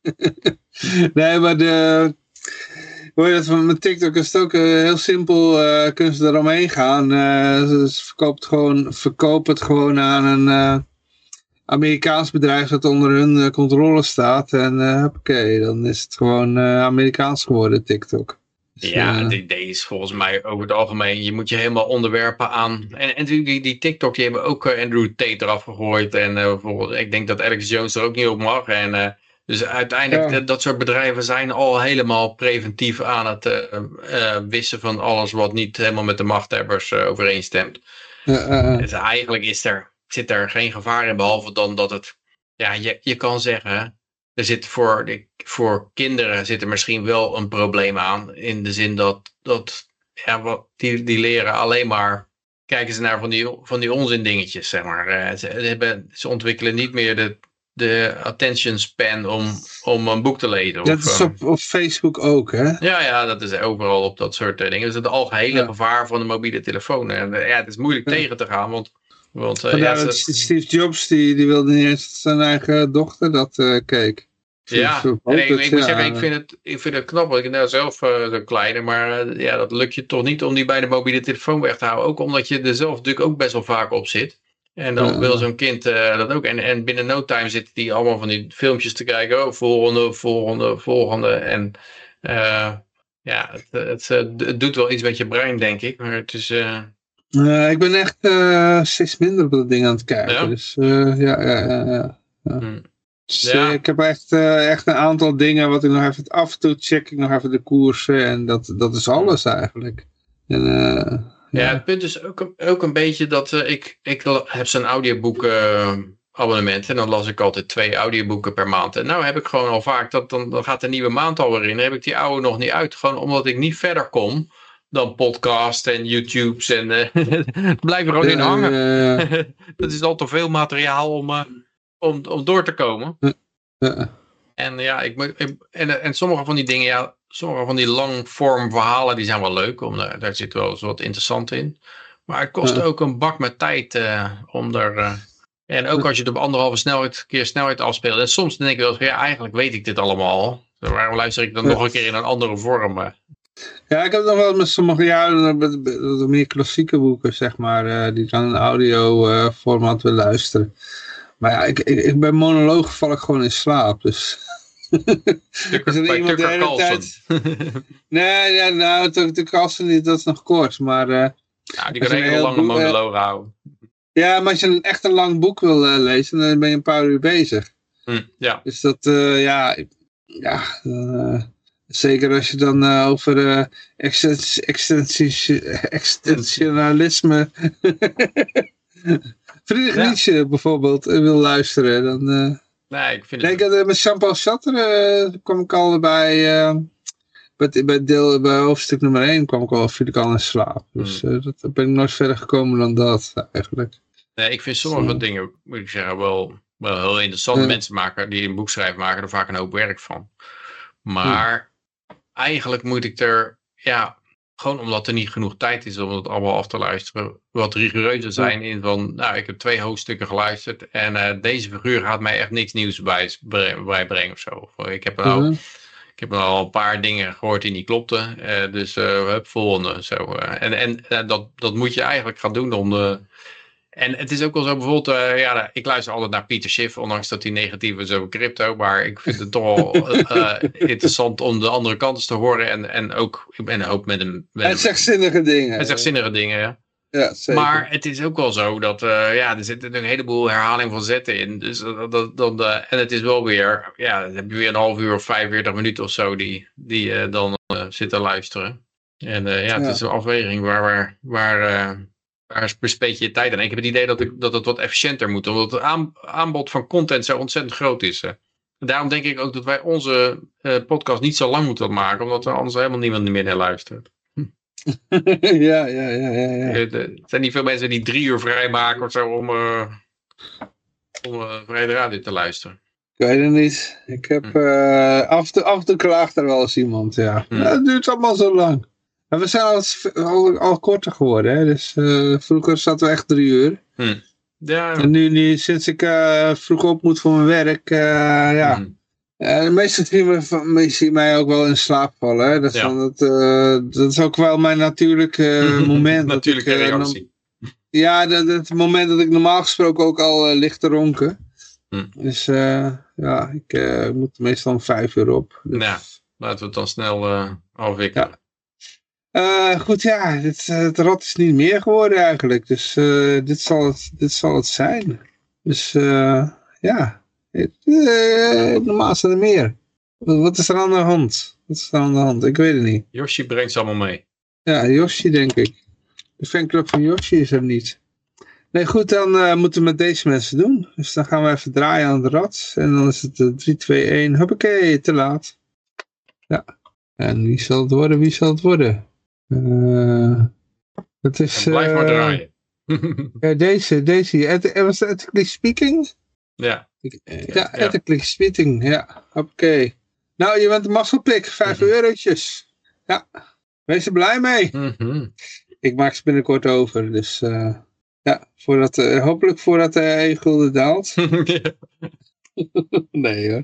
nee, maar de... Hoe je dat van met TikTok is het ook eh, heel simpel. eh kunnen ze eromheen gaan. Eh, ze, verkoopt gewoon, verkopen het gewoon aan een Amerikaans bedrijf dat onder hun controle staat. En uh, oké, dan is het gewoon Amerikaans geworden, TikTok. Dus, Ja, eh, het idee is volgens mij over het algemeen, je moet je helemaal onderwerpen aan. En, en die, die, TikTok, die hebben ook eh, Andrew Tate eraf gegooid. En eh, bijvoorbeeld, ik denk dat Alex Jones er ook niet op mag. En eh, dus uiteindelijk, Ja. dat, soort bedrijven zijn al helemaal preventief aan het eh, eh, wissen van alles wat niet helemaal met de machthebbers eh, overeenstemt. eh, eh, eh. Dus eigenlijk is er, zit er geen gevaar in, behalve dan dat het, ja, je, je kan zeggen, er zit voor, de, voor kinderen zit er misschien wel een probleem aan. In de zin dat, dat ja, wat, die, die leren alleen maar, kijken ze naar van die, van die onzin dingetjes, zeg maar. Eh, ze, hebben, ze ontwikkelen niet meer de, de attention span om, om een boek te lezen. Dat of, is eh, op, op Facebook ook, hè? ja, ja, dat is overal op dat soort dingen. Dus het algehele Ja. gevaar van de mobiele telefoon. En eh, ja, het is moeilijk Ja. tegen te gaan, want... want eh, Vandaar ja, dat Steve Jobs, die, die wilde niet eens zijn eigen dochter dat eh, keek. Ja, en ik, moet zeggen, ik vind het, ik vind het knap, want ik ben daar zelf zo kleine, maar ja, dat lukt je toch niet om die bij de mobiele telefoon weg te houden. Ook omdat je er zelf natuurlijk ook best wel vaak op zit. En dan Ja. wil zo'n kind dat ook. En, en binnen no time zitten die allemaal van die filmpjes te kijken. Oh, volgende, volgende, volgende. En ja, het, het, het doet wel iets met je brein, denk ik. Maar het is... Eh, ik ben echt eh, steeds minder op dat ding aan het kijken. Ja? Dus eh, ja, ja, ja. ja. hm. Dus, Ja. ik heb echt, echt een aantal dingen wat ik nog even af en toe check ik nog even de koersen en dat, dat is alles eigenlijk. En, Ja, het punt is ook, een- ook een beetje dat ik, ik heb zo'n audioboek eh, abonnement en dan las ik altijd twee audioboeken per maand. En nou heb ik gewoon al vaak, dat, dan, dan gaat de nieuwe maand alweer in, dan heb ik die oude nog niet uit. Gewoon omdat ik niet verder kom dan podcast en YouTubes en eh, het blijft er gewoon in ja, hangen. eh, dat is al te veel materiaal om, eh, om, om door te komen. En ja, ik, moet- ik- en, en sommige van die dingen, ja, sommige van die langvorm verhalen, die zijn wel leuk. Om, daar zit wel eens wat interessant in. Maar het kost ook een bak met tijd eh, om er... eh, en ook als je het op anderhalve snelheid, keer snelheid afspeelt. En soms denk ik wel ja, eigenlijk weet ik dit allemaal. al. Waarom luister ik dan nog een keer in een andere vorm? Eh? Ja, ik heb nog wel met sommige jaren met, met- meer klassieke boeken, zeg maar, eh, die aan een audio eh, formaat wil luisteren. Maar ja, ik, ik, ik bij monoloog val ik gewoon in slaap, dus... Tucker, Is iemand de Tucker hele Carlson. Nee, ja, nou, kasten niet, dat is nog kort, maar... eh, ja, die kan een hele lange eh, monoloog houden. ja, maar als je een echt een lang boek wil eh, lezen, dan ben je een paar uur bezig. Hm, ja. Dus dat, eh, ja, ja eh, zeker als je dan eh, over eh extens- extensie- extensionalisme, Friedrich Ja. Nietzsche bijvoorbeeld, eh, wil luisteren, dan... eh, Nee, ik vind het... had, eh, met Jean-Paul Sartre eh, kwam ik al bij, eh, bij, bij, deel, bij hoofdstuk nummer 1 kwam ik al, viel ik al in slaap. Dus Hmm. eh, dat ben ik nooit verder gekomen dan dat, eigenlijk. Nee, ik vind sommige dingen, moet ik zeggen, wel, wel heel interessant. Mensen maken, die een boek schrijven, maken er vaak een hoop werk van. Maar eigenlijk moet ik er, ja, gewoon omdat er niet genoeg tijd is om het allemaal af te luisteren, wat rigoureuzer zijn in van, nou, ik heb twee hoofdstukken geluisterd en eh, deze figuur gaat mij echt niks nieuws bij, bijbrengen of zo. Of, eh, ik heb nou, ik heb al een paar dingen gehoord die niet klopten. eh, dus hup, volgende. Zo, en en dat, dat moet je eigenlijk gaan doen om de, En het is ook wel zo bijvoorbeeld, eh, ja, ik luister altijd naar Pieter Schiff, ondanks dat hij negatief is over crypto. Maar ik vind het toch wel eh, interessant om de andere kanten te horen. En, en ook, ik ben ook met hem. Met Hij zegt zinnige dingen. hij zegt zinnige dingen, ja. Ja, zeker. Maar het is ook wel zo dat, eh, ja, er zitten een heleboel herhaling van zetten in. Dus dat, dat, eh, en het is wel weer, ja, dan heb je weer een half uur of 45 minuten of zo die, die dan zit te luisteren. En ja, het Ja. is een afweging waar, waar, waar, waar bespeet je je tijd aan. En ik heb het idee dat, ik, dat het wat efficiënter moet, omdat het aan- aanbod van content zo ontzettend groot is. hè. Daarom denk ik ook dat wij onze eh, podcast niet zo lang moeten maken, omdat er anders helemaal niemand meer naar luistert. ja, ja, ja, ja. ja. Er zijn niet veel mensen die drie uur vrijmaken of zo om, eh om eh, vrij radio te luisteren. Ik weet het niet. Ik heb Hm. af, en toe, af en toe klaagt er wel eens iemand, ja. Hm. Ja, het duurt allemaal zo lang. Maar we zijn al, al, al korter geworden, hè. Dus eh, vroeger zaten we echt drie uur. Ja, En nu, nu sinds ik eh, vroeg op moet voor mijn werk, eh, ja. mm. Eh, de meeste me- zien mij ook wel in slaap vallen, hè. Dat, is Ja. dan het, eh, dat is ook wel mijn natuurlijke moment. dat Natuurlijke ik, reactie. Ja, dat, dat het moment dat ik normaal gesproken ook al ligt te ronken. Hm. Dus ja, ik moet meestal om vijf uur op. Dus, Ja. Laten we het dan snel afwikkelen. Eh, goed, ja, eh, het rad is niet meer geworden eigenlijk. Dus eh, dit, zal het, dit zal het zijn. Dus eh, ja, het, normaal zijn er meer. Wat, wat is er aan de hand? Wat is er aan de hand? Ik weet het niet. Yoshi brengt ze allemaal mee. Ja, Yoshi denk ik. De fanclub van Yoshi is er niet. Nee, goed, dan moeten we met deze mensen doen. Dus dan gaan we even draaien aan het rad. En dan is het eh, 3, 2, 1. Hoppakee, te laat. Ja. En wie zal het worden? Wie zal het worden? Eh het is... Blijf maar eh, draaien. ja, deze, deze. Et- Was het ethically speaking? ja. Ik- eh, Ja, ethically speaking. Ja, hoppakee. Nou, je bent een mazzelpik. Vijf Mhm. eurotjes. Ja, wees er blij mee. Mhm. Ik maak ze binnenkort over. Dus ja, voordat, hopelijk voordat de e-gulden daalt. nee hoor.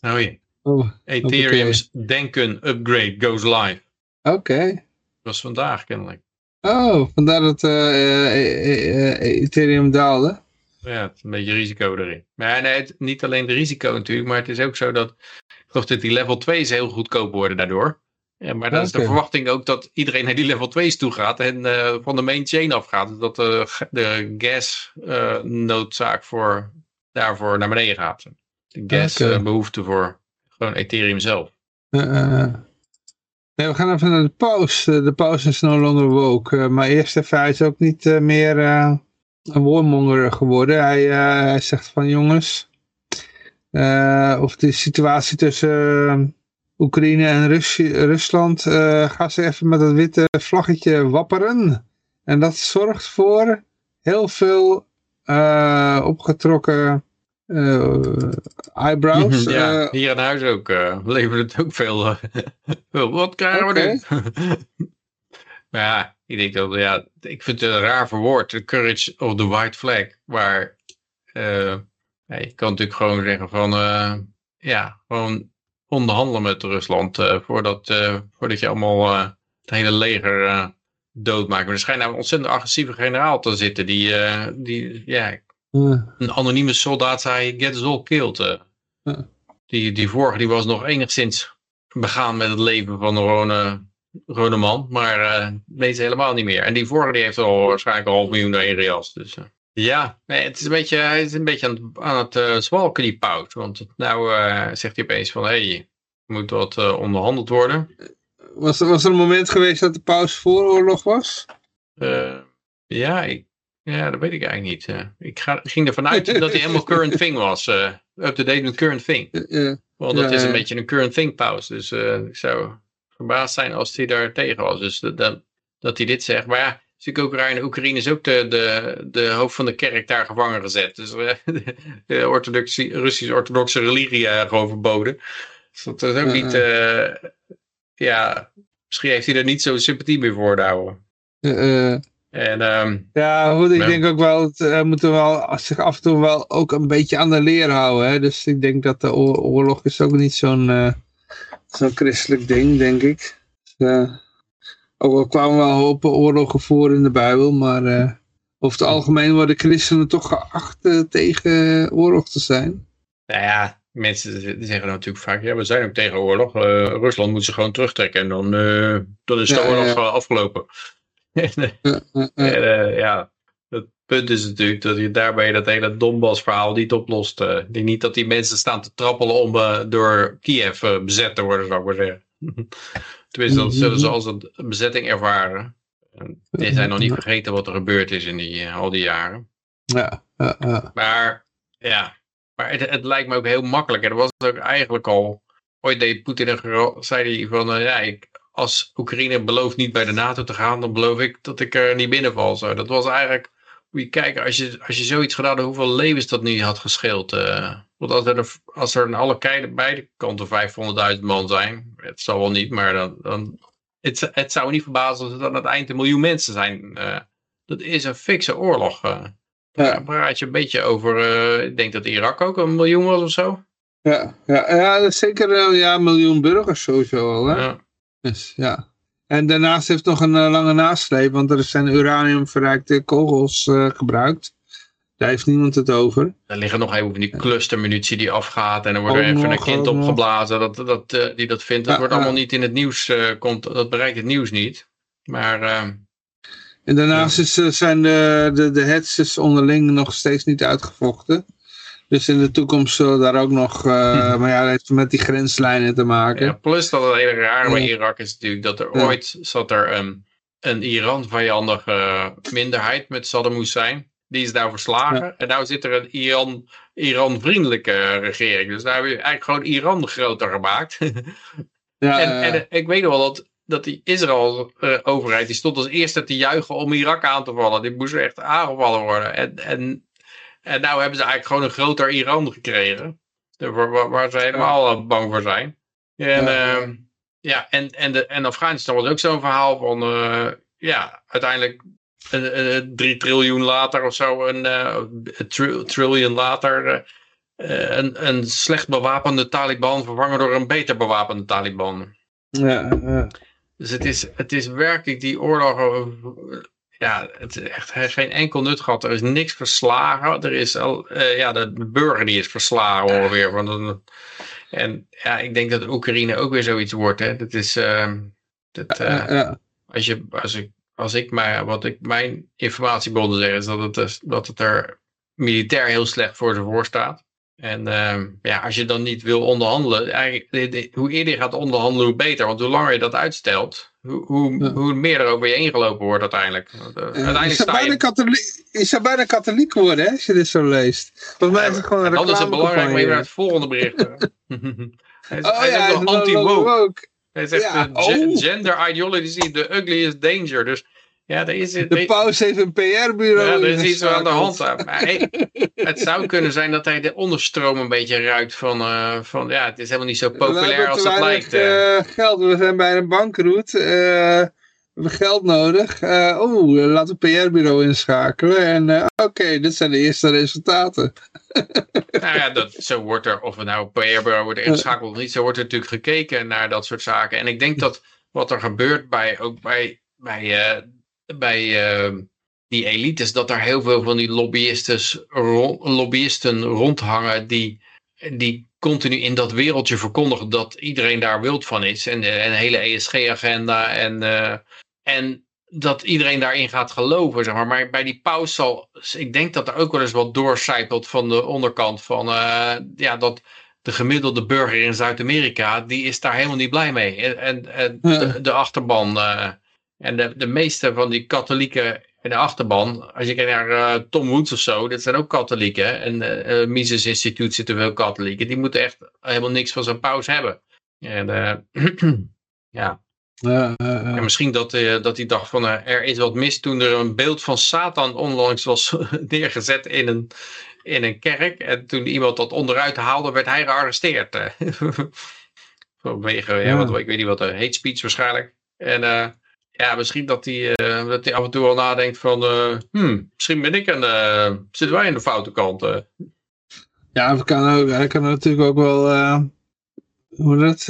oh ja. Oh, Ethereum's Denken upgrade goes live. Oké. Dat was vandaag kennelijk. Oh, vandaar dat eh, eh, eh, Ethereum daalde. Ja, het is een beetje risico erin. Maar nee, het, niet alleen de risico natuurlijk, maar het is ook zo dat, ik geloof dat die level 2's heel goedkoop worden daardoor. Ja, maar dat is de verwachting ook dat iedereen naar die level 2's toe gaat en van de main chain afgaat. Dat de, de gas noodzaak voor, daarvoor naar beneden gaat. De gas eh, behoefte voor gewoon Ethereum zelf. Nee, we gaan even naar de pauze. Eh, De pauze is no longer woke. Eh, maar eerst even, hij is ook niet eh, meer een warmonger geworden. Hij, zegt van jongens, of de situatie tussen Oekraïne en Rusland, ga ze even met dat witte vlaggetje wapperen. En dat zorgt voor heel veel opgetrokken eh, eyebrows. Mhm, ja, eh, hier aan huis ook eh levert het ook veel. Wat krijgen we nu? maar ja, ik denk dat, ja, ik vind het een raar verwoord. The courage of the white flag. Waar, ja, je kan natuurlijk gewoon zeggen van, ja, gewoon onderhandelen met Rusland. voordat, voordat je allemaal het hele leger doodmaakt. Maar er schijnt nou een ontzettend agressieve generaal te zitten. Die, die ja, een anonieme soldaat zei, get us all killed. eh. Die, die vorige die was nog enigszins begaan met het leven van een gewone, gewone man. Maar eh, deze helemaal niet meer. En die vorige die heeft al waarschijnlijk een half miljoen naar Reals. Dus eh, ja, nee, het is een beetje, hij is een beetje aan het, aan het eh, zwalken die pout. Want nou eh, zegt hij opeens van, hé, hey, moet wat eh, onderhandeld worden. Was, er- was er een moment geweest dat de pauze voor oorlog was? Eh, ja, ik, ja, dat weet ik eigenlijk niet. eh. ik ga, ging ervan uit dat hij helemaal current thing was. eh up-to-date met current thing. Eh, Want dat is een beetje een current think pauze. Dus ik zou verbaasd zijn als hij daar tegen was. Dus dat, dat, dat hij dit zegt. Maar ja, is natuurlijk ook raar. In Oekraïne is ook de, de, de hoofd van de kerk daar gevangen gezet. Dus de, orthodoxie, Russisch-orthodoxe religie gewoon verboden. Dus dat is ook niet... ja, misschien heeft hij er niet zo sympathie mee voor houden. eh. En ehm, Ja, goed, ik denk ook wel, dat hij moeten wel zich af en toe wel ook een beetje aan de leer houden. Hè? Dus ik denk dat de oor- oorlog is ook niet zo'n eh, zo'n christelijk ding, denk ik. Dus, eh, ook al kwamen wel hoop oorlogen voor in de Bijbel, maar over het algemeen worden christenen toch geacht uh, tegen oorlog te zijn. Nou ja, mensen zeggen natuurlijk vaak, ja, we zijn ook tegen oorlog. Uh, Rusland moet zich gewoon terugtrekken en dan, uh, dan is de ja, oorlog ja. afgelopen. en, ja, het punt is natuurlijk dat je daarbij dat hele Donbass verhaal niet oplost. Uh, die niet dat die mensen staan te trappelen om door Kiev bezet te worden, zou ik maar zeggen. Tenminste, dat zullen ze als een bezetting ervaren. En die zijn nog niet vergeten wat er gebeurd is in die, al die jaren. Ja. Maar ja, maar het, het, lijkt me ook heel makkelijk. En dat was ook eigenlijk al. Ooit deed Poetin een zei hij van ja, ik, als Oekraïne belooft niet bij de NATO te gaan, dan beloof ik dat ik er niet binnenval. Zo. Dat was eigenlijk, moet je kijken, als je, als je zoiets gedaan had, hoeveel levens dat nu had gescheeld. Uh, want als er, als er aan alle keiden, beide kanten 500.000 man zijn, het zal wel niet, maar dan, dan het, het zou niet verbazen als het aan het eind een miljoen mensen zijn. Uh, dat is een fikse oorlog. Ja. Dan praat je een beetje over, ik denk dat Irak ook een miljoen was of zo. Ja, ja, ja zeker ja, een miljoen burgers sowieso al. Hè? Ja. Dus, ja. En daarnaast heeft het nog een uh, lange nasleep, want er zijn uraniumverrijkte kogels gebruikt. Daar heeft niemand het over. Er liggen nog even die clustermunitie die afgaat en er wordt er even een kind opgeblazen dat, dat, die dat vindt. Dat ja, wordt allemaal niet in het nieuws, komt, dat bereikt het nieuws niet. Maar en daarnaast is, zijn de, de, de onderling nog steeds niet uitgevochten. Dus in de toekomst zullen daar ook nog, uh, maar ja, dat heeft met die grenslijnen te maken. Ja, plus dat het hele rare bij Irak is natuurlijk dat er ooit zat er een, een Iran-vijandige minderheid met Saddam Hussein. Die is daar verslagen. En nu zit er een Iran, Iran-vriendelijke regering. Dus daar hebben we eigenlijk gewoon Iran groter gemaakt. ja, en, en ik weet nog wel dat dat die Israël-overheid, die stond als eerste te juichen om Irak aan te vallen. Die moest echt aangevallen worden. En, en, en nou hebben ze eigenlijk gewoon een groter Iran gekregen. Waar, waar ze helemaal bang voor zijn. En, ja, uh, ja en, en, de, en Afghanistan was ook zo'n verhaal van, uh, ja, uiteindelijk een, 3 triljoen later of zo, een, uh, tri triljoen later, een, een slecht bewapende Taliban vervangen door een beter bewapende Taliban. Ja, ja. Dus het is, het is werkelijk die oorlog, ja, het is echt geen enkel nut gehad. Er is niks verslagen. Er is al, uh, ja, de burger die is verslagen ongeveer. Van en ja, ik denk dat Oekraïne ook weer zoiets wordt. Hè. Dat is, uh, dat, uh, ja. als, je, als ik, als ik maar, wat ik, mijn informatiebronnen zeg, is dat het, dat het er militair heel slecht voor ze voor staat. En uh, ja, als je dan niet wil onderhandelen, eigenlijk, hoe eerder je gaat onderhandelen, hoe beter. Want hoe langer je dat uitstelt, hoe, hoe, ja. hoe meer er over je ingelopen wordt uiteindelijk. Uh, uiteindelijk je, zou bijna katholiek, je zou bijna katholiek worden hè, als je dit zo leest. Volgens mij is het gewoon een Dat is het belangrijk, maar even naar het volgende bericht. hij is, oh, hij ja, anti-woke. Hij zegt ja, uh, oh. gender ideology the ugliest danger. Dus ja, er is, de paus heeft een PR-bureau. Ja, er is iets aan de hand. Maar het zou kunnen zijn dat hij de onderstroom een beetje ruikt van, uh, van ja, het is helemaal niet zo populair als het lijkt. Uh, geld, we zijn bij een bankroet. Uh, we hebben geld nodig. oh, laten we een PR-bureau inschakelen. En oké, okay, dit zijn de eerste resultaten. nou ja, dat, zo wordt er, of het nou een PR-bureau wordt ingeschakeld of niet, zo wordt er natuurlijk gekeken naar dat soort zaken. En ik denk dat wat er gebeurt bij, ook bij, bij bij uh, die elites dat er heel veel van die lobbyisten, lobbyisten rondhangen die, die continu in dat wereldje verkondigen dat iedereen daar wild van is. En, de, en de hele ESG-agenda en, uh, en dat iedereen daarin gaat geloven, zeg maar. Maar bij die paus zal, ik denk dat er ook wel eens wat doorcijpelt van de onderkant van, uh, ja, dat de gemiddelde burger in Zuid-Amerika, die is daar helemaal niet blij mee. En, en, en de, de, achterban... Uh, en de, de meeste van die katholieken in de achterban, als je kijkt naar uh, Tom Woods of zo, dat zijn ook katholieken. En uh, Mises Instituut zitten veel katholieken. Die moeten echt helemaal niks van zo'n paus hebben. En uh, ja. En misschien dat, dat hij dacht van er is wat mis toen er een beeld van Satan onlangs was neergezet in een, in een kerk. En toen iemand dat onderuit haalde, werd hij gearresteerd. Vanwege, ja. wat, ik weet niet wat, hate speech waarschijnlijk. En ja, misschien dat hij, uh, dat hij af en toe al nadenkt van, uh, hmm, misschien ben ik en uh, zitten wij in de foute kant. Ja, hij kan, ook, hij kan natuurlijk ook wel, hoe dat,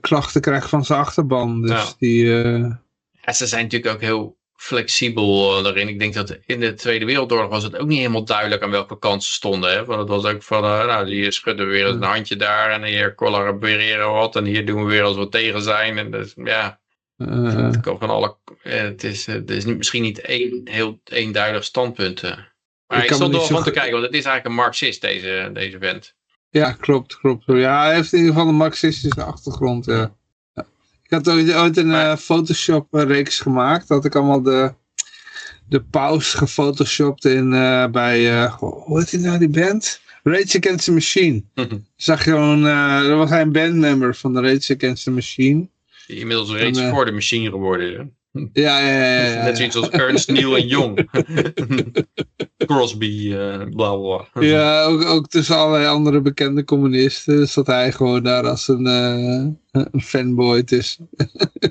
klachten krijgen van zijn achterban. Dus ja. die... Ja, ze zijn natuurlijk ook heel flexibel eh, daarin. Ik denk dat in de Tweede Wereldoorlog was het ook niet helemaal duidelijk aan welke kant ze stonden. Hè? Want het was ook van, uh, nou, hier schudden we weer een handje daar en hier collaboreren wat en hier doen we weer als we tegen zijn. En dus, ja, Uh, het, kan van alle, eh, het, is, het is niet- misschien niet één heel eenduidig standpunt. eh. Maar Ik stond er wel van te kijken, want het is eigenlijk een marxist, deze, deze vent. ja, klopt, klopt. Ja, hij heeft in ieder geval een marxistische achtergrond. Ja. Ja. Ik had ooit, ooit een Maar- eh, Photoshop-reeks gemaakt. Dat ik allemaal de, de paus gefotoshopt in eh, bij, eh, hoe heet die nou, die band? Rage Against the Machine. Zag je gewoon, eh dat was hij een bandmember van de Rage Against the Machine. Die inmiddels reeds En, eh, voor de machine geworden hè. Ja, ja, ja. ja, ja. Net zoiets als Ernst, Neil en Jong. Crosby, eh bla bla. Ja, ook, ook tussen allerlei andere bekende communisten zat hij gewoon daar als een, eh, een fanboy tussen.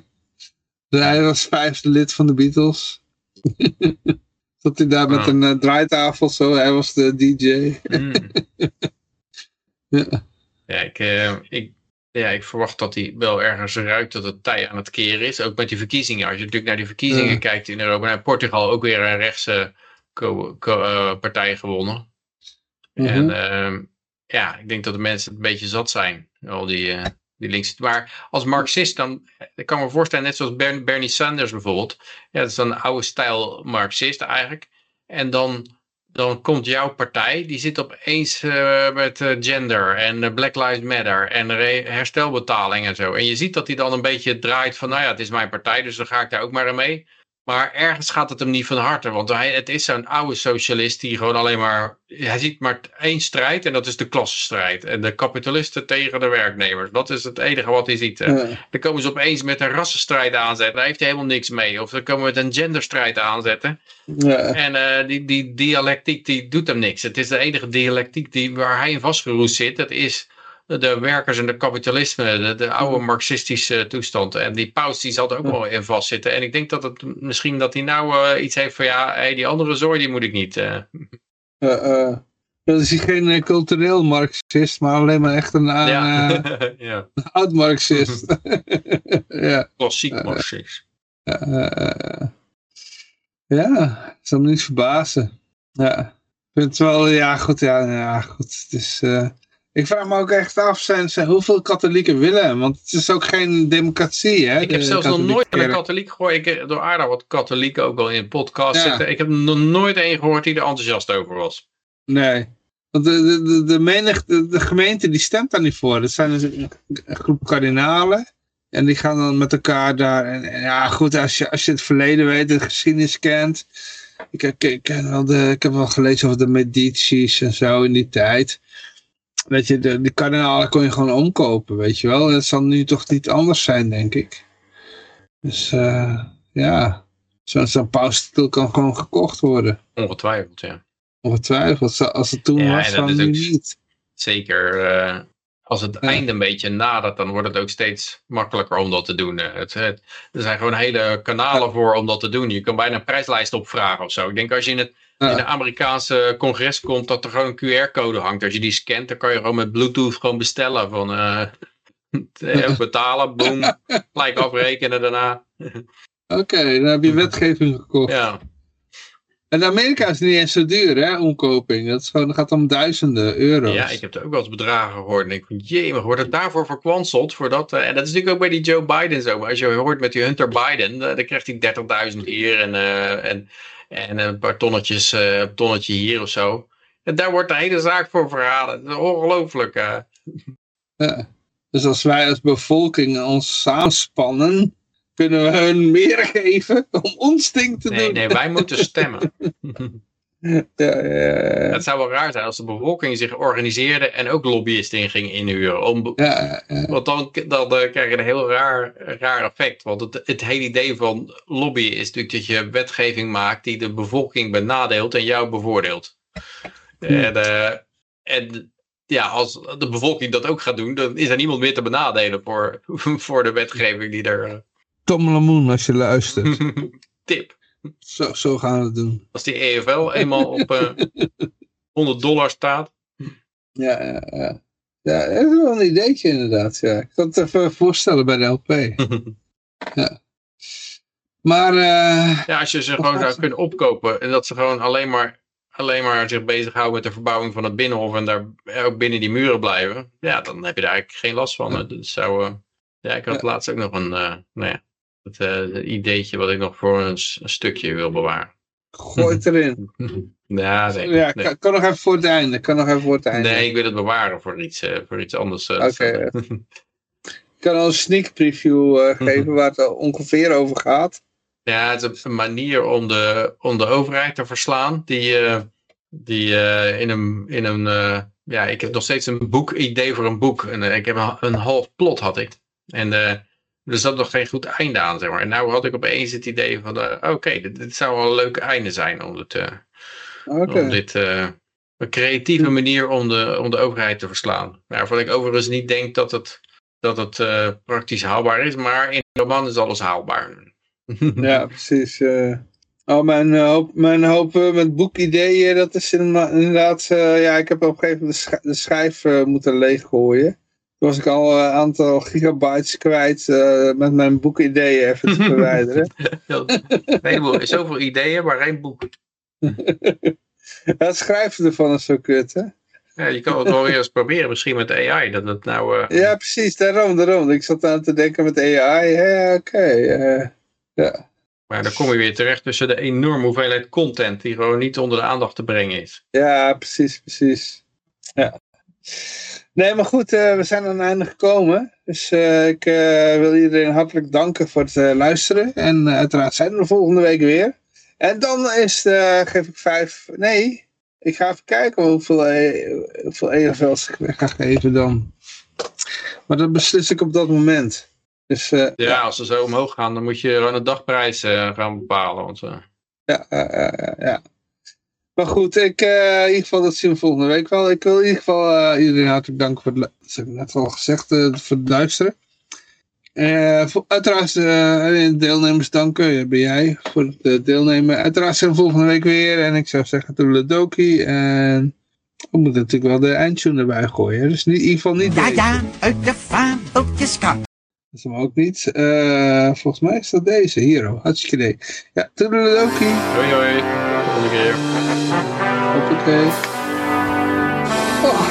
dus hij was vijfde lid van de Beatles. zat hij daar met Ah. een draaitafel zo, hij was de DJ. Mm. Ja. Ja, ik, ik, ja, ik verwacht dat hij wel ergens ruikt dat het tij aan het keren is. Ook met die verkiezingen. Als je natuurlijk naar die verkiezingen kijkt in Europa. Nou, Portugal ook weer een rechtse eh, partij gewonnen. Mhm. En ehm, ja, ik denk dat de mensen het een beetje zat zijn. Al die, eh die links. Maar als marxist dan, ik kan me voorstellen, net zoals Bern- Bernie Sanders bijvoorbeeld. Ja, dat is dan een oude stijl marxist eigenlijk. En dan, dan komt jouw partij, die zit opeens eh, met eh, gender en eh, Black Lives Matter en herstelbetaling en zo. En je ziet dat hij dan een beetje draait van, nou ja, het is mijn partij, dus dan ga ik daar ook maar mee. Maar ergens gaat het hem niet van harte, want hij, het is zo'n oude socialist die gewoon alleen maar, hij ziet maar één strijd en dat is de klassenstrijd. En de kapitalisten tegen de werknemers, dat is het enige wat hij ziet. Dan komen ze opeens met een rassenstrijd aanzetten, daar heeft hij helemaal niks mee. Of dan komen we met een genderstrijd aanzetten. Ja. En eh, die, die dialectiek die doet hem niks. Het is de enige dialectiek die, waar hij in vastgeroest zit. Dat is de werkers en de kapitalisme, de, de oude marxistische toestand. En die paus die er ook wel in vastzitten. En ik denk dat het misschien dat hij nou eh, iets heeft van ja, hey, die andere zooi die moet ik niet. eh. Eh, dan is hij geen cultureel marxist, maar alleen maar echt een, ja. ja, oud marxist. ja. klassiek marxist. Ja, het zal me niet verbazen. Ja, ik vind het wel, ja goed, ja, ja goed. Het is, ik vraag me ook echt af, zijn, zijn, hoeveel katholieken willen hem? Want het is ook geen democratie, hè? Ik heb zelfs nog nooit een katholiek gehoord. Ik heb door aardig wat katholieken ook wel in de podcast Ja. zitten. Ik heb nog nooit één gehoord die er enthousiast over was. Nee. Want de, de, de, de, menig, de, de gemeente die stemt daar niet voor. Dat zijn dus een, een groep kardinalen. En die gaan dan met elkaar daar. En, en ja, goed, als je, als je het verleden weet, de geschiedenis kent. Ik, ik, ik, ken wel de, ik heb wel gelezen over de Medici's en zo in die tijd. Weet je, de, die kardinalen kon je gewoon omkopen, weet je wel. Dat zal nu toch niet anders zijn, denk ik. Dus eh, ja, zo'n paustitel kan gewoon gekocht worden. Ongetwijfeld, ja. Ongetwijfeld, zo- als het toen Ja, was, dan nu niet. Zeker eh, als het Ja. einde een beetje nadert, dan wordt het ook steeds makkelijker om dat te doen. Eh, Het, het- er zijn gewoon hele kanalen voor om dat te doen. Je kan bijna een prijslijst opvragen of zo. Ik denk als je in het. In de Amerikaanse congres komt, dat er gewoon een QR-code hangt. Als je die scant, dan kan je gewoon met Bluetooth gewoon bestellen. Van, eh, betalen, boom, gelijk afrekenen daarna. Oké, dan heb je wetgeving gekocht. Ja, En in Amerika is het niet eens zo duur, hè, omkoping. Dat is gewoon, dat gaat om duizenden euro's. ja, ik heb er ook wel eens bedragen gehoord. En ik denk jee, maar wordt het daarvoor verkwanseld? Voor dat, eh, en dat is natuurlijk ook bij die Joe Biden zo. Maar als je hoort met die Hunter Biden, eh, dan krijgt hij 30.000 hier en, en, en een paar tonnetjes, eh, een tonnetje hier of zo. En daar wordt de hele zaak voor is ongelooflijk. eh. Ja. Dus als wij als bevolking ons samenspannen, kunnen we hun meer geven om ons ding te Nee, doen. nee, wij moeten stemmen. Ja, ja, ja, Het zou wel raar zijn als de bevolking zich organiseerde en ook lobbyisten in ging inhuren. Om, ja, ja. want dan, dan eh, krijg je een heel raar, raar effect. Want het, het hele idee van lobbyen is natuurlijk dat je wetgeving maakt die de bevolking benadeelt en jou bevoordeelt. En, eh, en ja, als de bevolking dat ook gaat doen, dan is er niemand meer te benadelen voor, voor de wetgeving die er... eh, Tom Lamoen, als je luistert. tip. Zo, zo gaan we het doen. Als die EFL eenmaal op eh 100 dollar staat. Ja, ja, ja. Ja, dat is wel een ideetje inderdaad. Ja. Ik kan het even voorstellen bij de LP. Ja. Maar eh, Ja, als je ze gewoon zou kunnen opkopen en dat ze gewoon alleen maar, alleen maar zich bezighouden met de verbouwing van het binnenhof en daar ook binnen die muren blijven, ja, dan heb je daar eigenlijk geen last van. Dat zou, eh, ja, ik had laatst ook nog een, nou ja, het eh, ideetje wat ik nog voor een, een stukje wil bewaren. gooi het erin. ja, nee, Ja, nee. kan, kan nog even voor het einde. Kan nog even voor het einde. Nee, ik wil het bewaren voor iets, eh, voor iets anders. eh, Oké. Ik kan al een sneak preview geven waar het ongeveer over gaat. Ja, het is een manier om de, om de overheid te verslaan. Die, die in een. In een ja, ik heb nog steeds een boek, idee voor een boek. En, ik heb een, een half plot had ik. En er zat nog geen goed einde aan, zeg maar. En nou had ik opeens het idee van, eh, oké, dit, dit zou wel een leuk einde zijn om, het, eh, om dit... eh, een creatieve manier om de, om de overheid te verslaan. Waarvan ik overigens niet denk dat het, dat het praktisch haalbaar is. Maar in de roman is alles haalbaar. Ja, precies. Oh, mijn hoop, mijn hoop met boekideeën, dat is inderdaad, ja, ik heb op een gegeven moment de, sch- de schijf moeten leeggooien. Was ik al een aantal gigabytes kwijt eh, met mijn boekideeën even te verwijderen. Heleboel- zoveel ideeën, maar geen boek. Het schrijven ervan is zo kut, hè? Ja, je kan het wel eens proberen, misschien met AI. Dat het nou, eh, Ja, precies, daarom, daarom. Ik zat aan te denken met AI, ja, oké. eh, ja. Maar dan kom je weer terecht tussen de enorme hoeveelheid content die gewoon niet onder de aandacht te brengen is. ja, precies, precies. Ja. Nee, maar goed, eh, we zijn aan het einde gekomen. Dus eh, ik eh, wil iedereen hartelijk danken voor het luisteren. En uiteraard zijn we er volgende week weer. En dan is, geef ik vijf... Nee, ik ga even kijken hoeveel, hoeveel EFL's ik ga geven dan. Maar dat beslis ik op dat moment. Dus Ja, als ze zo omhoog gaan, dan moet je gewoon een dagprijs gaan bepalen. Want, ja, ja, ja. Maar goed, ik, eh, in ieder geval, dat zien we volgende week wel. Ik wil in ieder geval eh, iedereen hartelijk danken voor het, dat heb ik net al gezegd, eh, voor het luisteren. Voor, uiteraard deelnemers danken, ben jij, voor het deelnemen. Uiteraard zijn we volgende week weer en ik zou zeggen toedeledokie. En we moeten natuurlijk wel de eindtune erbij gooien. Dus in ieder geval niet Ja, ja, uit de fabeltjeskrant. Dat is hem ook niet. Eh, volgens mij is dat deze, hier oh, hartstikke idee. Ja, toedeledokie. hoi hoi, volgende keer. Hoppakee. Oh.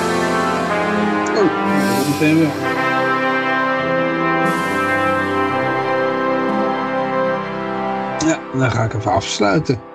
Oh, meteen weer. Ja, dan ga ik even afsluiten.